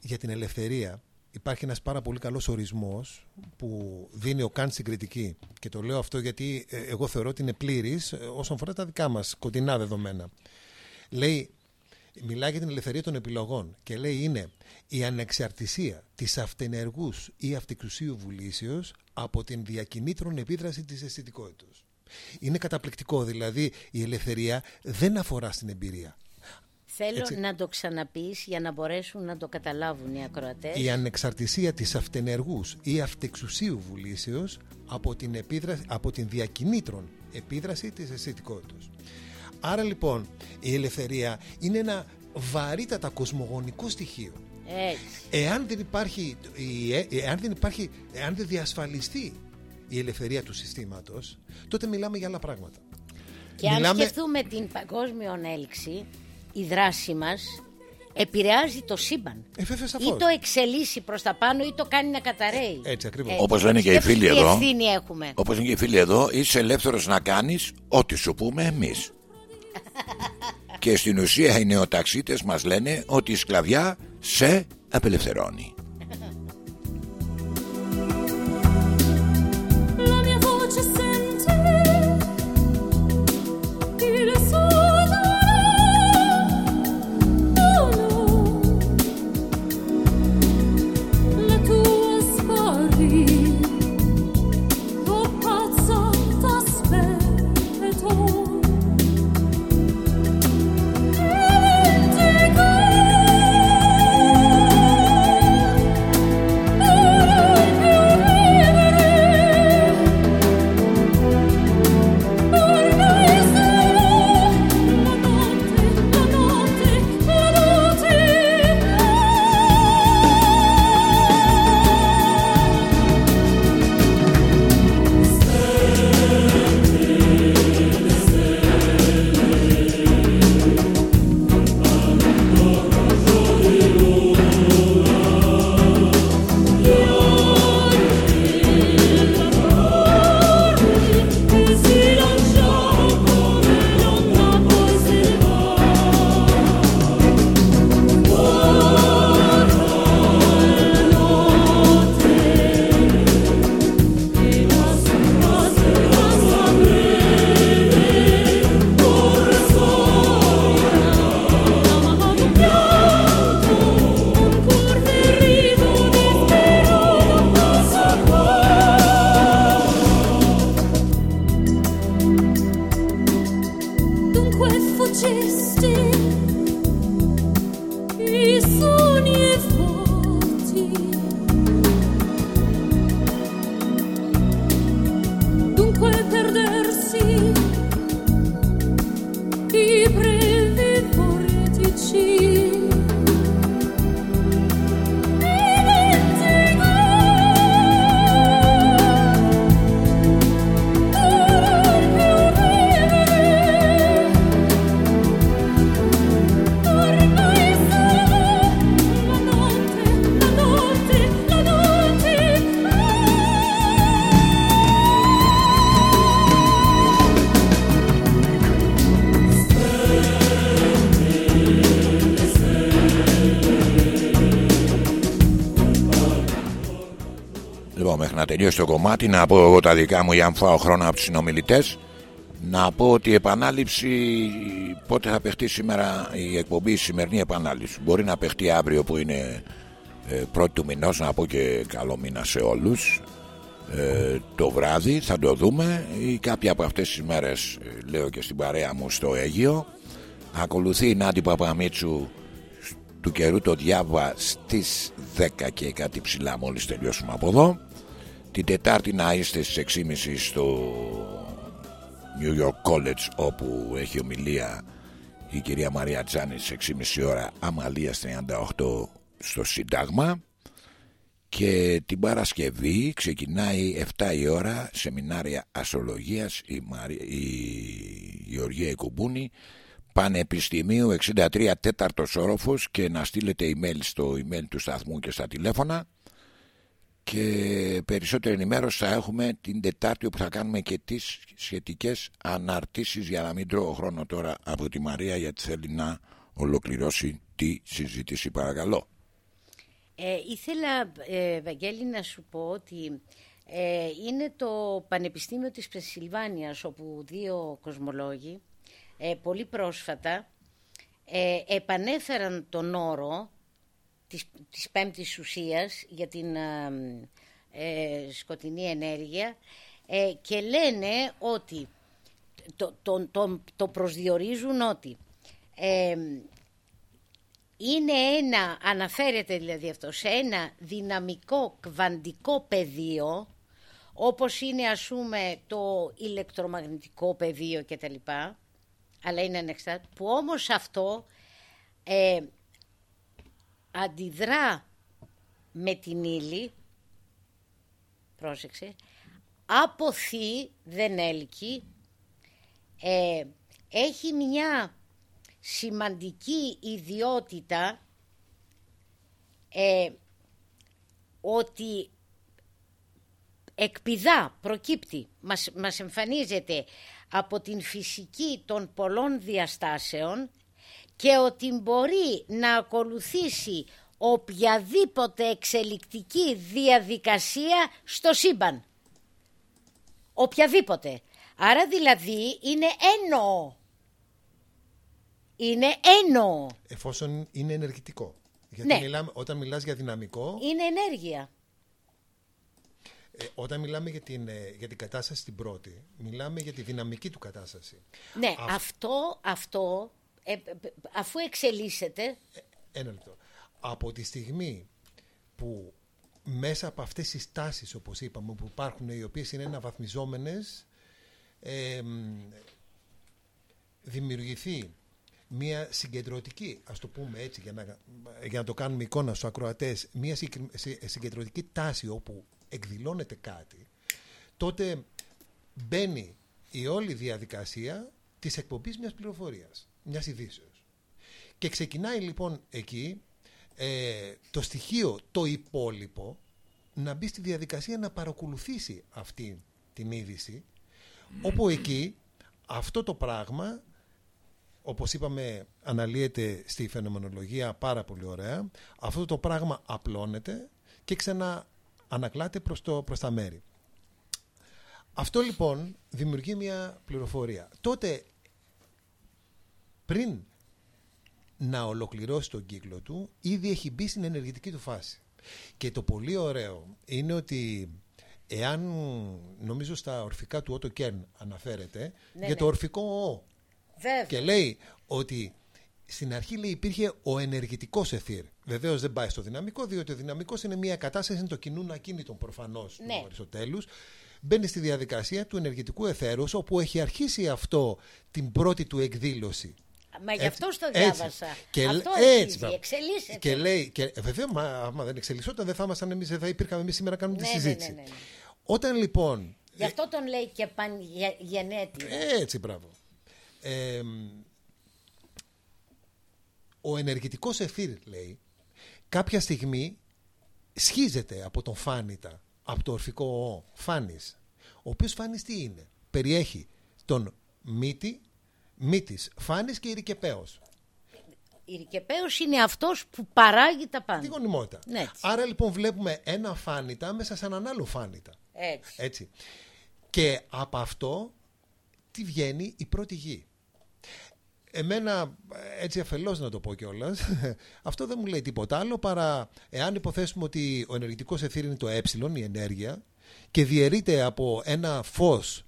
για την ελευθερία υπάρχει ένας πάρα πολύ καλός ορισμός που δίνει ο Καντ στην κριτική και το λέω αυτό γιατί ε, εγώ θεωρώ ότι είναι πλήρης ε, όσον αφορά τα δικά μας κοντινά δεδομένα. Λέει, μιλάει για την ελευθερία των επιλογών και λέει είναι η ανεξαρτησία της αυτενεργούς ή αυτεξουσίου βουλήσεως από την διακινήτρον επίδραση της αισθητικότητας. Είναι καταπληκτικό, δηλαδή η ελευθερία δεν αφορά στην εμπειρία. Θέλω Έτσι. να το ξαναπείς για να μπορέσουν να το καταλάβουν οι ακροατές. Η ανεξαρτησία της αυτενεργούς ή αυτεξουσίου βουλήσεως από την, επίδραση, από την διακινήτρον επίδραση της αισθητικότητας. Άρα λοιπόν η ελευθερία είναι ένα βαρύτατα κοσμογονικό στοιχείο. Έτσι. Εάν δεν υπάρχει, η- ε- εάν δεν υπάρχει, εάν δεν διασφαλιστεί η ελευθερία του συστήματος, τότε μιλάμε για άλλα πράγματα. Και αν Μιλάμε- σκεφτούμε την παγκόσμια έλξη, η δράση μας επηρεάζει το σύμπαν. Ε, βέβαια, Ή σαφώς. το εξελίσσει προς τα πάνω ή το κάνει να καταραίει. Έτσι ακριβώς. Όπως λένε και οι Σκέψου φίλοι τι εδώ. ευθύνη έχουμε. Όπως είναι και οι φίλοι εδώ, είσαι ελεύθερος να κάνεις ό,τι σου πούμε εμείς. Και στην ουσία οι νεοταξίτες μας λένε ότι η σκλαβιά σε απελευθερώνει. Λοιπόν, μέχρι να τελειώσει το κομμάτι, να πω εγώ τα δικά μου για να φάω χρόνο από τους συνομιλητές. Να πω ότι η επανάληψη πότε θα παιχτεί σήμερα η εκπομπή, η σημερινή επανάληψη. Μπορεί να παιχτεί αύριο που είναι ε, πρώτη του μηνός, να πω και καλό μήνα σε όλους. Ε, το βράδυ θα το δούμε ή κάποια από αυτές τις μέρες ε, λέω και στην παρέα μου στο Αίγιο ακολουθεί η Νάντι Παπαμίτσου του καιρού το διάβα στις 10 και κάτι ψηλά μόλις τελειώσουμε από εδώ την Τετάρτη να είστε στις 6.30 στο New York College όπου έχει ομιλία η κυρία Μαρία Τζάνης στις 6.30 ώρα Αμαλίας 38 στο Σύνταγμα. Και την Παρασκευή ξεκινάει 7 η ώρα σεμινάρια αστρολογίας η, Μαρία, η Γεωργία Οικουμπούνη Πανεπιστημίου 63 τέταρτος όροφος και να στείλετε email στο email του σταθμού και στα τηλέφωνα και περισσότερη ενημέρωση θα έχουμε την Τετάρτη όπου θα κάνουμε και τις σχετικές αναρτήσεις για να μην τρώω χρόνο τώρα από τη Μαρία γιατί θέλει να ολοκληρώσει τη συζήτηση παρακαλώ. Ε, ήθελα, ε, Βαγγέλη, να σου πω ότι ε, είναι το Πανεπιστήμιο της Πενσιλβάνιας όπου δύο κοσμολόγοι ε, πολύ πρόσφατα ε, επανέφεραν τον όρο της, της πέμπτης ουσίας για την ε, ε, σκοτεινή ενέργεια ε, και λένε ότι το, το, το, το προσδιορίζουν ότι ε, είναι ένα, αναφέρεται δηλαδή αυτό, σε ένα δυναμικό κβαντικό πεδίο όπως είναι ας πούμε το ηλεκτρομαγνητικό πεδίο κτλ. Αλλά είναι ανεξάρτητο, που όμως αυτό ε, αντιδρά με την ύλη, πρόσεξε, αποθεί, δεν έλκει, ε, έχει μια σημαντική ιδιότητα ε, ότι εκπηδά, προκύπτει, μας, μας εμφανίζεται από την φυσική των πολλών διαστάσεων και ότι μπορεί να ακολουθήσει οποιαδήποτε εξελικτική διαδικασία στο σύμπαν. Οποιαδήποτε. Άρα δηλαδή είναι έννοο. Είναι έννοο. Εφόσον είναι ενεργητικό. Γιατί Ναι. μιλάμε, όταν μιλάς για δυναμικό, Είναι ενέργεια. ε, όταν μιλάμε για την, ε, για την κατάσταση την πρώτη, μιλάμε για τη δυναμική του κατάσταση. Ναι, Αυ- αυτό, αυτό ε, ε, αφού εξελίσσεται, Ένα λεπτό. Από τη στιγμή που μέσα από αυτές τις τάσεις, όπως είπαμε, που υπάρχουν, οι οποίες είναι αναβαθμιζόμενες, ε, μ, δημιουργηθεί μια συγκεντρωτική, ας το πούμε έτσι για να, για να το κάνουμε εικόνα στους ακροατές, μια συγκεκρι- συ- συγκεντρωτική τάση όπου εκδηλώνεται κάτι, τότε μπαίνει η όλη διαδικασία της εκπομπής μιας πληροφορίας, μιας ειδήσεως. Και ξεκινάει λοιπόν εκεί ε, το στοιχείο το υπόλοιπο να μπει στη διαδικασία να παρακολουθήσει αυτή την είδηση όπου εκεί αυτό το πράγμα όπως είπαμε αναλύεται στη φαινομενολογία πάρα πολύ ωραία αυτό το πράγμα απλώνεται και ξανά ανακλάται προς, το, προς τα μέρη. Αυτό λοιπόν δημιουργεί μια πληροφορία. Τότε πριν να ολοκληρώσει τον κύκλο του, ήδη έχει μπει στην ενεργητική του φάση. Και το πολύ ωραίο είναι ότι εάν νομίζω στα ορφικά του Ότο Κέρν αναφέρεται Ναι, για το ναι. ορφικό ο βέβαια. και λέει ότι στην αρχή λέει, υπήρχε ο ενεργητικός εθήρ. Βεβαίως δεν πάει στο δυναμικό, διότι ο δυναμικός είναι μια κατάσταση, είναι το κινούν ακίνητο προφανώς Ναι. του Αριστοτέλους. Μπαίνει στη διαδικασία του ενεργητικού εθέρους όπου έχει αρχίσει αυτό την πρώτη του εκδήλωση. Μα γι' Έτσι, αυτό το έτσι. διάβασα. Και αυτό λέ- αρχίζει, μπράβο. εξελίσσεται. Και λέει, και, βέβαια, μα, άμα δεν εξελισσόταν, δεν θα ήμασταν εμείς, δεν θα υπήρχαμε εμείς σήμερα να κάνουμε Ναι, τη ναι, συζήτηση. ναι, ναι, ναι. Όταν λοιπόν. Γι' αυτό τον λέει και πανγενέτη. Έτσι, μπράβο. Ε, ο ενεργητικός εθήρ, λέει, κάποια στιγμή σχίζεται από τον φάνητα, από το ορφικό ο, φάνης. Ο οποίος φάνης τι είναι; Περιέχει τον μύτη, μύτης, φάνης και ηρικεπαίος. Ιρικεπαίος είναι αυτός που παράγει τα Τη πάντα. γονιμότητα. Ναι, έτσι. Άρα λοιπόν βλέπουμε ένα φάνητα μέσα σε έναν άλλο φάνητα. Έτσι. Έτσι. Και από αυτό τι βγαίνει η πρώτη γη. Εμένα, έτσι αφελώς να το πω κιόλας, αυτό δεν μου λέει τίποτα άλλο παρά εάν υποθέσουμε ότι ο ενεργητικός εθήρ είναι το ε, η ενέργεια, και διαιρείται από ένα φως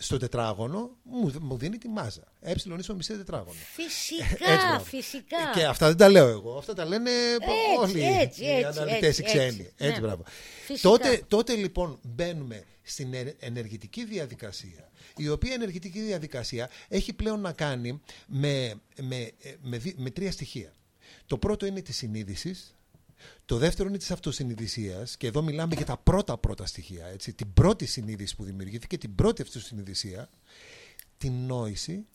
στο τετράγωνο, μου, μου δίνει τη μάζα. Ε ίσο μισή τετράγωνο. Φυσικά, Έτσι, μπράβο. φυσικά. Και αυτά δεν τα λέω εγώ. Αυτά τα λένε όλοι έτσι, οι έτσι, αναλυτές οι έτσι, ξένοι. έτσι. Έτσι, Ναι. μπράβο. Φυσικά. Τότε, τότε λοιπόν μπαίνουμε στην ε- ενεργητική διαδικασία η οποία ενεργητική διαδικασία έχει πλέον να κάνει με, με, ε, με, δι- με τρία στοιχεία. Το πρώτο είναι της συνείδησης, το δεύτερο είναι της αυτοσυνειδησίας και εδώ μιλάμε για τα πρώτα πρώτα στοιχεία, έτσι, την πρώτη συνείδηση που δημιουργήθηκε, την πρώτη αυτοσυνειδησία, την νόηση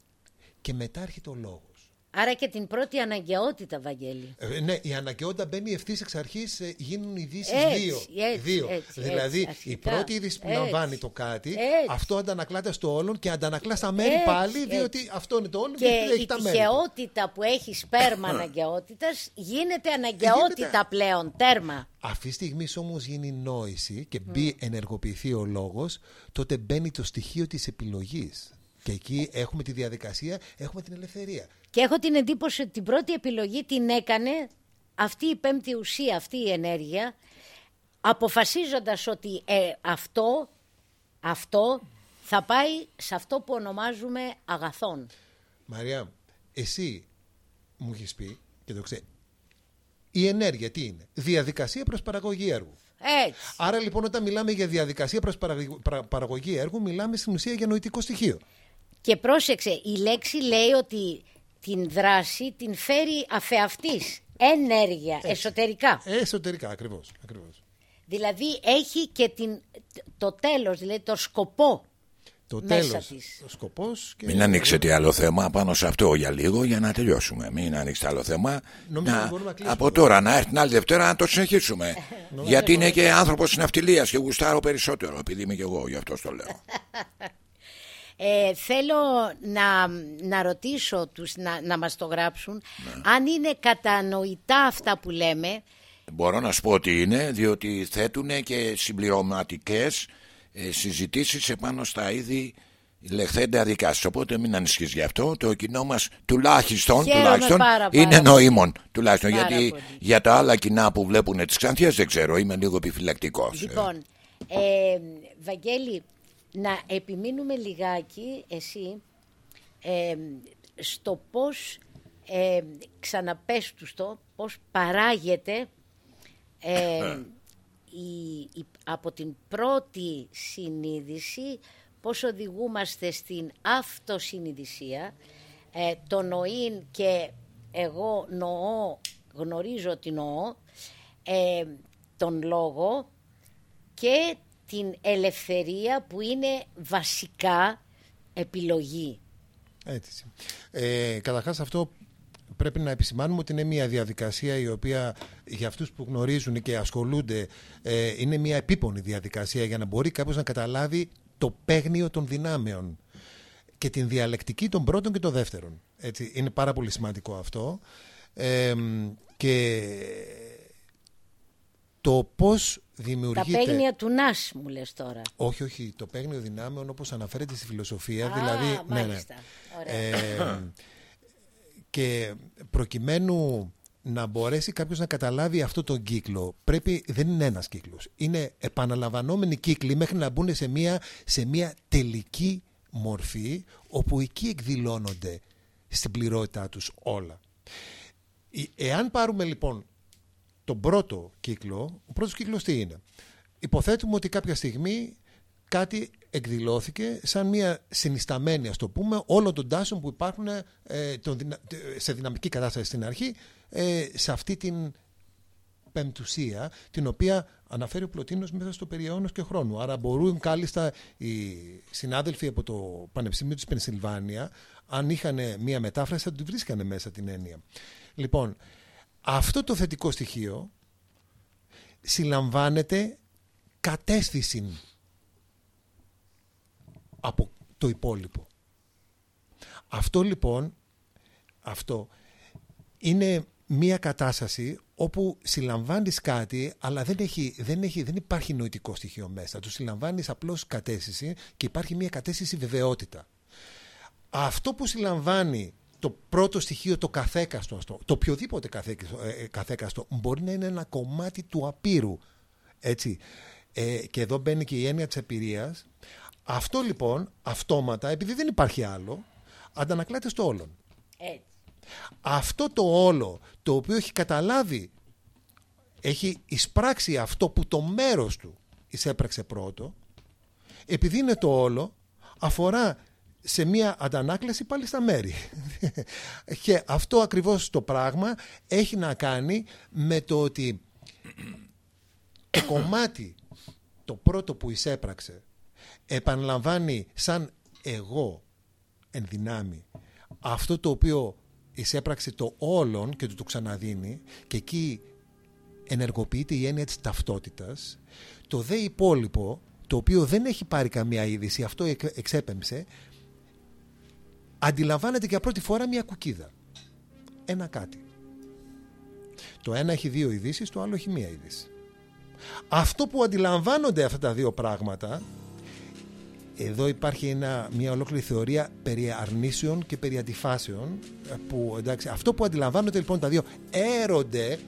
και μετά έρχεται ο λόγος. Άρα και την πρώτη αναγκαιότητα, Βαγγέλη. Ε, ναι, η αναγκαιότητα μπαίνει ευθύς εξ αρχής, γίνουν ειδήσει Έτσι, δύο. έτσι, δύο. έτσι, δηλαδή, έτσι, η αρχικά. πρώτη είδηση που Έτσι. λαμβάνει το κάτι, Έτσι. αυτό αντανακλάται στο όλον και αντανακλά στα μέρη Έτσι, πάλι, έτσι. διότι αυτό είναι το όλον και, Και έχει η τα μέρη. του. τυχεότητα που έχει σπέρμα αναγκαιότητας γίνεται αναγκαιότητα Γίνεται- πλέον. Τέρμα. Αυτή τη στιγμή όμως γίνει νόηση και μπει ενεργοποιηθεί ο λόγος, τότε μπαίνει το στοιχείο της επιλογής. Και εκεί έχουμε τη διαδικασία, έχουμε την ελευθερία. Και έχω την εντύπωση ότι την πρώτη επιλογή την έκανε αυτή η πέμπτη ουσία, αυτή η ενέργεια, αποφασίζοντας ότι ε, αυτό, αυτό θα πάει σε αυτό που ονομάζουμε αγαθόν. Μαριά, εσύ μου έχεις πει και το ξέρει. Η ενέργεια τι είναι, διαδικασία προς παραγωγή έργου. Έτσι. Άρα λοιπόν όταν μιλάμε για διαδικασία προς παραγωγή- πρα- παραγωγή έργου μιλάμε στην ουσία για νοητικό στοιχείο. Και πρόσεξε, η λέξη λέει ότι την δράση την φέρει αφεαυτής, ενέργεια, εσωτερικά. Ε, εσωτερικά ακριβώς. ακριβώς. Δηλαδή έχει και την, το τέλος, δηλαδή το σκοπό. Το Μέσα τέλος, της. ο σκοπός και... Μην ανοίξετε άλλο θέμα πάνω σε αυτό για λίγο για να τελειώσουμε. Μην ανοίξετε άλλο θέμα. Νομίζω Να- ότι μπορούμε να κλείσουμε από εδώ. τώρα να έρθει την άλλη Δευτέρα να το συνεχίσουμε. Γιατί είναι και άνθρωπος ναυτιλία και γουστάρω περισσότερο, επειδή είμαι και εγώ, γι' αυτό το λέω. Ε, θέλω να, να ρωτήσω τους να, να μας το γράψουν αν είναι κατανοητά αυτά που λέμε Μπορώ να σου πω ότι είναι, διότι θέτουν και συμπληρωματικές ε, συζητήσεις επάνω στα είδη λεχθέντα δικάσει. Οπότε μην ανησυχείς γι' αυτό. Το κοινό μας τουλάχιστον, Χαίρομαι τουλάχιστον πάρα, πάρα είναι πολύ. νοήμων. Τουλάχιστον Πάρα γιατί πολύ. για τα άλλα κοινά που βλέπουν τις ξανθιές δεν ξέρω, είμαι λίγο επιφυλακτικός. Λοιπόν, ε, Βαγγέλη, να επιμείνουμε λιγάκι εσύ ε, στο πώς ε, ξαναπες τους το, πώς παράγεται ε, η, η- από την πρώτη συνείδηση πώς οδηγούμαστε στην αυτοσυνειδησία. Ε, το νοήν και εγώ νοώ, γνωρίζω ότι νοώ ε, τον λόγο και την ελευθερία που είναι βασικά επιλογή. Έτσι. Ε, Καταρχάς, αυτό πρέπει να επισημάνουμε ότι είναι μια διαδικασία η οποία για αυτούς που γνωρίζουν και ασχολούνται ε, είναι μια επίπονη διαδικασία για να μπορεί κάποιος να καταλάβει το παίγνιο των δυνάμεων και την διαλεκτική των πρώτων και των δεύτερων. Έτσι, είναι πάρα πολύ σημαντικό αυτό. Ε, και το πώς Τα δημιουργείται... παίγνια του Νας μου λες τώρα. Όχι, όχι. Το παίγνιο δυνάμεων όπως αναφέρεται στη φιλοσοφία. Α, δηλαδή, ναι, ναι. μάλιστα. Ωραία. Ε, και προκειμένου να μπορέσει κάποιος να καταλάβει αυτό τον κύκλο πρέπει, δεν είναι ένας κύκλος είναι επαναλαμβανόμενοι κύκλοι μέχρι να μπουν σε μια, σε μια τελική μορφή όπου εκεί εκδηλώνονται στην πληρότητά τους όλα Ε- εάν πάρουμε λοιπόν τον πρώτο κύκλο, ο πρώτος κύκλος τι είναι; Υποθέτουμε ότι κάποια στιγμή κάτι εκδηλώθηκε σαν μια συνισταμένη, ας το πούμε, όλων των τάσεων που υπάρχουν ε, των δυνα- σε δυναμική κατάσταση στην αρχή, ε, σε αυτή την πεμπτουσία, την οποία αναφέρει ο Πλωτίνος μέσα στο περιαιώνος και χρόνου. Άρα μπορούν κάλλιστα οι συνάδελφοι από το Πανεπιστήμιο της Πενσιλβάνια, αν είχαν μία μετάφραση, θα τη βρίσκανε μέσα την έννοια. Λοιπόν, αυτό το θετικό στοιχείο συλλαμβάνεται κατέστηση από το υπόλοιπο. Αυτό λοιπόν, αυτό είναι μια κατάσταση όπου συλλαμβάνεις κάτι αλλά δεν, έχει, δεν, έχει, δεν υπάρχει νοητικό στοιχείο μέσα. Το συλλαμβάνεις απλώς κατέστηση και υπάρχει μια κατέστηση βεβαιότητα. Αυτό που συλλαμβάνει το πρώτο στοιχείο, το καθέκαστο, αυτό, το οποιοδήποτε καθέκαστο, ε, ε, καθέκαστο, μπορεί να είναι ένα κομμάτι του απείρου. Έτσι. Ε, και εδώ μπαίνει και η έννοια της εμπειρίας. Αυτό λοιπόν, αυτόματα, επειδή δεν υπάρχει άλλο, αντανακλάται στο όλον. Έτσι. Αυτό το όλο, το οποίο έχει καταλάβει, έχει εισπράξει αυτό που το μέρος του εισέπραξε πρώτο, επειδή είναι το όλο, αφορά σε μία αντανάκλαση πάλι στα μέρη. και αυτό ακριβώς το πράγμα έχει να κάνει με το ότι το κομμάτι το πρώτο που εισέπραξε επαναλαμβάνει σαν εγώ εν δυνάμει αυτό το οποίο εισέπραξε το όλον και του το ξαναδίνει και εκεί ενεργοποιείται η έννοια της ταυτότητας το δε υπόλοιπο το οποίο δεν έχει πάρει καμία είδηση αυτό εκ- εξέπεμψε αντιλαμβάνεται για πρώτη φορά μια κουκίδα. Ένα κάτι. Το ένα έχει δύο ειδήσεις, το άλλο έχει μία είδηση. Αυτό που αντιλαμβάνονται αυτά τα δύο πράγματα εδώ υπάρχει ένα, μια ολόκληρη θεωρία περί αρνήσεων και περί αντιφάσεων ε, που, εντάξει, αυτό που αντιλαμβάνονται λοιπόν τα δύο έρονται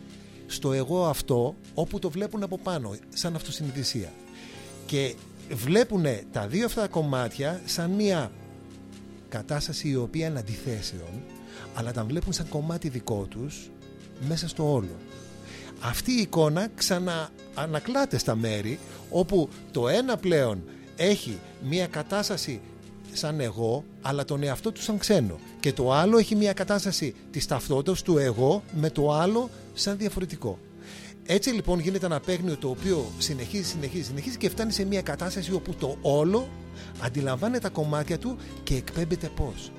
στο εγώ αυτό όπου το βλέπουν από πάνω σαν αυτοσυνειδησία. Και βλέπουν τα δύο αυτά κομμάτια σαν μια κατάσταση η οποία είναι αντιθέσεων αλλά τα βλέπουν σαν κομμάτι δικό τους μέσα στο όλο αυτή η εικόνα ξαναανακλάται στα μέρη όπου το ένα πλέον έχει μια κατάσταση σαν εγώ αλλά τον εαυτό του σαν ξένο και το άλλο έχει μια κατάσταση της ταυτότητας του εγώ με το άλλο σαν διαφορετικό. Έτσι λοιπόν γίνεται ένα παίγνιο το οποίο συνεχίζει, συνεχίζει, συνεχίζει και φτάνει σε μια κατάσταση όπου το όλο αντιλαμβάνει τα κομμάτια του και εκπέμπεται πώς.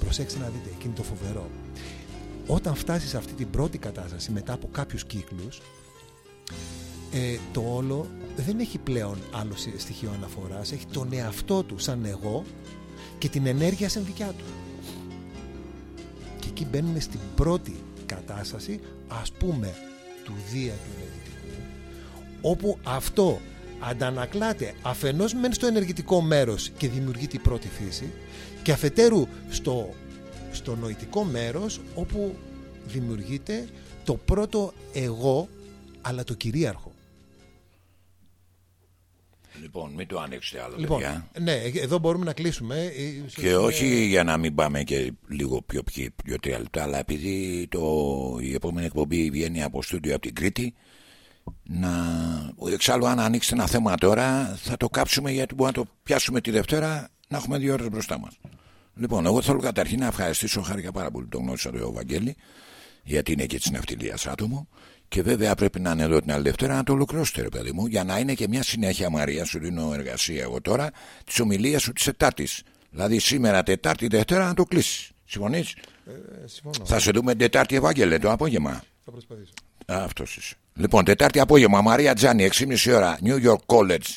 Προσέξτε να δείτε, εκείνη το φοβερό. Όταν φτάσεις σε αυτή την πρώτη κατάσταση μετά από κάποιους κύκλους ε, το όλο δεν έχει πλέον άλλο σε- στοιχείο αναφοράς έχει τον εαυτό του σαν εγώ και την ενέργεια σαν δικιά του και εκεί μπαίνουμε στην πρώτη κατάσταση ας πούμε του Δία του ενεργητικού όπου αυτό αντανακλάται αφενός μεν στο ενεργητικό μέρος και δημιουργεί την πρώτη φύση και αφετέρου στο, στο νοητικό μέρος όπου δημιουργείται το πρώτο εγώ αλλά το κυρίαρχο Λοιπόν, μην το ανοίξετε άλλο, Λοιπόν, παιδιά. ναι, εδώ μπορούμε να κλείσουμε. Ε, ίσως Και είναι- όχι για να μην πάμε και λίγο πιο πιο, πιο τρία λεπτά, αλλά επειδή το, η επόμενη εκπομπή βγαίνει από στούντιο από την Κρήτη, να. Εξάλλου, αν ανοίξετε ένα θέμα τώρα, θα το κάψουμε γιατί μπορούμε να το πιάσουμε τη Δευτέρα να έχουμε δύο ώρες μπροστά μας. Λοιπόν, εγώ θέλω καταρχήν να ευχαριστήσω, χάρηκα πάρα πολύ τον γνώρισα το Βαγγέλη, γιατί είναι και της ναυτιλίας άτομο. Και βέβαια πρέπει να είναι εδώ την άλλη Δευτέρα να το ολοκληρώσετε, ρε παιδί μου, για να είναι και μια συνέχεια, Μαρία, σου δίνω εργασία εγώ τώρα, της ομιλίας σου της Τετάρτης. Δηλαδή σήμερα Τετάρτη, Δευτέρα να το κλείσεις. Συμφωνείς; Ε, συμφωνώ. Θα σε δούμε Τετάρτη, Ευάγγελε, το απόγευμα. Θα προσπαθήσω. Αυτός είσαι. Λοιπόν, Τετάρτη απόγευμα, Μαρία Τζάνι, 6.30 ώρα, New York College,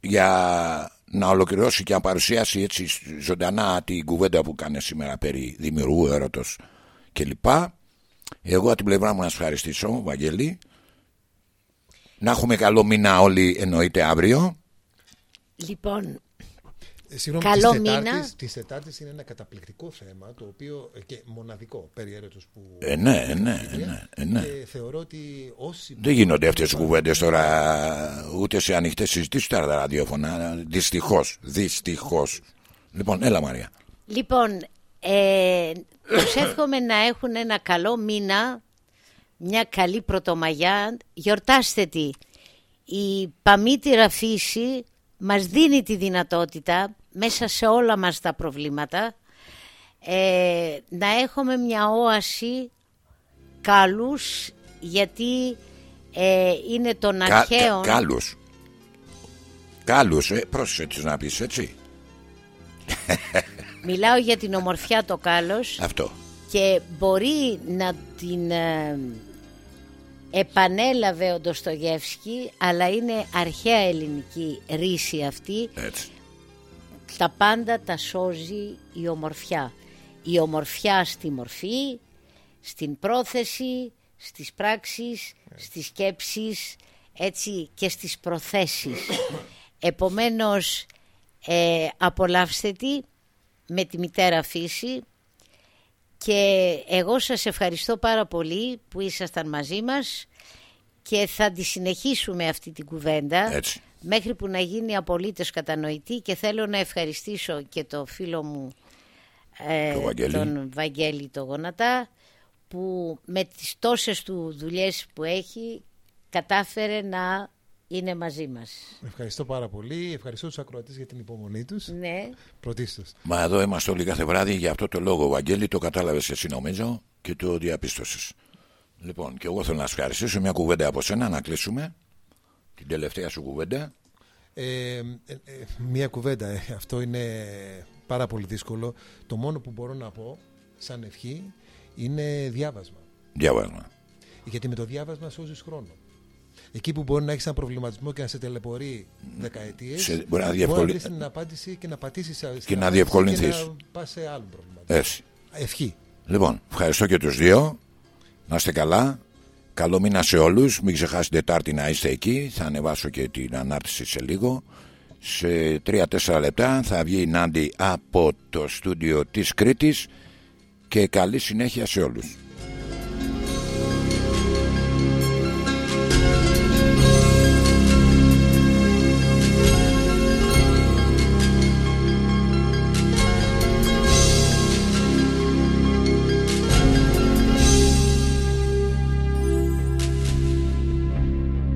για να ολοκληρώσει και να παρουσιάσει έτσι ζωντανά την κουβέντα που κάνει σήμερα περί δημιουργού έρωτος κλπ. Εγώ από την πλευρά μου να σας ευχαριστήσω, Βαγγέλη. Να έχουμε καλό μήνα όλοι εννοείται αύριο. Λοιπόν, Ε, Συγγνώμη, Καλό της μήνα. Τετάρτης- της Τετάρτης είναι ένα καταπληκτικό θέμα το οποίο ε, και μοναδικό περιέρετος που Ε, ναι, ναι, ναι, ε, ναι. και θεωρώ ότι όσοι Δεν γίνονται αυτές οι κουβέντες τώρα ούτε σε ανοιχτές συζητήσεις στα ραδιόφωνα. Δυστυχώς, δυστυχώς. Λοιπόν, έλα Μαρία. λοιπόν ε, τους εύχομαι να έχουν ένα καλό μήνα, μια καλή πρωτομαγιά. Γιορτάστε τη. Η παμήτηρα φύση μας δίνει τη δυνατότητα μέσα σε όλα μας τα προβλήματα ε, να έχουμε μια όαση καλούς γιατί ε, είναι των Κα, αρχαίων κα, κάλους. Κάλους, ε, πρόσεξε τις να πεις έτσι. μιλάω για την ομορφιά το κάλος Αυτό. και μπορεί να την ε, επανέλαβε ο Ντοστογεύσκη αλλά είναι αρχαία ελληνική ρίση αυτή Έτσι. τα πάντα τα σώζει η ομορφιά η ομορφιά στη μορφή στην πρόθεση, στις πράξεις, στις σκέψεις, έτσι και στις προθέσεις. Επομένως, ε, απολαύστε τη με τη μητέρα φύση και εγώ σας ευχαριστώ πάρα πολύ που ήσασταν μαζί μας και θα τη συνεχίσουμε αυτή την κουβέντα Έτσι. μέχρι που να γίνει απολύτως κατανοητή και θέλω να ευχαριστήσω και το φίλο μου ε, Το Βαγγέλη. τον Βαγγέλη το Γονατά που με τις τόσες του δουλειές που έχει κατάφερε να είναι μαζί μας. Ευχαριστώ πάρα πολύ. Ευχαριστώ τους ακροατές για την υπομονή τους. Ναι. Πρωτίστως. Μα εδώ είμαστε όλοι κάθε βράδυ για αυτό το λόγο, Βαγγέλη, το κατάλαβες εσύ νομίζω και το διαπίστωσες. Λοιπόν, και εγώ θέλω να σου ευχαριστήσω μια κουβέντα από σένα να κλείσουμε. Την τελευταία σου κουβέντα. Ε, ε, ε, μία κουβέντα. ε, αυτό είναι πάρα πολύ δύσκολο. Το μόνο που μπορώ να πω σαν ευχή είναι διάβασμα. Διαβάσμα. Γιατί με το διάβασμα σώζεις χρόνο. Εκεί που μπορεί να έχεις έναν προβληματισμό και να σε ταλαιπωρεί δεκαετίες, Σε- μπορεί να να διευκολυ- βρει την απάντηση και να πατήσεις Και να διευκολυνθείς. Και να πας σε άλλο προβληματισμό. Έτσι. Ευχή. Λοιπόν, ευχαριστώ και τους δύο. Να είστε καλά. Καλό μήνα σε όλους. Μην ξεχάσετε Τετάρτη να είστε εκεί. Θα ανεβάσω και την ανάρτηση σε λίγο. Σε 3-4 λεπτά θα βγει η Νάντι από το στούντιο της Κρήτης και καλή συνέχεια σε όλους.